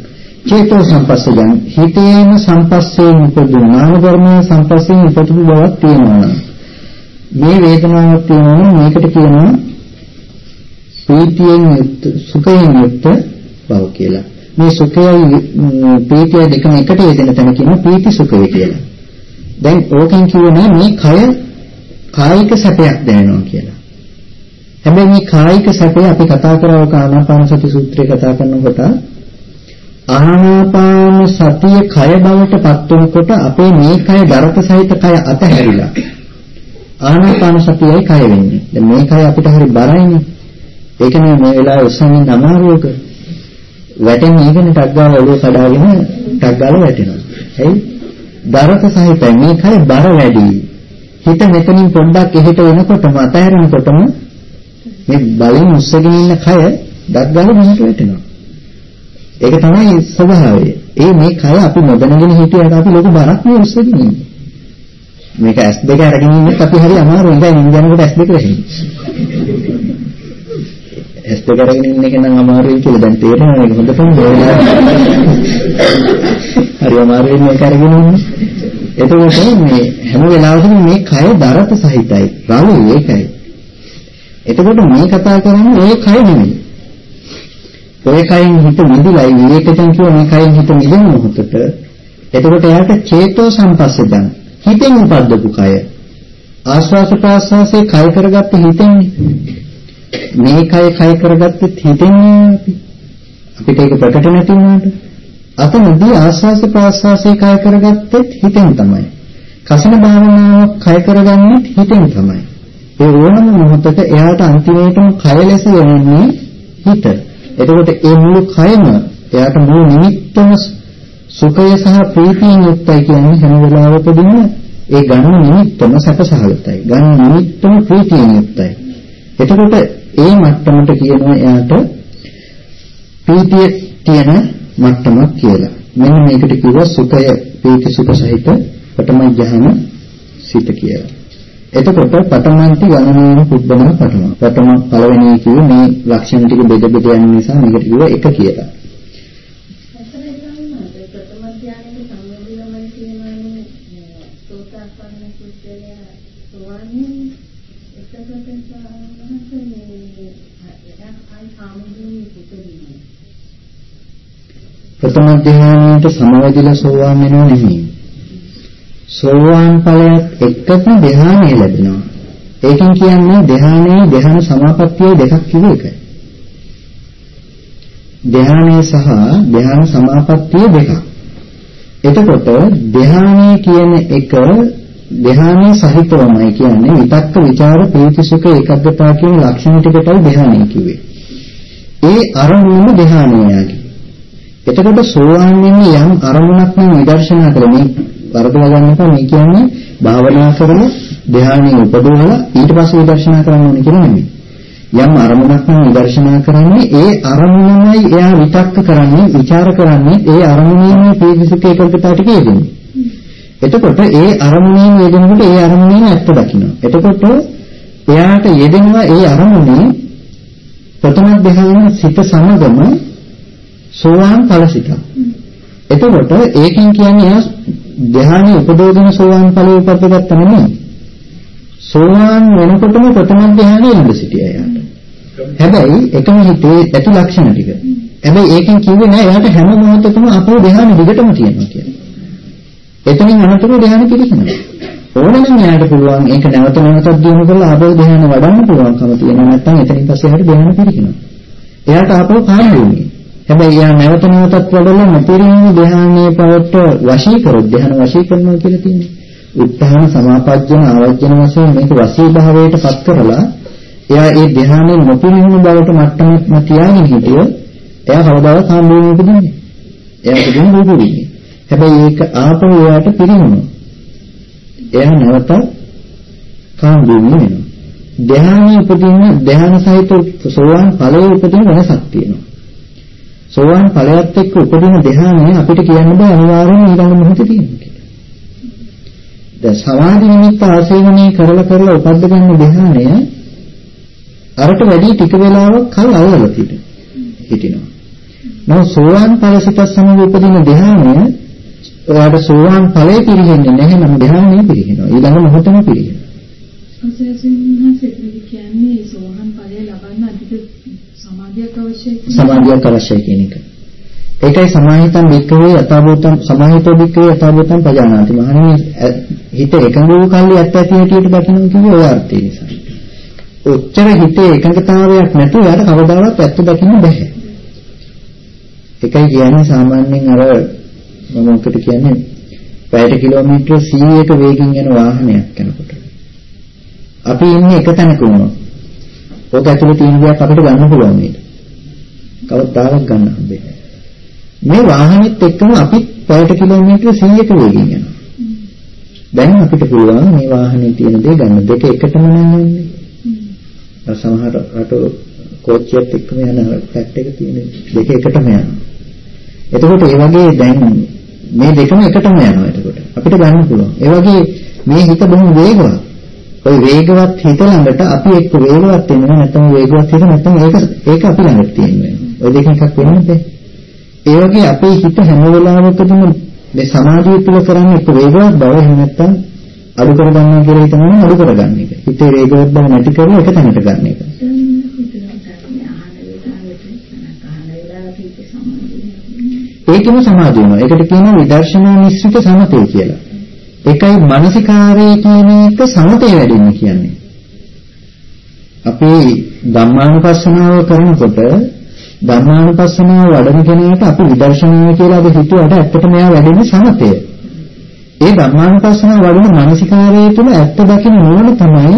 චේතෝ සම්පස්සජං හිතේම සම්පස්සේ උපදින නාම ධර්මයේ සම්පස්සේ උපදින බවක් තියෙනවා. මේ වේදනාවක් තියෙනවා මේකට කියනවා ප්‍රීතියෙන් යුක්ත සුඛයෙන් යුක්ත බව කියලා. මේ සුඛයයි ප්‍රීතිය දෙකම එකට යෙදෙන තැන කියනවා ප්‍රීති සුඛය කියලා. දැන් ඕකෙන් කියුණා මේ කය කායික සැපයක් දැනෙනවා කියලා. හැබැයි මේ කායික සැපය අපි කතා කරව ආනාපාන සති සූත්‍රය කතා කරනකොට ආනාපාන සතිය කය බවට පත් වෙනකොට අපේ මේ කය දරත සහිත කය අතහැරිලා ආනාපාන සතියයි කය වෙන්නේ. දැන් මේ කය අපිට හරි බරයිනේ. ඒක නේ මේ වෙලාවේ උස්සන්නේ අමාරුවක. වැටෙන්නේ ඉගෙන ටක් ගාලා ඔළුව කඩාගෙන ටක් ගාලා වැටෙනවා. හරි? දරක සහිතයි මේ කය බර වැඩි. හිත මෙතනින් පොඩ්ඩක් එහෙට වෙනකොටම අතහැරෙනකොටම මේ බලෙන් උස්සගෙන ඉන්න කය ඩක් ගාලා මෙහෙට වැටෙනවා. ඒක තමයි ස්වභාවය. ඒ මේ කය අපි නොදැනගෙන හිටියට අපි ලොකු බරක් නේ උස්සගෙන ඉන්නේ. මේක S2 අරගෙන ඉන්නත් අපි හරි අමාරුයි නේද නින් යනකොට S2 රැහෙන්නේ. S2 අරගෙන ඉන්න එක නම් අමාරුයි කියලා දැන් තේරෙනවා මේක හොඳටම හරි අමාරුයි මේක අරගෙන ඉන්න. එතකොට මේ හැම වෙලාවෙම මේ කය දරත සහිතයි. රළු ඒකයි. එතකොට මේ කතා කරන්නේ ඒ කය නෙමෙයි. ඔය කයින් හිත මිදිලයි විවේකයෙන් කියව මේ කයින් හිත මිදෙන මොහොතට එතකොට එයාට චේතෝ සම්පස්සෙන් හිතෙන් උපද්දපු කය. ආස්වාස ප්‍රාස්වාසයේ කය කරගත්ත හිතෙන්නේ. මේ කය කය කරගත්තත් හිතෙන්නේ අපි. අපිට ඒක ප්‍රකට නැති වුණාට. අතනදී ආස්වාස ප්‍රාස්වාසයේ කය කරගත්තත් හිතෙන් තමයි. කසන භාවනාවක් කය කරගන්නෙත් හිතෙන් තමයි. ඒ ඕනම මොහොතක එයාට අන්තිමේටම කය ලෙස වෙන්නේ හිත. එතකොට ඒ මුළු කයම එයාට මුළු නිමිත්තම සුඛය සහ ප්‍රීතියෙන් යුක්තයි කියන්නේ හැම වෙලාවකදීම ඒ ගන්න නිමිත්තම සැපසහගතයි. ගන්න නිමිත්තම ප්‍රීතියෙන් යුක්තයි. එතකොට ඒ මට්ටමට කියනවා එයාට ප්‍රීතිය තියෙන මට්ටමක් කියලා. මෙන්න මේකට කිව්වා සුඛය ප්‍රීති සුඛ සහිත පඨම ඥාන සිත කියලා. එතකොට පඨමන්ති ගණනාන පුබ්බනා පඨම. පඨම පළවෙනි කිව්වේ මේ ලක්ෂණ ටික බෙද බෙද යන නිසා මේකට කිව්වා එක කියලා. ප්‍රථම ධ්‍යානයට සමවැදිලා සෝවාන් වෙනව නෙමෙයි. සෝවාන් ඵලයක් එක්කම ධ්‍යානය ලැබෙනවා. ඒකෙන් කියන්නේ ධ්‍යානයේ ධ්‍යාන සමාපත්තිය දෙකක් කිව්ව එකයි. ධ්‍යානය සහ ධ්‍යාන සමාපත්තිය දෙකක්. එතකොට ධ්‍යානය කියන එක ධ්‍යානයේ සහිතවමයි කියන්නේ විතක්ක ਵਿਚාර ප්‍රීතිසුඛ ඒකග්ගතා කියන ලක්ෂණ ටිකටයි ධ්‍යානය කිව්වේ. ඒ අරමුණම ධ්‍යානයයි. එතකොට සෝවාන් වෙන්නේ යම් අරමුණක් නම් විදර්ශනා කරමින් වරදවා ගන්න එපා මේ කියන්නේ භාවනා කරලා ධ්‍යානයේ උපදවලා ඊට පස්සේ විදර්ශනා කරන්න ඕනේ කියලා නෙමෙයි. යම් අරමුණක් නම් විදර්ශනා කරන්නේ ඒ අරමුණමයි එයා විතක්ක කරන්නේ, ਵਿਚාර කරන්නේ ඒ අරමුණේම ප්‍රීතිසුඛ ඒකග්ගතා ටික යෙදෙන්නේ. එතකොට ඒ අරමුණේම යෙදෙනකොට ඒ අරමුණේම ඇත්ත දකින්න. එතකොට එයාට යෙදෙනවා ඒ අරමුණේ ප්‍රථම ධ්‍යාන සිත සමගම සෝවාන් ඵලසිත. එතකොට ඒකෙන් කියන්නේ එයා ධ්‍යානෙ උපදෝදන සෝවාන් ඵලයේ උපදගත්ත නෙමෙයි. සෝවාන් වෙනකොටම ප්‍රථම ධ්‍යානෙ ඉඳ සිටියා එයාට. හැබැයි එකම හිතේ ඇති ලක්ෂණ ටික. හැබැයි ඒකෙන් කිව්වේ නෑ එයාට හැම මොහොතකම අපෝ ධ්‍යානෙ දිගටම තියෙනවා කියලා. එතනින් අනතුරු ධ්‍යානෙ පිළිසිනවා. ඕනනම් එයාට පුළුවන් ඒක නැවත නැවතත් දිනු කරලා ආපහු ධ්‍යානෙ වඩන්න පුළුවන්කම තියෙනවා. නැත්නම් එතනින් පස්සේ එයාට ධ්‍යානෙ පිළිසිනවා. එයාට ආපහු කාම වෙන්නේ. හැබැයි යා නැවත නැවතත් වඩලා නොපිරිණින ධ්‍යානයේ පවට වශී කරොත් ධ්‍යාන වශී කරනවා කියලා තියෙනවා. උත්හාන සමාපජ්ජන ආවජ්ජන වශයෙන් මේක වශී භාවයට පත් කරලා එයා ඒ ධ්‍යානයේ නොපිරිණින බවට මට්ටමක් තියාගෙන හිටිය එයා කවදාවත් සම්බෝධි උපදින්නේ. එයා උපදින්නේ රූපෙන්නේ. හැබැයි ඒක ආපහු එයාට පිරිනුනවා. එයා නැවත කාම භූමිය වෙනවා. ධ්‍යානයේ උපදින ධ්‍යාන සහිත සෝවාන් ඵලයේ උපදින වෙනසක් තියෙනවා. සෝවාන් ඵලයත් එක්ක උපදින ධ්‍යානය අපිට කියන්න බෑ අනිවාර්යයෙන්ම ඊළඟ මොහොතේ තියෙනවා කියලා. දැන් සමාධි නිමිත්ත ආසේවනයේ කරලා කරලා උපද්ද ගන්න ධ්‍යානය අරට වැඩි ටික වෙලාවක් කල් අවවල හිටිනවා. නෝ සෝවාන් ඵලසිත සමග උපදින ධ්‍යානය ඔයාට සෝවාන් ඵලයේ පිරෙන්නේ නැහැ නම් ධ්‍යානෙ පිරෙනවා. ඊළඟ මොහොතම පිරෙනවා. සමාධියක් අවශ්‍යයි සමාධියක් අවශ්‍යයි කියන එක. ඒකයි සමාහිතං වික්කවේ යථාභූතං සමාහිතෝ වික්කවේ යථාභූතං පජානාති. මහණෙනි හිත එකඟ වූ කල්ලි ඇත්ත ඇති හැටියට දකින්න කිව්වේ ඔය අර්ථය නිසා. ඔච්චර හිතේ එකඟතාවයක් නැතුව යාට කවදාවත් ඇත්ත දකින්න බෑ. ඒකයි කියන්නේ සාමාන්‍යයෙන් අර මම මොකට කියන්නේ පැයට කිලෝමීටර 100ක වේගෙන් යන වාහනයක් යනකොට අපි ඉන්නේ එක තැනක වුණා. ඕක ඇතුලේ තියෙන දේක් අපිට ගන්න පුළුවන් නේද? කවදාවත් ගන්න හම්බෙන්නේ මේ වාහනෙත් එක්කම අපි පැයට කිලෝමීටර 100ක වේගෙන් යනවා. දැන් අපිට පුළුවන් මේ වාහනේ තියෙන දේ ගන්න දෙක එකටම යන්නේ. සමහර රට කෝච්චියත් එක්කම යන පැට් එක තියෙන දෙක එකටම යනවා. එතකොට ඒ වගේ දැන් මේ දෙකම එකටම යනවා එතකොට. අපිට ගන්න පුළුවන්. ඒ වගේ මේ හිත බොහොම වේගවත්. ওই වේගවත් හිත ළඟට අපි එක්ක වේගවත් වෙනවා නැත්නම් වේගවත් හිත නැත්නම් ඒක ඒක අපි ළඟට තියෙනවා. ඔය දෙක එකක් වෙන්නේ නැහැ. ඒ වගේ අපේ හිත හැම වෙලාවකදීම මේ සමාධිය තුල කරන්නේ එක්ක වේගවත් බව එහෙම නැත්නම් අඩු කරගන්නවා කියලා හිතනවා අඩු කරගන්න එක. හිතේ වේගවත් බව නැති කරලා එක තැනට ගන්න එක. ඒකම සමාධිය වෙනවා. ඒකට කියනවා විදර්ශනා මිශ්‍රිත සමතේ කියලා. ඒකයි මානසිකාරයේ කියන එක සමතේ වැඩෙන්නේ කියන්නේ. අපි ධම්මානුපස්සනාව කරනකොට ධම්මානුපස්සනාව වඩන කෙනාට අපි විදර්ශනාව කියලා අපි හිතුවට ඇත්තටම එයා වැඩෙන්නේ සමතය. ඒ ධම්මානුපස්සනාව වඩන මානසිකාරයේ තුල ඇත්ත දකින්න ඕන තමයි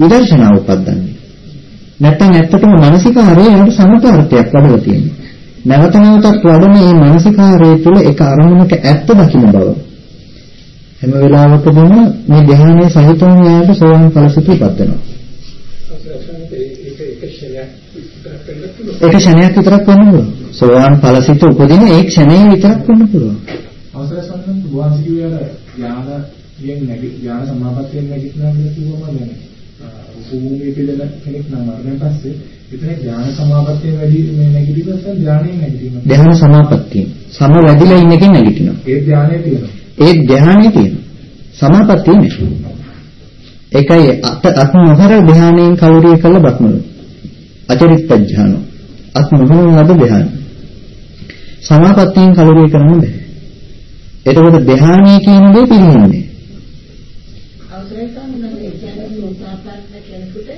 විදර්ශනාව උපදින්නේ. නැත්නම් ඇත්තටම මානසිකාරයේ යට සමතාර්ථයක් වඩලා තියෙනවා. නැවත නැවතත් වඩන මේ මානසිකාරයේ තුල එක අරමුණක ඇත්ත දකින්න බව. හැම වෙලාවකදම මේ ධ්‍යානයේ සහිතවම යාට සෝවාන් ඵලසිත ඉපදෙනවා. ඒක ක්ෂණයක් විතරක් වෙන්න පුළුවන්. සෝවාන් ඵලසිත උපදින ඒ ක්ෂණය විතරක් වෙන්න පුළුවන්. අවසර සම්බන්ධ බුවාන්සි කිව්වේ අර ඥාන කියන නැගි ඥාන සමාපත්තියෙන් නැගිටිනවා කියලා කිව්වම දැන් භූමියේ පිළිදෙන කෙනෙක් නම් මරණයෙන් පස්සේ එතන ඥාන සමාපත්තිය වැඩි මේ නැගිටිනවා නැත්නම් ඥානයෙන් නැගිටිනවා. ධ්‍යාන සමාපත්තිය. සම වැඩිලා ඉන්නකින් නැගිටිනවා. ඒ ඥානය තියෙනවා. ඒ ධ්‍යානෙ තියෙනවා. සමාපත්තිය නෙවෙයි. ඒකයි අත අත් මොහර ධ්‍යානයෙන් කවුරිය කළ බක්මලු. අචරිත්ත ධ්‍යානෝ. අත් මොහර ලද ධ්‍යාන. සමාපත්තියෙන් කවුරිය කරන්න බෑ. එතකොට ධ්‍යානයේ කියන දේ පිළිගන්නේ. අවසරයි සම්මත ඒ කියන්නේ ලෝකාපන්න කෙනෙකුට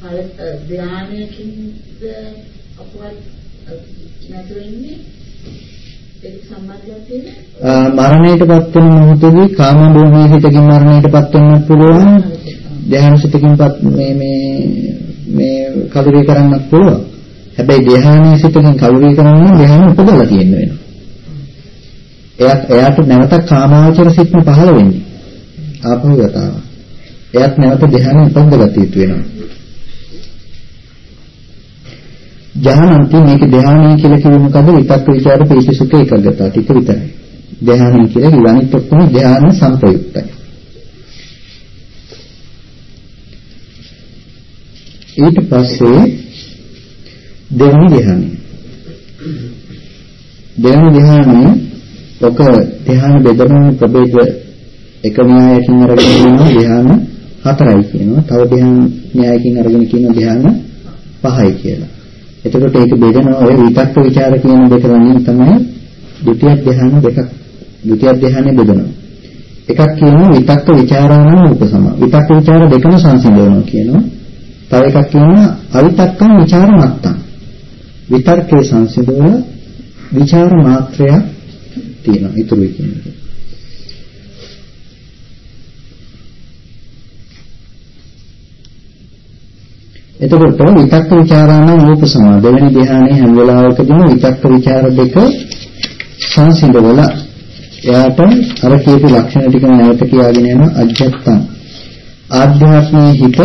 පල ධ්‍යානයකින්ද අපවත් නැතු වෙන්නේ ඒක සම්බන්ධයක් තියෙනවා. මරණයටපත් වෙන මොහොතේදී කාම භූමියේ හිතකින් මරණයටපත් වෙන්නත් පුළුවන්. ධ්‍යාන සිතකින්පත් මේ මේ මේ කලුරිය කරන්නත් පුළුවන්. හැබැයි ධ්‍යානයේ සිතකින් කලුරිය කරන්න ධ්‍යාන උපදලා තියෙන්න වෙනවා. එයාට එයාට නැවත කාමාවචර සිත්ම පහළ වෙන්නේ. ආපහු යතාව එයාත් නැවත ධ්‍යාන උපදගත යුතු වෙනවා ධානන්ති මේක ධානය කියලා කිව්වෙ මොකද විතක්ක ਵਿਚාර පීතිසුඛ ඒකග්ගතා ටික විතරයි. ධානය කියලා කිව්ව අනිත් ඔක්කොම ධාන සංප්‍රයුක්තයි. ඊට පස්සේ දෙවනි ධානය. දෙවනි ධානය ඔක ධාන බෙදන ප්‍රභේද එක න්‍යායකින් අරගෙන ඉන්නවා ධාන හතරයි කියනවා. තව ධාන න්‍යායකින් අරගෙන කියනවා ධාන පහයි කියලා. එතකොට ඒක බෙදෙනවා ඔය විතක්ක ਵਿਚාර කියන දෙක වලින් තමයි ဒုတိ ය ධ්‍යාන දෙකක් ဒုတိ ය ධ්‍යානෙ බෙදෙනවා. එකක් කියනවා විතක්ක ਵਿਚාරාන උපසම. විතක්ක ਵਿਚාර දෙකම සංසිඳනවා කියනවා. තව එකක් කියනවා අවිතක්කම් ਵਿਚාර මත්තම්. විතර්කේ සංසිඳන විචාර මාත්‍රයක් තියෙනවා. ඊතුරු කියන්නේ. එතකොට විතක්ක ਵਿਚාරානම් රූපසමා දෙවෙනි ධ්‍යානයේ හැම වෙලාවකදීම විතක්ක ਵਿਚාර දෙක සංසිඳවල එයාට අර කියපු ලක්ෂණ ටික නැවත කියාගෙන යන අධ්‍යත්තම් ආධ්‍යාත්මයේ හිත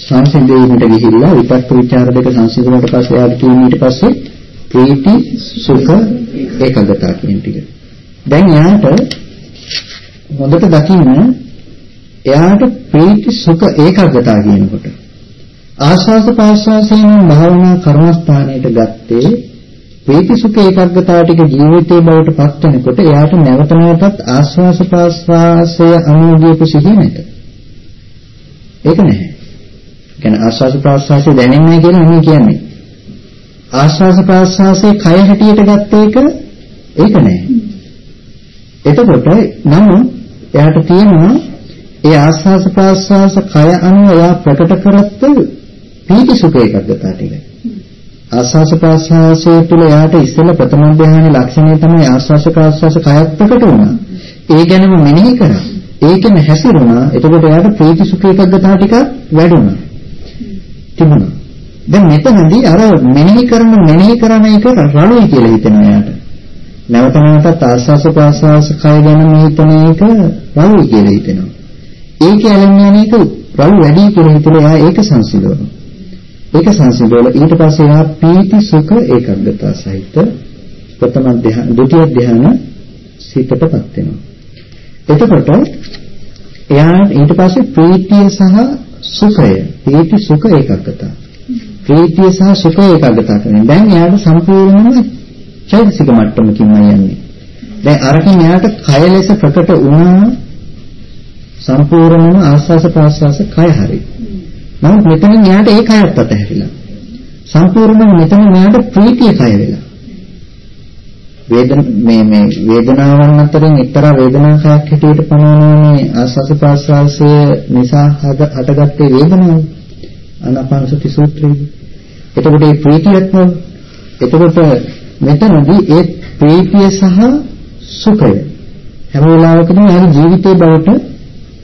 සංසිඳීමට ගිහිල්ලා විතක්ක ਵਿਚාර දෙක සංසිඳුණාට පස්සේ එයාට කියන්නේ ඊට පස්සේ ප්‍රීති සුඛ ඒකගතා කියන ටික. දැන් එයාට හොඳට දකින්න එයාට ප්‍රීති සුඛ ඒකගතා කියනකොට ආස්වාද ප්‍රාස්වාසයෙන් භාවනා කර්මස්ථානයට ගත්තේ ප්‍රීති සුඛ ඒකග්ගතාව ටික ජීවිතේ බවට පත් වෙනකොට එයාට නැවත නැවතත් ආස්වාස ප්‍රාස්වාසය අනුගියපු සිහිය නැත. ඒක නැහැ. කියන්නේ ආස්වාස ප්‍රාස්වාසය දැනෙන්නේ කියලා මම කියන්නේ. ආස්වාස ප්‍රාස්වාසයේ කය හැටියට ගත්ත එක ඒක නැහැ. එතකොට නමුත් එයාට තියෙනවා ඒ ආස්වාස ප්‍රාස්වාස කය අනුව එයා ප්‍රකට කරත්තු පීති සුඛ ඒකග්ගතා ටික. ආස්වාස ප්‍රාස්වාසය තුළ යාට ඉස්සෙල්ලා ප්‍රථම ධ්‍යානයේ ලක්ෂණය තමයි ආස්වාස ප්‍රාස්වාස කයත් ප්‍රකට වුණා. ඒ ගැනම මෙනෙහි කරා. ඒකෙන් හැසිරුණා. එතකොට යාට ප්‍රීති සුඛ ඒකග්ගතා ටික වැඩුණා. තිබුණා. දැන් මෙතනදී අර මෙනෙහි කරන මෙනෙහි කරන එක රණුයි කියලා හිතෙනවා යාට. නැවත නැවතත් ආස්වාස ප්‍රාස්වාස කය ගැන හිතන එක රණුයි කියලා හිතෙනවා. ඒක ඇලෙන්නේ අනේක රළු වැඩි කියලා හිතලා එයා ඒක සංසිඳවනවා. ඒක සංසිඳවල ඊට පස්සේ එයා පීති සුඛ ඒකග්ගතා සහිත ප්‍රථම ධ්‍යාන ဒုတိ ය ධ්‍යාන සිතටපත් වෙනවා. එතකොට එයා ඊට පස්සේ ප්‍රීතිය සහ සුඛය ප්‍රීති සුඛ ඒකග්ගතා. ප්‍රීතිය සහ සුඛ ඒකග්ගතා කියන්නේ දැන් එයාට සම්පූර්ණයෙන්ම චෛතසික මට්ටමකින්ම යන්නේ. දැන් අරකින් එයාට කය ලෙස ප්‍රකට වුණා සම්පූර්ණයෙන්ම ආස්වාස ප්‍රාස්වාස කය හරියි. නමුත් මෙතන න්යාට ඒ කයත් අතහැරිලා. සම්පූර්ණයෙන් මෙතන න්යාට ප්‍රීතිය කය වෙලා. වේදන මේ මේ වේදනාවන් අතරින් එක්තරා වේදනාවක් හැටියට පනවන්නේ ආස්වාස ප්‍රාස්වාසය නිසා හටගත්තේ වේදනාව. අනාපානසති සූත්‍රයේදී. එතකොට මේ ප්‍රීතියත් එතකොට මෙතනදී ඒ ප්‍රීතිය සහ සුඛය හැම වෙලාවකම යාගේ ජීවිතේ බවට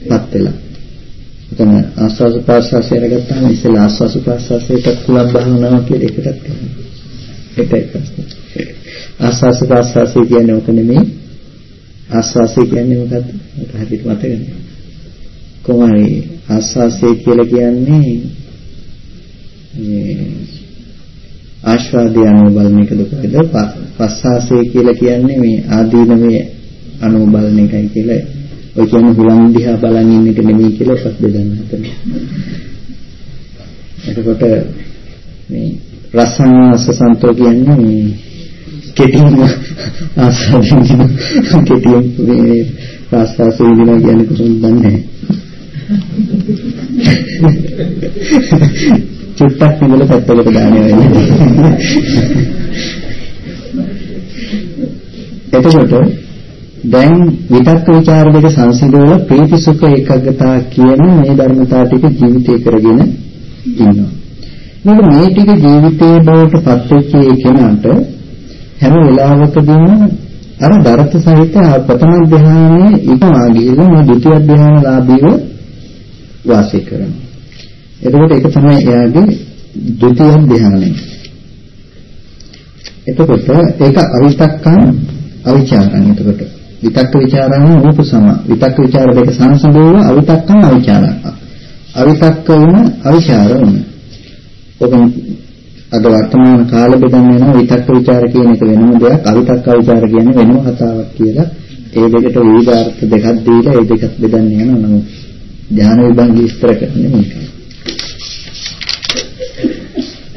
පත් වෙලා. එතන ආස්වාස ප්‍රාස්වාසය අරගත්තාම ඉස්සෙල්ලා ආස්වාස ප්‍රාස්වාසයට කුලම් බහනවා කියලා එකටත් කරනවා. ඒකයි ප්‍රශ්නේ. ආස්වාස ප්‍රාස්වාසය කියන්නේ ඔක නෙමෙයි. ආස්වාසය කියන්නේ මොකද්ද? මට හරියට මතක නැහැ. කොහොමයි ආස්වාසය කියලා කියන්නේ මේ ආශ්වාදයේ අනුබලන එක දුකද පස්සාසය කියලා කියන්නේ මේ ආදීනමේ අනුබලන එකයි කියලා ඔය කියන්නේ හුලං දිහා බලන් ඉන්න එක නෙමෙයි කියලා එකක් බෙදන්න හදනවා. එතකොට මේ රසංවාස සන්තෝ කියන්නේ මේ කෙටිම ආස්වාදින කෙටිම මේ රසාස විඳිනවා කියන්නේ කොහොමද දන්නේ චුට්ටක් නිවල පැත්තකට දාන්නේ වෙන්නේ. එතකොට දැන් විතක්ක ਵਿਚාර දෙක සංසිඳවල ප්‍රීති සුඛ ඒකග්ගතා කියන මේ ධර්මතා ටික ජීවිතේ කරගෙන ඉන්නවා. මොකද මේ ටික ජීවිතේ බවට පත්වෙච්ච එකනට හැම වෙලාවකදීම අර දරත සහිත ප්‍රථම ධ්‍යානයේ ඉක්මවා ගිහින් මේ ဒုတိ ය ධ්‍යානලාභීව වාසය කරනවා. එතකොට ඒක තමයි එයාගේ ဒုတိ ය ධ්‍යානය. එතකොට ඒක අවිතක්කම් අවිචාරණ එතකොට විතක්ක ਵਿਚාරාම රූප සම විතක්ක ਵਿਚාර දෙක සංසදෝව අවිතක්කම අවිචාරා අවිතක්ක වුණ අවිචාර වුණ. ඔබ අද වර්තමාන කාල බෙදන්න වෙනවා විතක්ක ਵਿਚාර කියන එක වෙනම දෙයක්. අවිතක්ක අවිචාර කියන්නේ වෙනම කතාවක් කියලා. ඒ දෙකට විවිධාර්ථ දෙකක් දීලා ඒ දෙකත් බෙදන්න යනවා. නමුත් ධාන විභංග විස්තර කරන්නේ මේකයි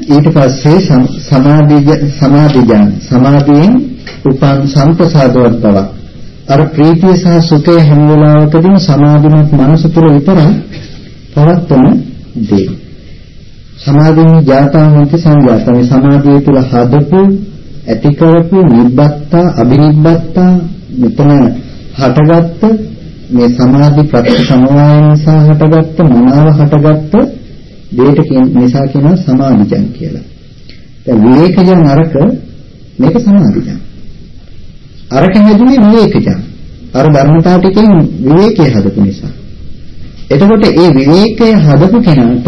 ඊට පස්සේ සමාධි සමාධිඥාන සමාධියෙන්. උපන් සම්පසාදවත් බවක්. අර ප්‍රීතිය සහ සුඛය හැම වෙලාවකදීම සමාධිමත් මනස තුළ විතරක් පවත්වන දේ සමාධින් ජාතාවන්ති සංජාත මේ සමාධිය තුළ හදපු ඇති කරපු නිබ්බත්තා අබිනිබ්බත්තා මෙතන හටගත්ත මේ සමාධි ප්‍රත්‍ය සමவாய නිසා හටගත්ත මනාව හටගත්ත දෙයට නිසා කියනවා සමාධිජන් කියලා. දැන් විවේකජන් අරක මේක සමාධිජන්. අරක හැදුනේ විවේකජන්. අර ධර්මතාව ටිකෙන් විවේකයේ හදපු නිසා. එතකොට ඒ විවේකයේ හදපු කෙනාට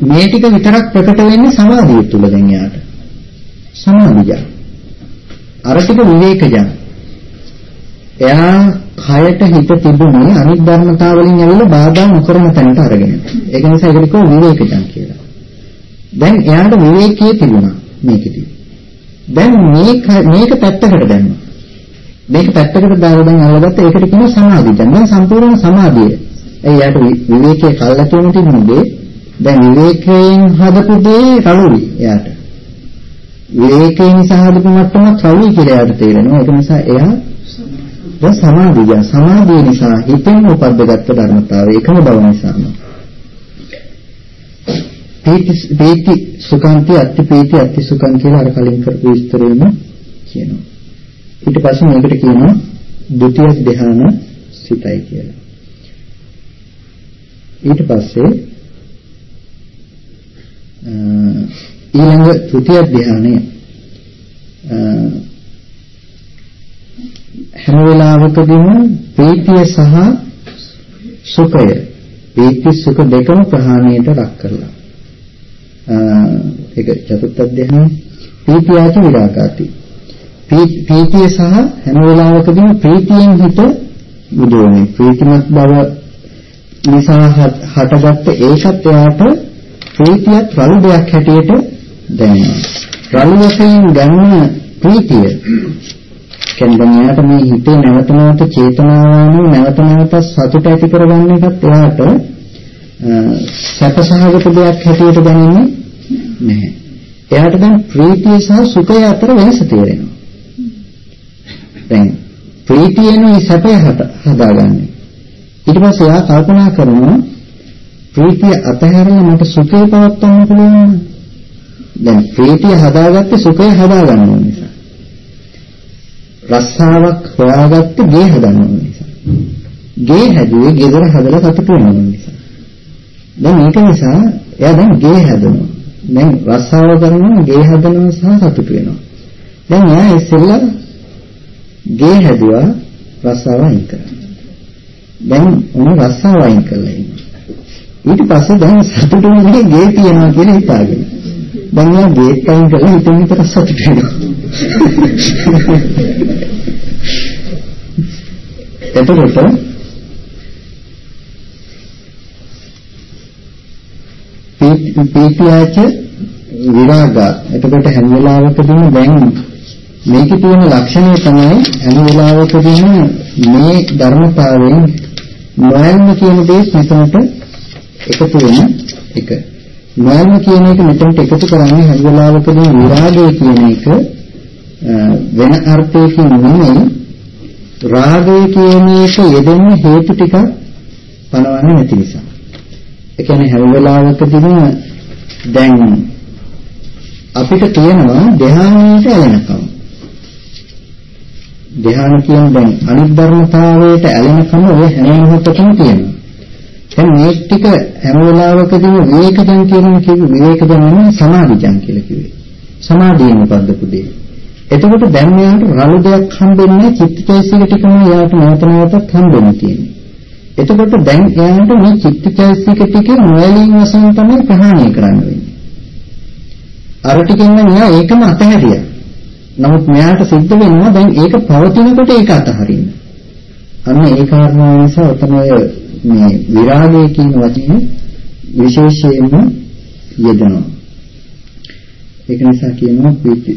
මේ ටික විතරක් ප්‍රකට වෙන්නේ සමාධිය තුල දැන් යාට. සමාධිජන්. අර ටික විවේකජන්. එයා කයට හිත තිබුණේ අනිත් ධර්මතාවලින් ඇවිල්ලා බාධා නොකරන තැනට අරගෙන. ඒක නිසා ඒකට කිව්ව විවේකජන් කියලා. දැන් එයාට විවේකයේ තිබුණා මේකෙදී. දැන් මේක මේක පැත්තකට දැම්මා. මේක පැත්තකට දාලා දැන් අල්ලගත්ත ඒකට කියනවා සමාධිය. දැන් සම්පූර්ණ සමාධිය. ඒ යාට විවේකයේ කල්ලාතුම තිබුණේ දැන් විවේකයෙන් හදපු දේ රළුයි එයාට. විවේකයෙන් නිසා හදපු මට්ටමක් රළුයි කියලා එයාට තේරෙනවා. ඒක නිසා එයා දැන් සමාධිය සමාධිය නිසා හිතෙන් උපද්දගත්තු ධර්මතාවය එකම බව නිසාම පීති පීති සුඛාන්ති අත්ති පීති අත්ති සුඛං කියලා අර කලින් කරපු විස්තරෙම කියනවා. ඊට පස්සේ මේකට කියනවා ဒုတိ ය ධ්‍යාන සිතයි කියලා. ඊට පස්සේ ඊළඟ තෘතිය ධ්‍යානය හැම වෙලාවකදීම ප්‍රීතිය සහ සුඛය ප්‍රීති සුඛ දෙකම ප්‍රහාණයට ලක් කරලා. ඒක චතුර්ථ ධ්‍යානය ප්‍රීතියච විරාගාති. ප්‍රීතිය සහ හැම වෙලාවකදීම ප්‍රීතියෙන් හිත බුදෝනේ ප්‍රීතිමත් බව නිසා හටගත්ත ඒකත් එයාට ප්‍රීතියත් රළු දෙයක් හැටියට දැනෙනවා. රළු වශයෙන් ගන්න ප්‍රීතිය. කියන්නේ දැන් එයාට මේ හිතේ නැවත නැවත චේතනාවම නැවත නැවත සතුට ඇති කරගන්න එකත් එයාට සැපසහගත දෙයක් හැටියට දැනෙන්නේ නැහැ. එයාට දැන් ප්‍රීතිය සහ සුඛය අතර වෙනස තේරෙනවා. දැන් ප්‍රීතියනේ සැපය හදාගන්නේ. ඊට පස්සේ එයා කල්පනා කරනවා ප්‍රීතිය අතහැරලා මට සුඛය පවත්වන්න පුළුවන්. දැන් ප්‍රීතිය හදාගත්තේ සුඛය හදාගන්න නිසා. රස්සාවක් හොයාගත්තේ ගේ හදන්න ඕන නිසා. ගේ හැදුවේ ගෙදර හදලා සතුටු වෙන නිසා. දැන් මේක නිසා එයා දැන් ගේ හදනවා. දැන් රස්සාව කරනවා ගේ හදනවා සහ සතුටු වෙනවා. දැන් එයා ඉස්සෙල්ලා ගේ හැදුවා රස්සාව අයින් කරා. දැන් උන රස්සාව අයින් කළා ඉන්නවා. ඊට පස්සේ දැන් සතුටු වෙන්නේ ගේ තියනවා කියලා හිතාගෙන. දැන් එයා ගේත් අයින් කරලා හිතින් විතර සතුටු වෙනවා. එතකොට පීතියාච විරාග එතකොට හැම වෙලාවකදීම දැන් මේකේ තියෙන ලක්ෂණය තමයි හැම වෙලාවකදීම මේ ධර්මතාවයෙන් නොයල්ම කියන දේ මෙතනට එකතු වෙන එක. නොයල්ම කියන එක මෙතනට එකතු කරන්නේ හැම වෙලාවකදීම විරාගය කියන එක වෙන අර්ථයකින් නෙමෙයි රාගය කියන එක යෙදෙන හේතු ටික පනවන්නේ නැති නිසා. ඒ කියන්නේ හැම වෙලාවකදීම දැන් අපිට තියෙනවා ධ්‍යානයට ඇලෙනකම. ධ්‍යාන කියන්නේ දැන් අනිත් ධර්මතාවයට ඇලෙනකම ඔය හැම මොහොතකම තියෙනවා. දැන් මේ ටික හැම වෙලාවකදීම විවේකජන් කියන කිව්ව විවේකජන් නෙමෙයි සමාධිජන් කියලා කිව්වේ. සමාධියෙන් උපද්දපු දෙය. එතකොට දැන් මෙයාට රළු දෙයක් හම්බෙන්නේ චිත්තචෛසික ටිකම එයාට නැවත නැවතත් හම්බෙන්න තියෙන්නේ. එතකොට දැන් එයාට මේ චිත්තචෛසික ටික නොයලින් වශයෙන් තමයි ප්‍රහාණය කරන්න වෙන්නේ. අර ටිකෙන් මෙයා ඒකම අතහැරියා. නමුත් මෙයාට සිද්ධ වෙනවා දැන් ඒක පවතිනකොට ඒක අතහරින්න. අන්න ඒ කාරණාව නිසා ඔතන මේ විරාගය කියන වචනේ විශේෂයෙන්ම යෙදෙනවා. ඒක නිසා කියනවා පීති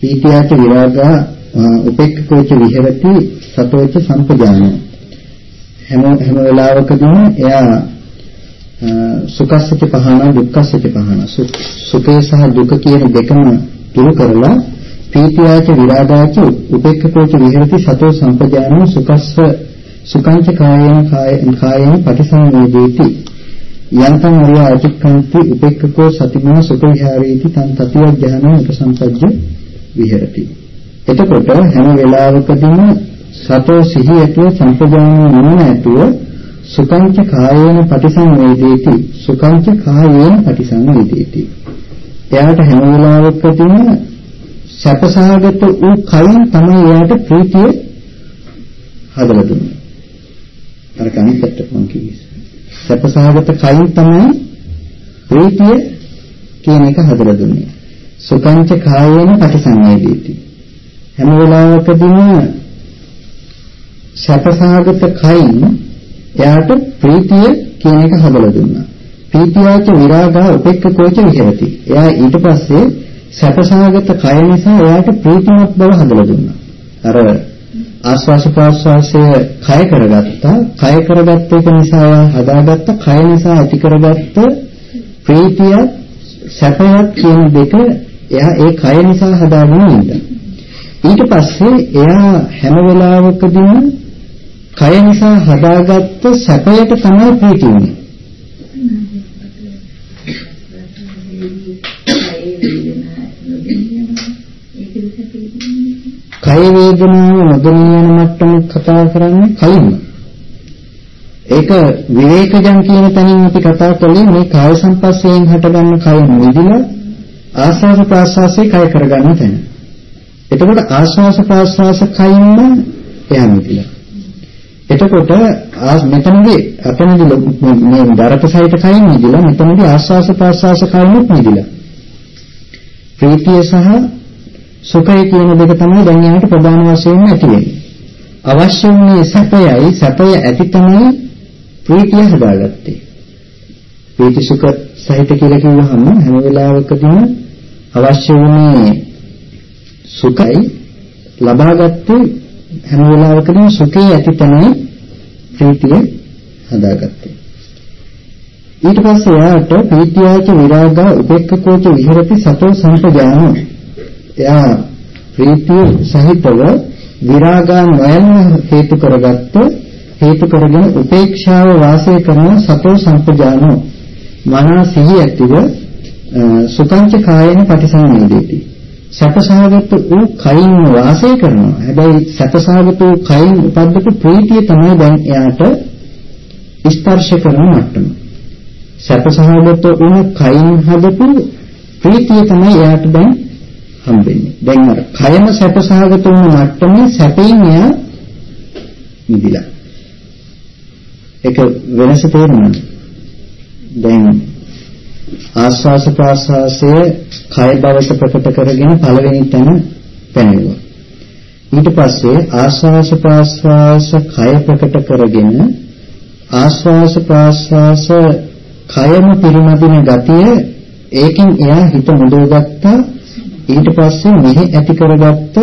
පීතියට විරාගා උපේක්ඛකෝච විහෙරති සතෝච සම්පජාන හැම හැම වෙලාවකදීම එයා සුඛස්සච පහන දුක්ඛස්සච පහන. සුඛය සහ දුක කියන දෙකම දුරු කරලා පීතියාච විරාගාච උපේක්ඛකෝච විහෙරති සතෝ සම්පජානෝ සුඛස්ස සුඛංච කායේන කායේන පටිසංවේදේති. යන්තම් අරිය අතික්කන්ති උපේක්ඛකෝ සතිමා සුඛ විහාරේති තන් තතිය ඥාන උපසම්පජ්ජ විහෙරති. එතකොට හැම වෙලාවකදීම සතෝ සිහිය ඇතුව සම්පජානන නුවණ ඇතුව සුඛංච කායේන පටිසංවේදේති. සුඛංච කායේන පටිසංවේදේති. එයාට හැම වෙලාවකදීම සැපසහගත වූ කයින් තමයි එයාට ප්‍රීතිය හදලා දුන්නේ. අර කණිත් පැත්තට මම කිව්වේ. සැපසහගත කයින් තමයි ප්‍රීතිය කියන එක හදලා දුන්නේ. සුඛංච කායේන පටිසංවේදේති. හැම වෙලාවකදීම සැපසහගත කයින් එයාට ප්‍රීතිය කියන එක හදලා දුන්නා. ප්‍රීතියච විරාගා උපේක්ඛකෝච විහෙරති. එයා ඊට පස්සේ සැපසහගත කය නිසා එයාට ප්‍රීතිමත් බව හදලා දුන්නා. අර ආස්වාස ප්‍රාස්වාසය කය කරගත්තා. කය කරගත්ත එක නිසා එයා හදාගත්ත කය නිසා ඇති කරගත්ත ප්‍රීතිය සැපයක් කියන දෙක එයා ඒ කය නිසා හදාගෙන ඉන්නවා. ඊට පස්සේ එයා හැම වෙලාවකදීම කය නිසා හදාගත්ත සැපයට තමයි ප්‍රීතියන්නේ. කය වේදනාව නොදෙනියන මට්ටම කතා කරන්නේ කලින්ම. ඒක විවේකජම් කියන තැනින් අපි කතා කළේ මේ කාය සංපස්සයෙන් හටගන්න කය නිදිලා ආස්වාද ප්‍රාස්වාසයේ කය කරගන්න තැන. එතකොට ආස්වාස ප්‍රාස්වාස කයින්ම එහා නිදිලා. එතකොට මෙතනදී අතනදී මේ දරත සහිත කයින් නිදිලා මෙතනදී ආස්වාස ප්‍රාස්වාස කයින්ුත් නිදිලා. ප්‍රීතිය සහ සුඛය කියන දෙක තමයි දැන් යාට ප්‍රධාන වශයෙන් ඇති වෙන්නේ. අවශ්‍ය වුණේ සැපයයි සැපය ඇති තමයි ප්‍රීතිය හදාගත්තේ. ප්‍රීති සුඛ සහිත කියලා කිව්වහම හැම වෙලාවකදීම අවශ්‍ය වුණේ සුඛයි. ලබාගත්තේ හැම වෙලාවකදීම සුඛේ ඇති තමයි ප්‍රීතිය හදාගත්තේ. ඊට පස්සේ එයාට ප්‍රීතියාච විරාගා උපේක්ඛකෝච විහෙරති සතෝ සංපජානෝ එයා ප්‍රීතිය සහිතව විරාගා නොයල්ම හේතු කරගත්ත හේතු කරගෙන උපේක්ෂාව වාසය කරන සතෝ සම්පජානෝ. මනා සිහි ඇතිව සුඛංච කායේන පටිසංවේදේති සැපසහගත වූ කයින් වාසය කරනවා හැබැයි සැපසහගත වූ කයින් උපද්දපු ප්‍රීතිය තමයි දැන් එයාට ස්පර්ශ කරන මට්ටම සැපසහගත වුණ කයින් හදපු ප්‍රීතිය තමයි එයාට දැන් හම්බෙන්නේ. දැන් අර කයම සැපසහගත වුණ මට්ටමේ සැපෙන් එයා නිදිලා. ඒක වෙනස තේරෙනවද? දැන් ආස්වාස ප්‍රාස්වාසය කය බවට ප්‍රකට කරගෙන පළවෙනි තැන පැනෙනවා. ඊට පස්සේ ආස්වාස ප්‍රාස්වාස කය ප්‍රකට කරගෙන ආස්වාස ප්‍රාස්වාස කයම පිරිමදින ගතිය ඒකෙන් එයා හිත මුදවගත්තා ඊට පස්සේ මෙහි ඇති කරගත්ත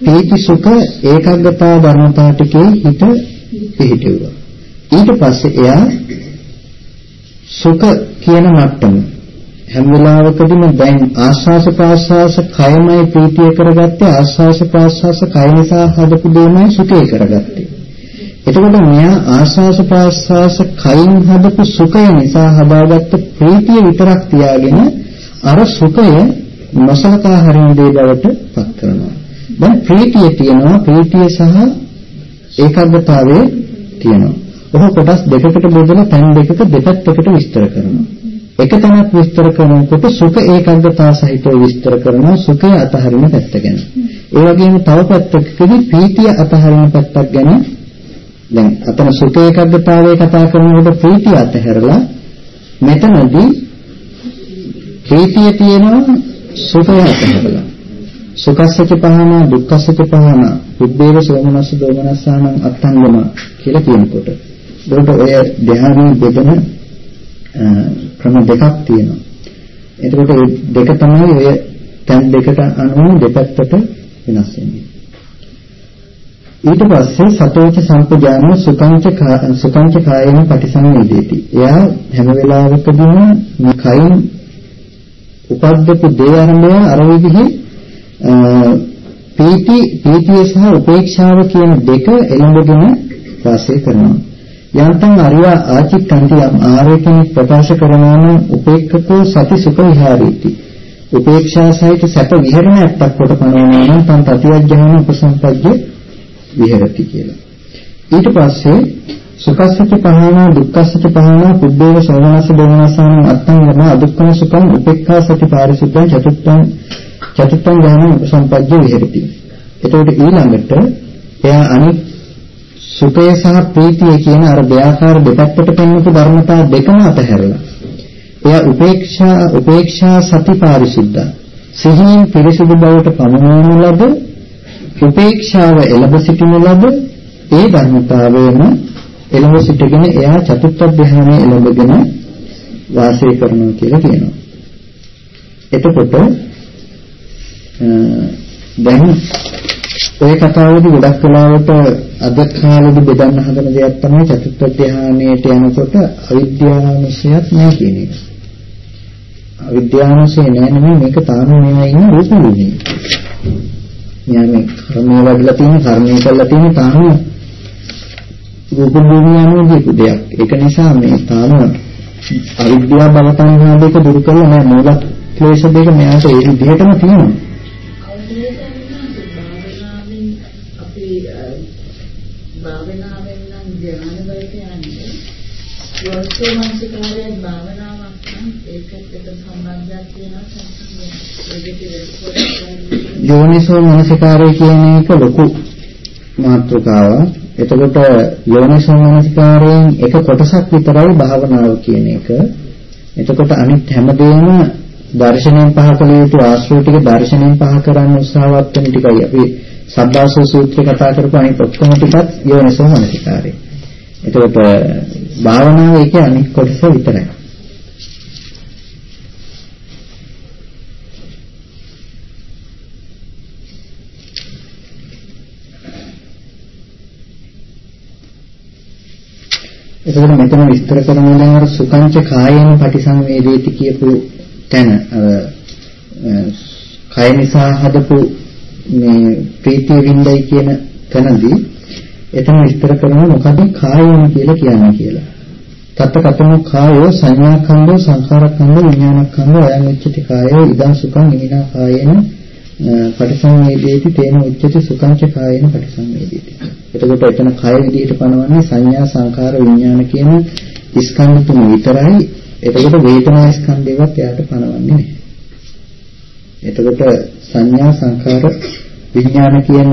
පීති සුඛ ඒකාග්‍රතාව ධර්මතා ටිකේ හිත පිහිටුවා. ඊට පස්සේ එයා සුඛ කියන මට්ටම හැම වෙලාවකදීම දැන් ආස්වාස ප්‍රාස්වාස කයමයි ප්‍රීතිය කරගත්තේ ආස්වාස ප්‍රාස්වාස කය නිසා හදපු දෙයමයි සුඛය කරගත්තේ. එතකොට මෙයා ආස්වාස ප්‍රාස්වාස කයින් හදපු සුඛය නිසා හදාගත්ත ප්‍රීතිය විතරක් තියාගෙන අර සුඛය නොසලකා හරින දේ බවට පත් කරනවා. දැන් ප්‍රීතිය තියෙනවා ප්‍රීතිය සහ ඒකාග්‍රතාවයේ තියෙනවා. ඔහු කොටස් දෙකකට බෙදලා තැන් දෙකක දෙපැත්තකට විස්තර කරනවා. එක තැනක් විස්තර කරනකොට සුඛ ඒකාග්‍රතාව සහිතව විස්තර කරනවා සුඛය අතහරින පැත්ත ගැන. ඒ වගේම තව පැත්තකදී ප්‍රීතිය අතහරින පැත්තක් ගැන දැන් අතන සුඛ ඒකාග්‍රතාවය කතා කරනකොට ප්‍රීතිය අතහැරලා මෙතනදී ප්‍රීතිය තියෙනවා සුඛය අතහැරලා. සුඛස්සච පහන දුක්ඛස්සච පහන උද්දේව සෝමනස්ස දෝමනස්සානං අත්තංගම කියලා කියනකොට. ඒකට ඔය ධ්‍යානයේ බෙදෙන ක්‍රම දෙකක් තියෙනවා. එතකොට මේ දෙක තමයි ඔය තැන් දෙකට අනුව දෙපැත්තට වෙනස් වෙන්නේ. ඊට පස්සේ සතෝච සම්පජාන සුඛංච සුඛංච කායේන පටිසංවේදේති. එයා හැම වෙලාවකදීම මේ කයින් උපද්දපු දේ අරඹය අර විදිහේ පීති පීතිය සහ උපේක්ෂාව කියන දෙක එළඹගෙන වාසය කරනවා. යන්තම් අරියා ආචිත්තන්ති යම් ආරේකෙන ප්‍රකාශ කරනවා නම් උපේක්ඛකෝ සති සුඛ විහාරීති. උපේක්ෂා සහිත සැප විහරණයක් කොට පනවනවා නම් තන් තතියඥාන උපසම්පජ්ජ විහෙරති කියලා. ඊට පස්සේ සුඛස්සච පහනා දුක්ඛස්සච පහනා පුබ්බේව සෝමනස්ස දෝමනසං අත්තං යම අදුක්ඛම සුඛං උපේක්ඛා සති පාරිසුද්ධං චතුත්තං චතුත්තං ඥාන උපසම්පජ්ජ විහෙරති. එතකොට ඊළඟට එයා අනිත් සුඛය සහ ප්‍රීතිය කියන අර දෙආකාර දෙපැත්තට පෙන්වපු ධර්මතා දෙකම අතහැරලා එයා උපේක්ෂා උපේක්ෂා සති පාරිසුද්ධ සිහියෙන් පිරිසුදු බවට පමනවන ලද උපේක්ෂාව එළඹ සිටින ලද ඒ ධර්මතාවයම එළඹ සිටගෙන එයා චතුත්ථ ධ්‍යානයේ එළඹගෙන වාසය කරනවා කියලා කියනවා. එතකොට දැන් ওই කතාවේදී ගොඩක් වෙලාවට අද කාලේදී බෙදන්න හදන දෙයක් තමයි චතුත්ථ ධානයේට යනකොට අවිද්‍යාවනුසයත් නැහැ කියන එක. අවිද්‍යාවනුසය නැහැ නෙමෙයි මේක තාම මේවා ඉන්න රූප භූමියේ. ඥානේ කර්මය වඩලා තියෙන කර්මය කරලා තියෙන තාම රූප භූමිය අනුව දෙයක්. ඒක නිසා මේ තාම අවිද්‍යාව බව තණ්හා දෙක දුරු කරලා නැහැ මූල ක්ලේශ දෙක මෙයාට ඒ විදිහටම තියෙනවා. යෝනිසෝ මනසිකාරයේ භාවනාවක් නම් ඒකත් එක සම්බන්ධයක් තියෙනවා යෝනිසෝ මනසිකාරය කියන එක ලොකු මාතෘකාවක්. එතකොට යෝනිසෝ මනසිකාරයෙන් එක කොටසක් විතරයි භාවනාව කියන එක. එතකොට අනිත් හැමදේම දර්ශනයෙන් පහ කළ යුතු ආශ්‍රය ටික දර්ශනයෙන් පහ කරන්න උත්සාහවත් වෙන ටිකයි අපි සබ්බාසෝ සූත්‍රය කතා කරපු අනිත් ඔක්කොම ටිකත් යෝනිසෝ මනසිකාරය. එතකොට භාවනාව ඒකේ අනිත් කොටස විතරයි. එතකොට මෙතන විස්තර කරනවා දැන් අර සුකංච කායේන පටිසංවේදේති කියපු තැන අර කය නිසා හදපු මේ ප්‍රීතිය විඳයි කියන තැනදී එතන විස්තර කරනවා මොකද කායයම කියලා කියන්නේ කියලා. තත්ත කතම කායෝ සංඥාඛණ්ඩෝ සංඛාරඛණ්ඩෝ විඥානඛණ්ඩෝ අයං උච්චති කායෝ ඉදං සුඛං ඉමිනා කායේන පටිසංවේදේති තේන උච්චති සුඛංච කායේන පටිසංවේදේති. එතකොට එතන කය විදිහට පනවන්නේ සංඥා සංඛාර විඥාන කියන ස්කන්ධ තුන විතරයි. එතකොට වේදනා ස්කන්ධේවත් එයාට පනවන්නේ නැහැ. එතකොට සංඥා සංඛාර විඥාන කියන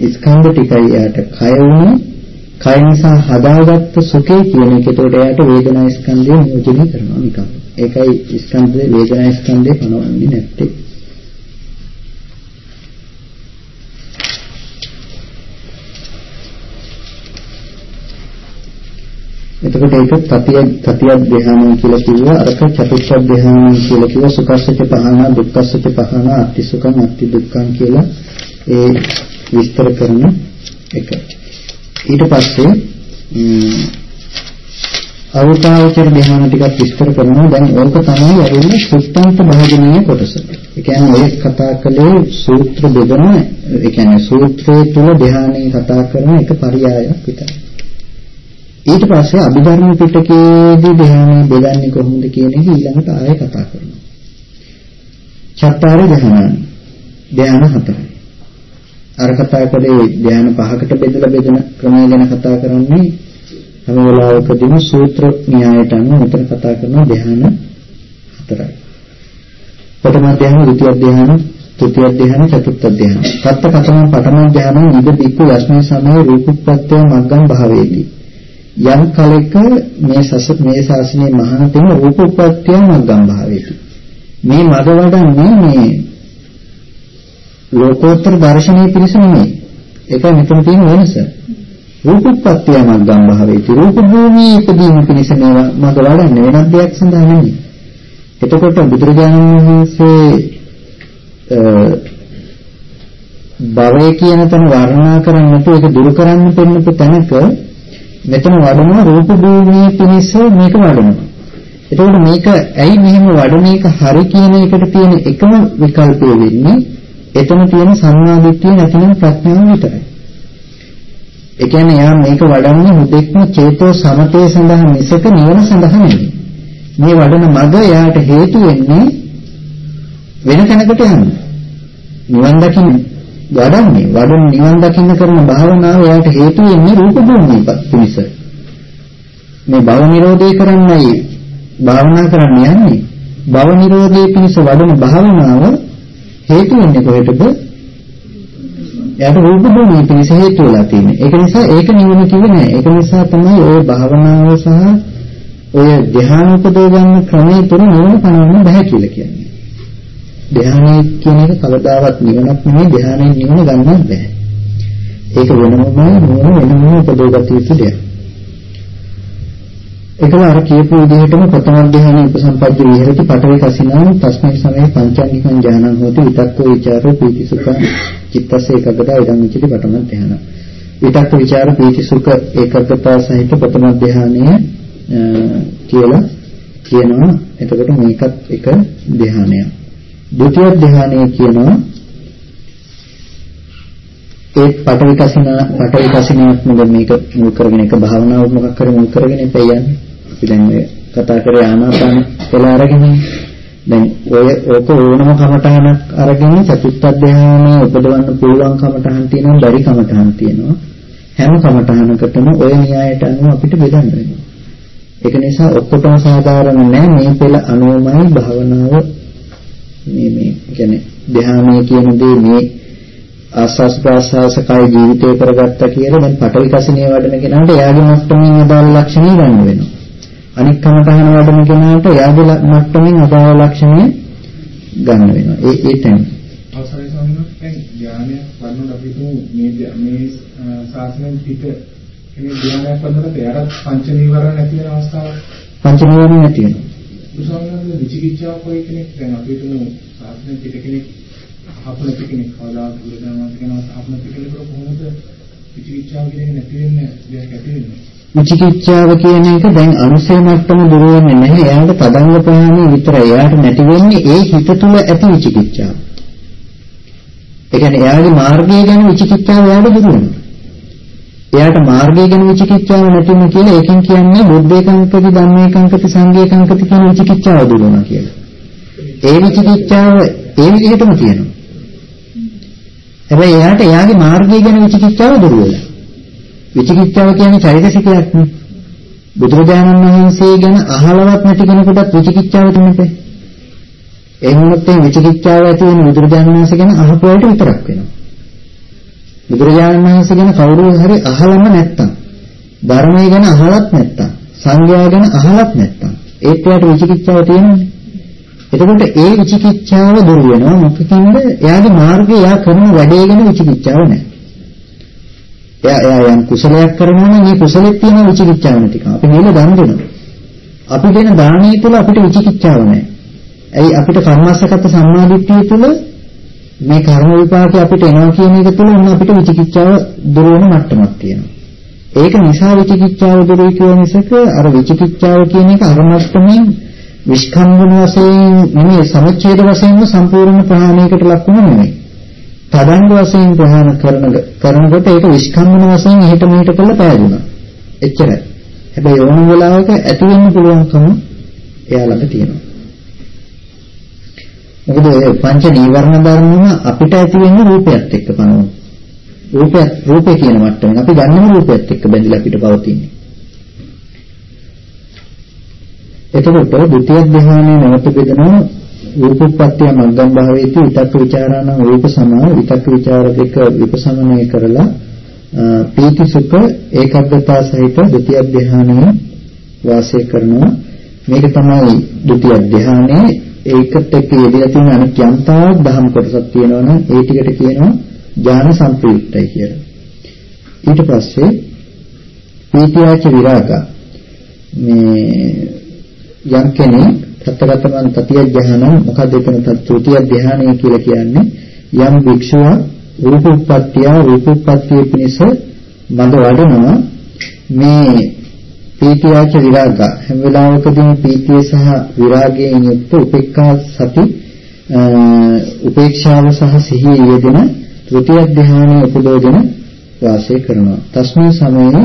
ස්කන්ධ ටිකයි යාට කය වුණේ. කය නිසා හදාගත්ත සුඛය කියන එක. ඒතකොට එයාට වේදනා ස්කන්ධය නියෝජනය කරනවා නිකන්. ඒකයි ස්කන්ධේ වේදනා ස්කන්ධේ පනවන්නේ නැත්තේ. එතකොට ඒක තතිය තතිය ධ්‍යානය කියලා කිව්වා. අරක චතුත්ථ ධ්‍යානය කියලා කිව්වා. සුඛස්සච පහන දුක්ඛස්සච පහන අත්ති සුඛං අත්ති දුක්ඛං කියලා. ඒ විස්තර කරන එක. ඊට පස්සේ අවතාවචර ධ්‍යාන ටිකක් විස්තර කරනවා දැන් ඕක තමයි ඇරෙන්නේ සුත්තන්ත භාජනීය කොටස. ඒ කියන්නේ ඔය කතා කළේ සූත්‍ර බෙදන ඒ කියන්නේ සූත්‍රයේ තුල ධ්‍යානයේ කතා කරන එක පරයයක් විතරයි. ඊට පස්සේ අභිධර්ම පිටකයේදී ධ්‍යානෙ බෙදන්නේ කොහොමද කියන එක ඊළඟට ආයෙ කතා කරනවා. චත්තාර ධ්‍යාන ධ්‍යාන හතරයි. අර කතා කරේ ධ්‍යාන පහකට බෙදලා බෙදෙන ක්‍රමය ගැන කතා කරන්නේ හැම වෙලාවකදීම සූත්‍ර න්‍යායට අනුව මෙතන කතා කරන ධ්‍යාන හතරයි. ප්‍රථම ධ්‍යාන, ဒုတိ ය ධ්‍යාන, තෘතිය ධ්‍යාන, චතුර්ථ ධ්‍යාන. සත්ත කතම පඨම ධ්‍යාන ඉද බික්කු යස්මේ සමයේ රූපපත්‍ය මග්ගම් භාවේදී. යම් කලෙක මේ සස මේ ශාසනයේ මහාන තෙම රූපපත්‍ය මග්ගම් භාවේදී. මේ මග වඩන්නේ මේ ලෝකෝත්තර දර්ශනීය පිරිස නෙමෙයි. ඒකයි මෙතන තියෙන වෙනස. රූපපත්‍ය මග්ගම් භාවේති. රූප භූමියේ ඉදීම පිණිස මේවා මග වඩන්නේ වෙනත් දෙයක් සඳහා නෙමෙයි. එතකොට බුදුරජාණන් වහන්සේ භවය කියන තැන වර්ණනා කරන්නට ඒක දුරු කරන්න පෙන්නපු තැනක මෙතන වඩන රූප භූමියේ පිණිස මේක වඩනවා. එතකොට මේක ඇයි මෙහෙම වඩන එක හරි කියන එකට තියෙන එකම විකල්පය වෙන්නේ එතන තියෙන සම්මාදිට්ඨිය නැතිනම් ප්‍රඥාව විතරයි. ඒ කියන්නේ යා මේක වඩන්නේ හුදෙක්ම චේතෝ සමතේ සඳහා මිසක නිවන සඳහා නෙවෙයි. මේ වඩන මඟ යාට හේතු වෙන්නේ වෙන තැනකට යන්න. නිවන් දකින්න වඩන්නේ වඩන නිවන් දකින්න කරන භාවනාව යාට හේතු වෙන්නේ රූප භූමිය පිණිස. මේ භව නිරෝධය කරන්නයි භාවනා කරන්න යන්නේ. භව නිරෝධයේ පිණිස වඩන භාවනාව හේතු වෙන්නේ කොහෙටද? එයාට රූප භූමිය පිණිස හේතු වෙලා තියෙන්නේ. ඒක නිසා ඒක නිවන කිව්වේ නෑ. ඒක නිසා තමයි ওই භාවනාව සහ ඔය ධ්‍යාන උපදව ගන්න ක්‍රමයේ තුන නිවන පණවන්න බෑ කියලා කියන්නේ. ධ්‍යානය කියන එක කවදාවත් නිවනක් නෙමෙයි ධ්‍යානයෙන් නිවන ගන්නත් බෑ. ඒක වෙනමම නුවණ වෙනමම උපදවගත යුතු දෙයක්. ඒකම අර කියපු විදිහටම ප්‍රථම ධ්‍යාන උපසම්පජ්ජ විහෙරති පඨවි කසිනාන් තස්මයි සමේ පංචානිකං ඥානං හෝති විතක්කෝ විචාරෝ පීති සුඛ චිත්තස්ස ඒකග්ගතා ඉදං උච්චති පඨම ධ්‍යාන. විතක්ක විචාර පීති සුඛ ඒකග්ගතා සහිත ප්‍රථම ධ්‍යානය කියලා කියනවා. එතකොට මේකත් එක ධ්‍යානයක්. ဒုတိ ය ධ්‍යානය කියනවා ඒ පටවි කසින පටවි කසිනක් මොකද මේක මුල් කරගෙන එක භාවනාවක් මොකක් කර මුල් කරගෙන ඉපේ යන්නේ. අපි දැන් ඔය කතා කරේ ආනාපාන කියලා අරගෙන දැන් ඔය ඕක ඕනම කමටහනක් අරගෙන චතුත්ථ ධ්‍යානය උපදවන්න පුළුවන් කමටහන් තියෙනවා බැරි කමටහන් තියෙනවා. හැම කමටහනකටම ඔය න්‍යායට අනුව අපිට බෙදන්න වෙනවා. ඒක නිසා ඔක්කොටම සාධාරණ නැහැ මේ පෙළ අනුමයි භාවනාව මේ මේ කියන්නේ ධ්‍යානය කියන දේ මේ ආස්වාස් ප්‍රාස්වාස කය ජීවිතේ කරගත්තා කියලා දැන් පටවි කසිනිය වඩන කෙනාට එයාගේ මට්ටමින් අදාළ ලක්ෂණය ගන්න වෙනවා. අනික් කමතහන වඩන කෙනාට එයාගේ මට්ටමින් අදාළ ලක්ෂණය ගන්න වෙනවා. ඒ ඒ තැන. අවසරයි ස්වාමීන් වහන්සේ ධ්‍යානය වඩනකොට අපි මේ මේ ශාසනයෙන් පිට කෙනෙක් ධ්‍යානයක් වඩනකොට එයාට පංච නීවරණ නැති වෙන අවස්ථාවක් පංච නීවරණ නැති වෙනවා. බුදුසසුනේ විචිකිච්ඡාව කොයි කෙනෙක් දැන් අපි තුමු ශාසනයෙන් පිට කෙනෙක් අහපල කෙනෙක් කවදා බුදුදහම කියනවා අහපල කෙනෙකුට කොහොමද විචිකිච්ඡාව කියන එක නැති වෙන්නේ දෙයක් ඇති වෙන්නේ විචිකිච්ඡාව කියන එක දැන් අනුසය මට්ටම දුර වෙන්නේ නැහැ. එයාට තදංග ප්‍රහාණය විතරයි. එයාට නැති වෙන්නේ ඒ හිත තුළ ඇති විචිකිච්ඡාව. ඒ කියන්නේ එයාගේ මාර්ගය ගැන විචිකිච්ඡාව එයාට දුර වෙනවා. එයාට මාර්ගය ගැන විචිකිච්ඡාව නැතිම කියලා ඒකෙන් කියන්නේ බුද්ධේකංකති ධම්මේකංකති සංඝේකංකති කියන විචිකිච්ඡාව දුර වෙනවා කියලා. ඒ විචිකිච්ඡාව ඒ විදිහටම තියෙනවා. හැබැයි එයාට එයාගේ මාර්ගය ගැන විචිකිච්ඡාව දුර වෙලා. විචිකිච්ඡාව කියන්නේ චෛතසිකයක් නේ. බුදුරජාණන් වහන්සේ ගැන අහලවත් නැති කෙනෙකුටත් විචිකිච්ඡාව තියෙන්නේ. එහෙමත් ඒ විචිකිච්ඡාව ඇති වෙන බුදුරජාණන් වහන්සේ ගැන අහපුවාට විතරක් වෙනවා. බුදුරජාණන් වහන්සේ ගැන කවුරු හරි අහලම නැත්තම් ධර්මය ගැන අහලත් නැත්තම් සංඝයා ගැන අහලත් නැත්තම් ඒත් එයාට විචිකිච්ඡාව තියෙනවනේ. එතකොට ඒ විචිකිච්ඡාව දුර වෙනවා මොකකින්ද? එයාගේ මාර්ගය එයා කරන වැඩේ ගැන විචිකිච්ඡාව නැහැ. එයා එයා යම් කුසලයක් කරනවා නම් මේ කුසලෙත් තියෙන විචිකිච්ඡාව නැතිකම. අපි මේල දන් දෙනවා. අපි දෙන දානීය තුල අපිට විචිකිච්ඡාව නැහැ. ඇයි අපිට කර්මස්සගත සම්මාදිට්ඨිය තුල මේ කර්ම විපාකේ අපිට එනවා කියන එක තුල උන් අපිට විචිකිච්ඡාව දුර වෙන මට්ටමක් තියෙනවා. ඒක නිසා විචිකිච්ඡාව දුරුයි කියන මිසක අර විචිකිච්ඡාව කියන එක අර මට්ටමින් විස්කම්බන වශයෙන් නෙමෙයි සමුච්ඡේද වශයෙන්ම සම්පූර්ණ ප්‍රහාණයකට ලක් වුණු නෙමෙයි. තදංග වශයෙන් ප්‍රහාණ කරන කරනකොට ඒක විස්කම්බන වශයෙන් එහෙට මෙහෙට කරලා පෑදුනා. එච්චරයි. හැබැයි ඕන වෙලාවක ඇති වෙන්න පුළුවන්කම එයා ළඟ තියෙනවා. මොකද ඒ පංච නීවරණ ධර්මම අපිට ඇති වෙන්නේ රූපයත් එක්ක පනවන. රූපය රූපේ කියන මට්ටමින් අපි ගන්නම රූපයත් එක්ක බැඳිලා අපිට පවතින්නේ. එතකොට ද්විතිය ධ්‍යානයේ නැවත බෙදෙනවා රූපපත්‍ය මග්ගම් භාවයේදී විතක් ਵਿਚාරානම් රූප සමා විතක් ਵਿਚාර දෙක විපසමනය කරලා පීති සුඛ ඒකබ්බතා සහිත ද්විතිය ධ්‍යානයේ වාසය කරනවා. මේක තමයි ද්විතිය ධ්‍යානයේ ඒකට එක්ක යෙදලා තියෙන අනිත් යන්තාවක් දහම් කොටසක් තියෙනවනම් ඒ ටිකට කියනවා ඥාන සම්ප්‍රයුක්තයි කියලා. ඊට පස්සේ පීතිවාච විරාග. මේ යම් කෙනෙක් තත්ගතමන් තතිය ධ්‍යාන මොකද එතන තෘතිය ධ්‍යානය කියලා කියන්නේ යම් භික්ෂුවක් රූප උප්පත්තිය රූප උප්පත්තිය පිණිස මඟ වඩනවා මේ පීතියාච විරාග හැම වෙලාවකදීම පීතිය සහ විරාගයෙන් යුක්ත උපේක්ඛා සති උපේක්ෂාව සහ සිහිය යෙදෙන තෘතිය ධ්‍යානයේ උපදෝදෙන වාසය කරනවා. තස්මේ සමයේ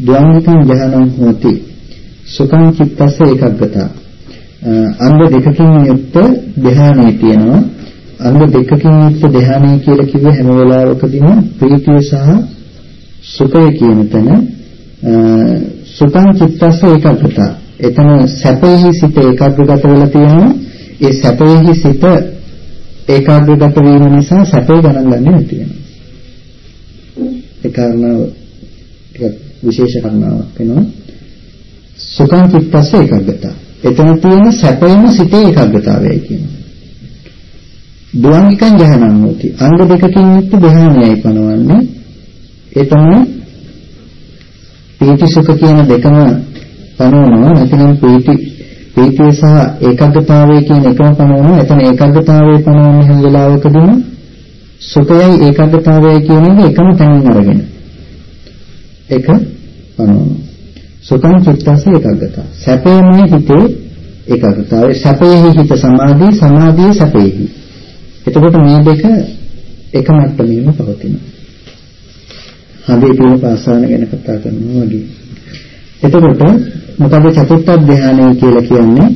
ද්වංගිකං ධ්‍යානං හෝති. සුඛං චිත්තස්ස ඒකග්ගතා. අංග දෙකකින් යුක්ත ධ්‍යානයේ තියෙනවා. අංග දෙකකින් යුක්ත ධ්‍යානය කියලා කිව්වේ හැම වෙලාවකදීම ප්‍රීතිය සහ සුඛය කියන තැන සුඛං චිත්තස්ස ඒකග්ගතා. එතන සැපෙහි සිත ඒකාග්‍රගත වෙලා තියෙනවා. ඒ සැපෙහි සිත ඒකාග්‍රගත වීම නිසා සැපේ ගණන් ගන්න නැති වෙනවා. ඒ කාරණාව ටිකක් විශේෂ කාරණාවක් වෙනවා. සුඛං චිත්තස්ස ඒකාග්‍රතා. එතන තියෙන සැපේම සිතේ ඒකාග්‍රතාවයයි කියනවා. දුවංගිකං ජහනං හොති. අංග දෙකකින් යුක්ත ධ්‍යානයයි පනවන්නේ. ඒ තමයි පීති සුඛ කියන දෙකම පනවනවා. නැතිනම් පීති පීතිය සහ ඒකාග්‍රතාවය කියන එකම පනවනවා. එතන ඒකාග්‍රතාවය පනවන්නේ හැම වෙලාවකදීම සුඛයයි ඒකාග්‍රතාවයයි කියන එක එකම තැනින් අරගෙන. එක පනවනවා. සුඛං චිත්තස ඒකාග්‍රතාව. සැපේමයි හිතේ ඒකාග්‍රතාවය. සැපේහි හිත සමාධි, සමාධියේ සැපේහි. එතකොට මේ දෙක එක මට්ටමේම පවතිනවා. හදේ තියෙන පාසාන ගැන කතා කරනවා වගේ. එතකොට මොකද චතුත්ථ ධානය කියලා කියන්නේ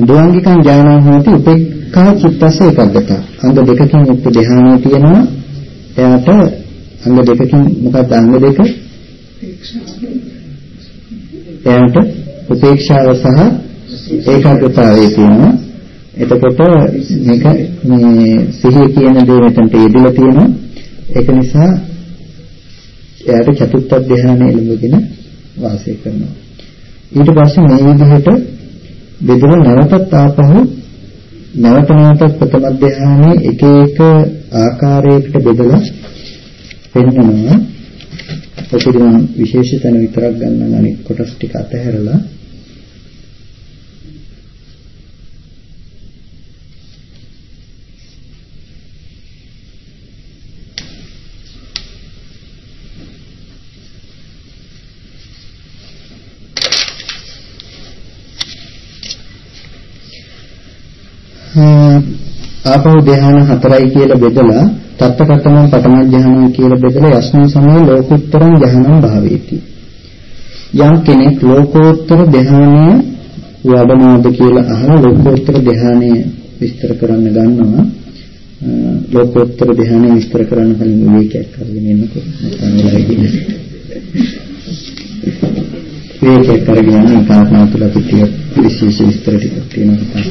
ද්වංගිකං ඥානං හොති උපේක්ඛා චිත්තස ඒකග්ගත. අංග දෙකකින් යුක්ත ධානය තියෙනවා. එයාට අංග දෙකකින් මොකක්ද අංග දෙක? එයාට උපේක්ෂාව සහ ඒකාග්‍රතාවය තියෙනවා. එතකොට මේක මේ සිහිය කියන දේ මෙතනට යෙදලා තියෙනවා. ඒක නිසා එයාට චතුත්ථ ධානය ලැබගෙන වාසය කරනවා. ඊට පස්සේ මේ විදිහට බෙදලා නැවතත් ආපහු නැවත නැවතත් ප්‍රථම ධානයේ එක එක ආකාරයකට බෙදලා පෙන්වනවා. ඔකදී මම විශේෂ තැන විතරක් ගන්න අනිත් කොටස් ටික අතහැරලා ආපහු ධ්‍යාන හතරයි කියලා බෙදලා තත්තකතම පඨම ධ්‍යානය කියලා බෙදලා යස්මින් සමය ලෝකෝත්තරං ධ්‍යානං භාවේති. යම් කෙනෙක් ලෝකෝත්තර ධ්‍යානය වඩනවාද කියලා අහලා ලෝකෝත්තර ධ්‍යානය විස්තර කරන්න ගන්නවා. ලෝකෝත්තර ධ්‍යානය විස්තර කරන්න කලින් විවේකයක් කරගෙන ඉන්නකොට නැත්නම් වෙලාවයි විවේකයක් කරගෙන යන කාරණා තුල පිටිය විශේෂ විස්තර ටිකක් තියෙනවා.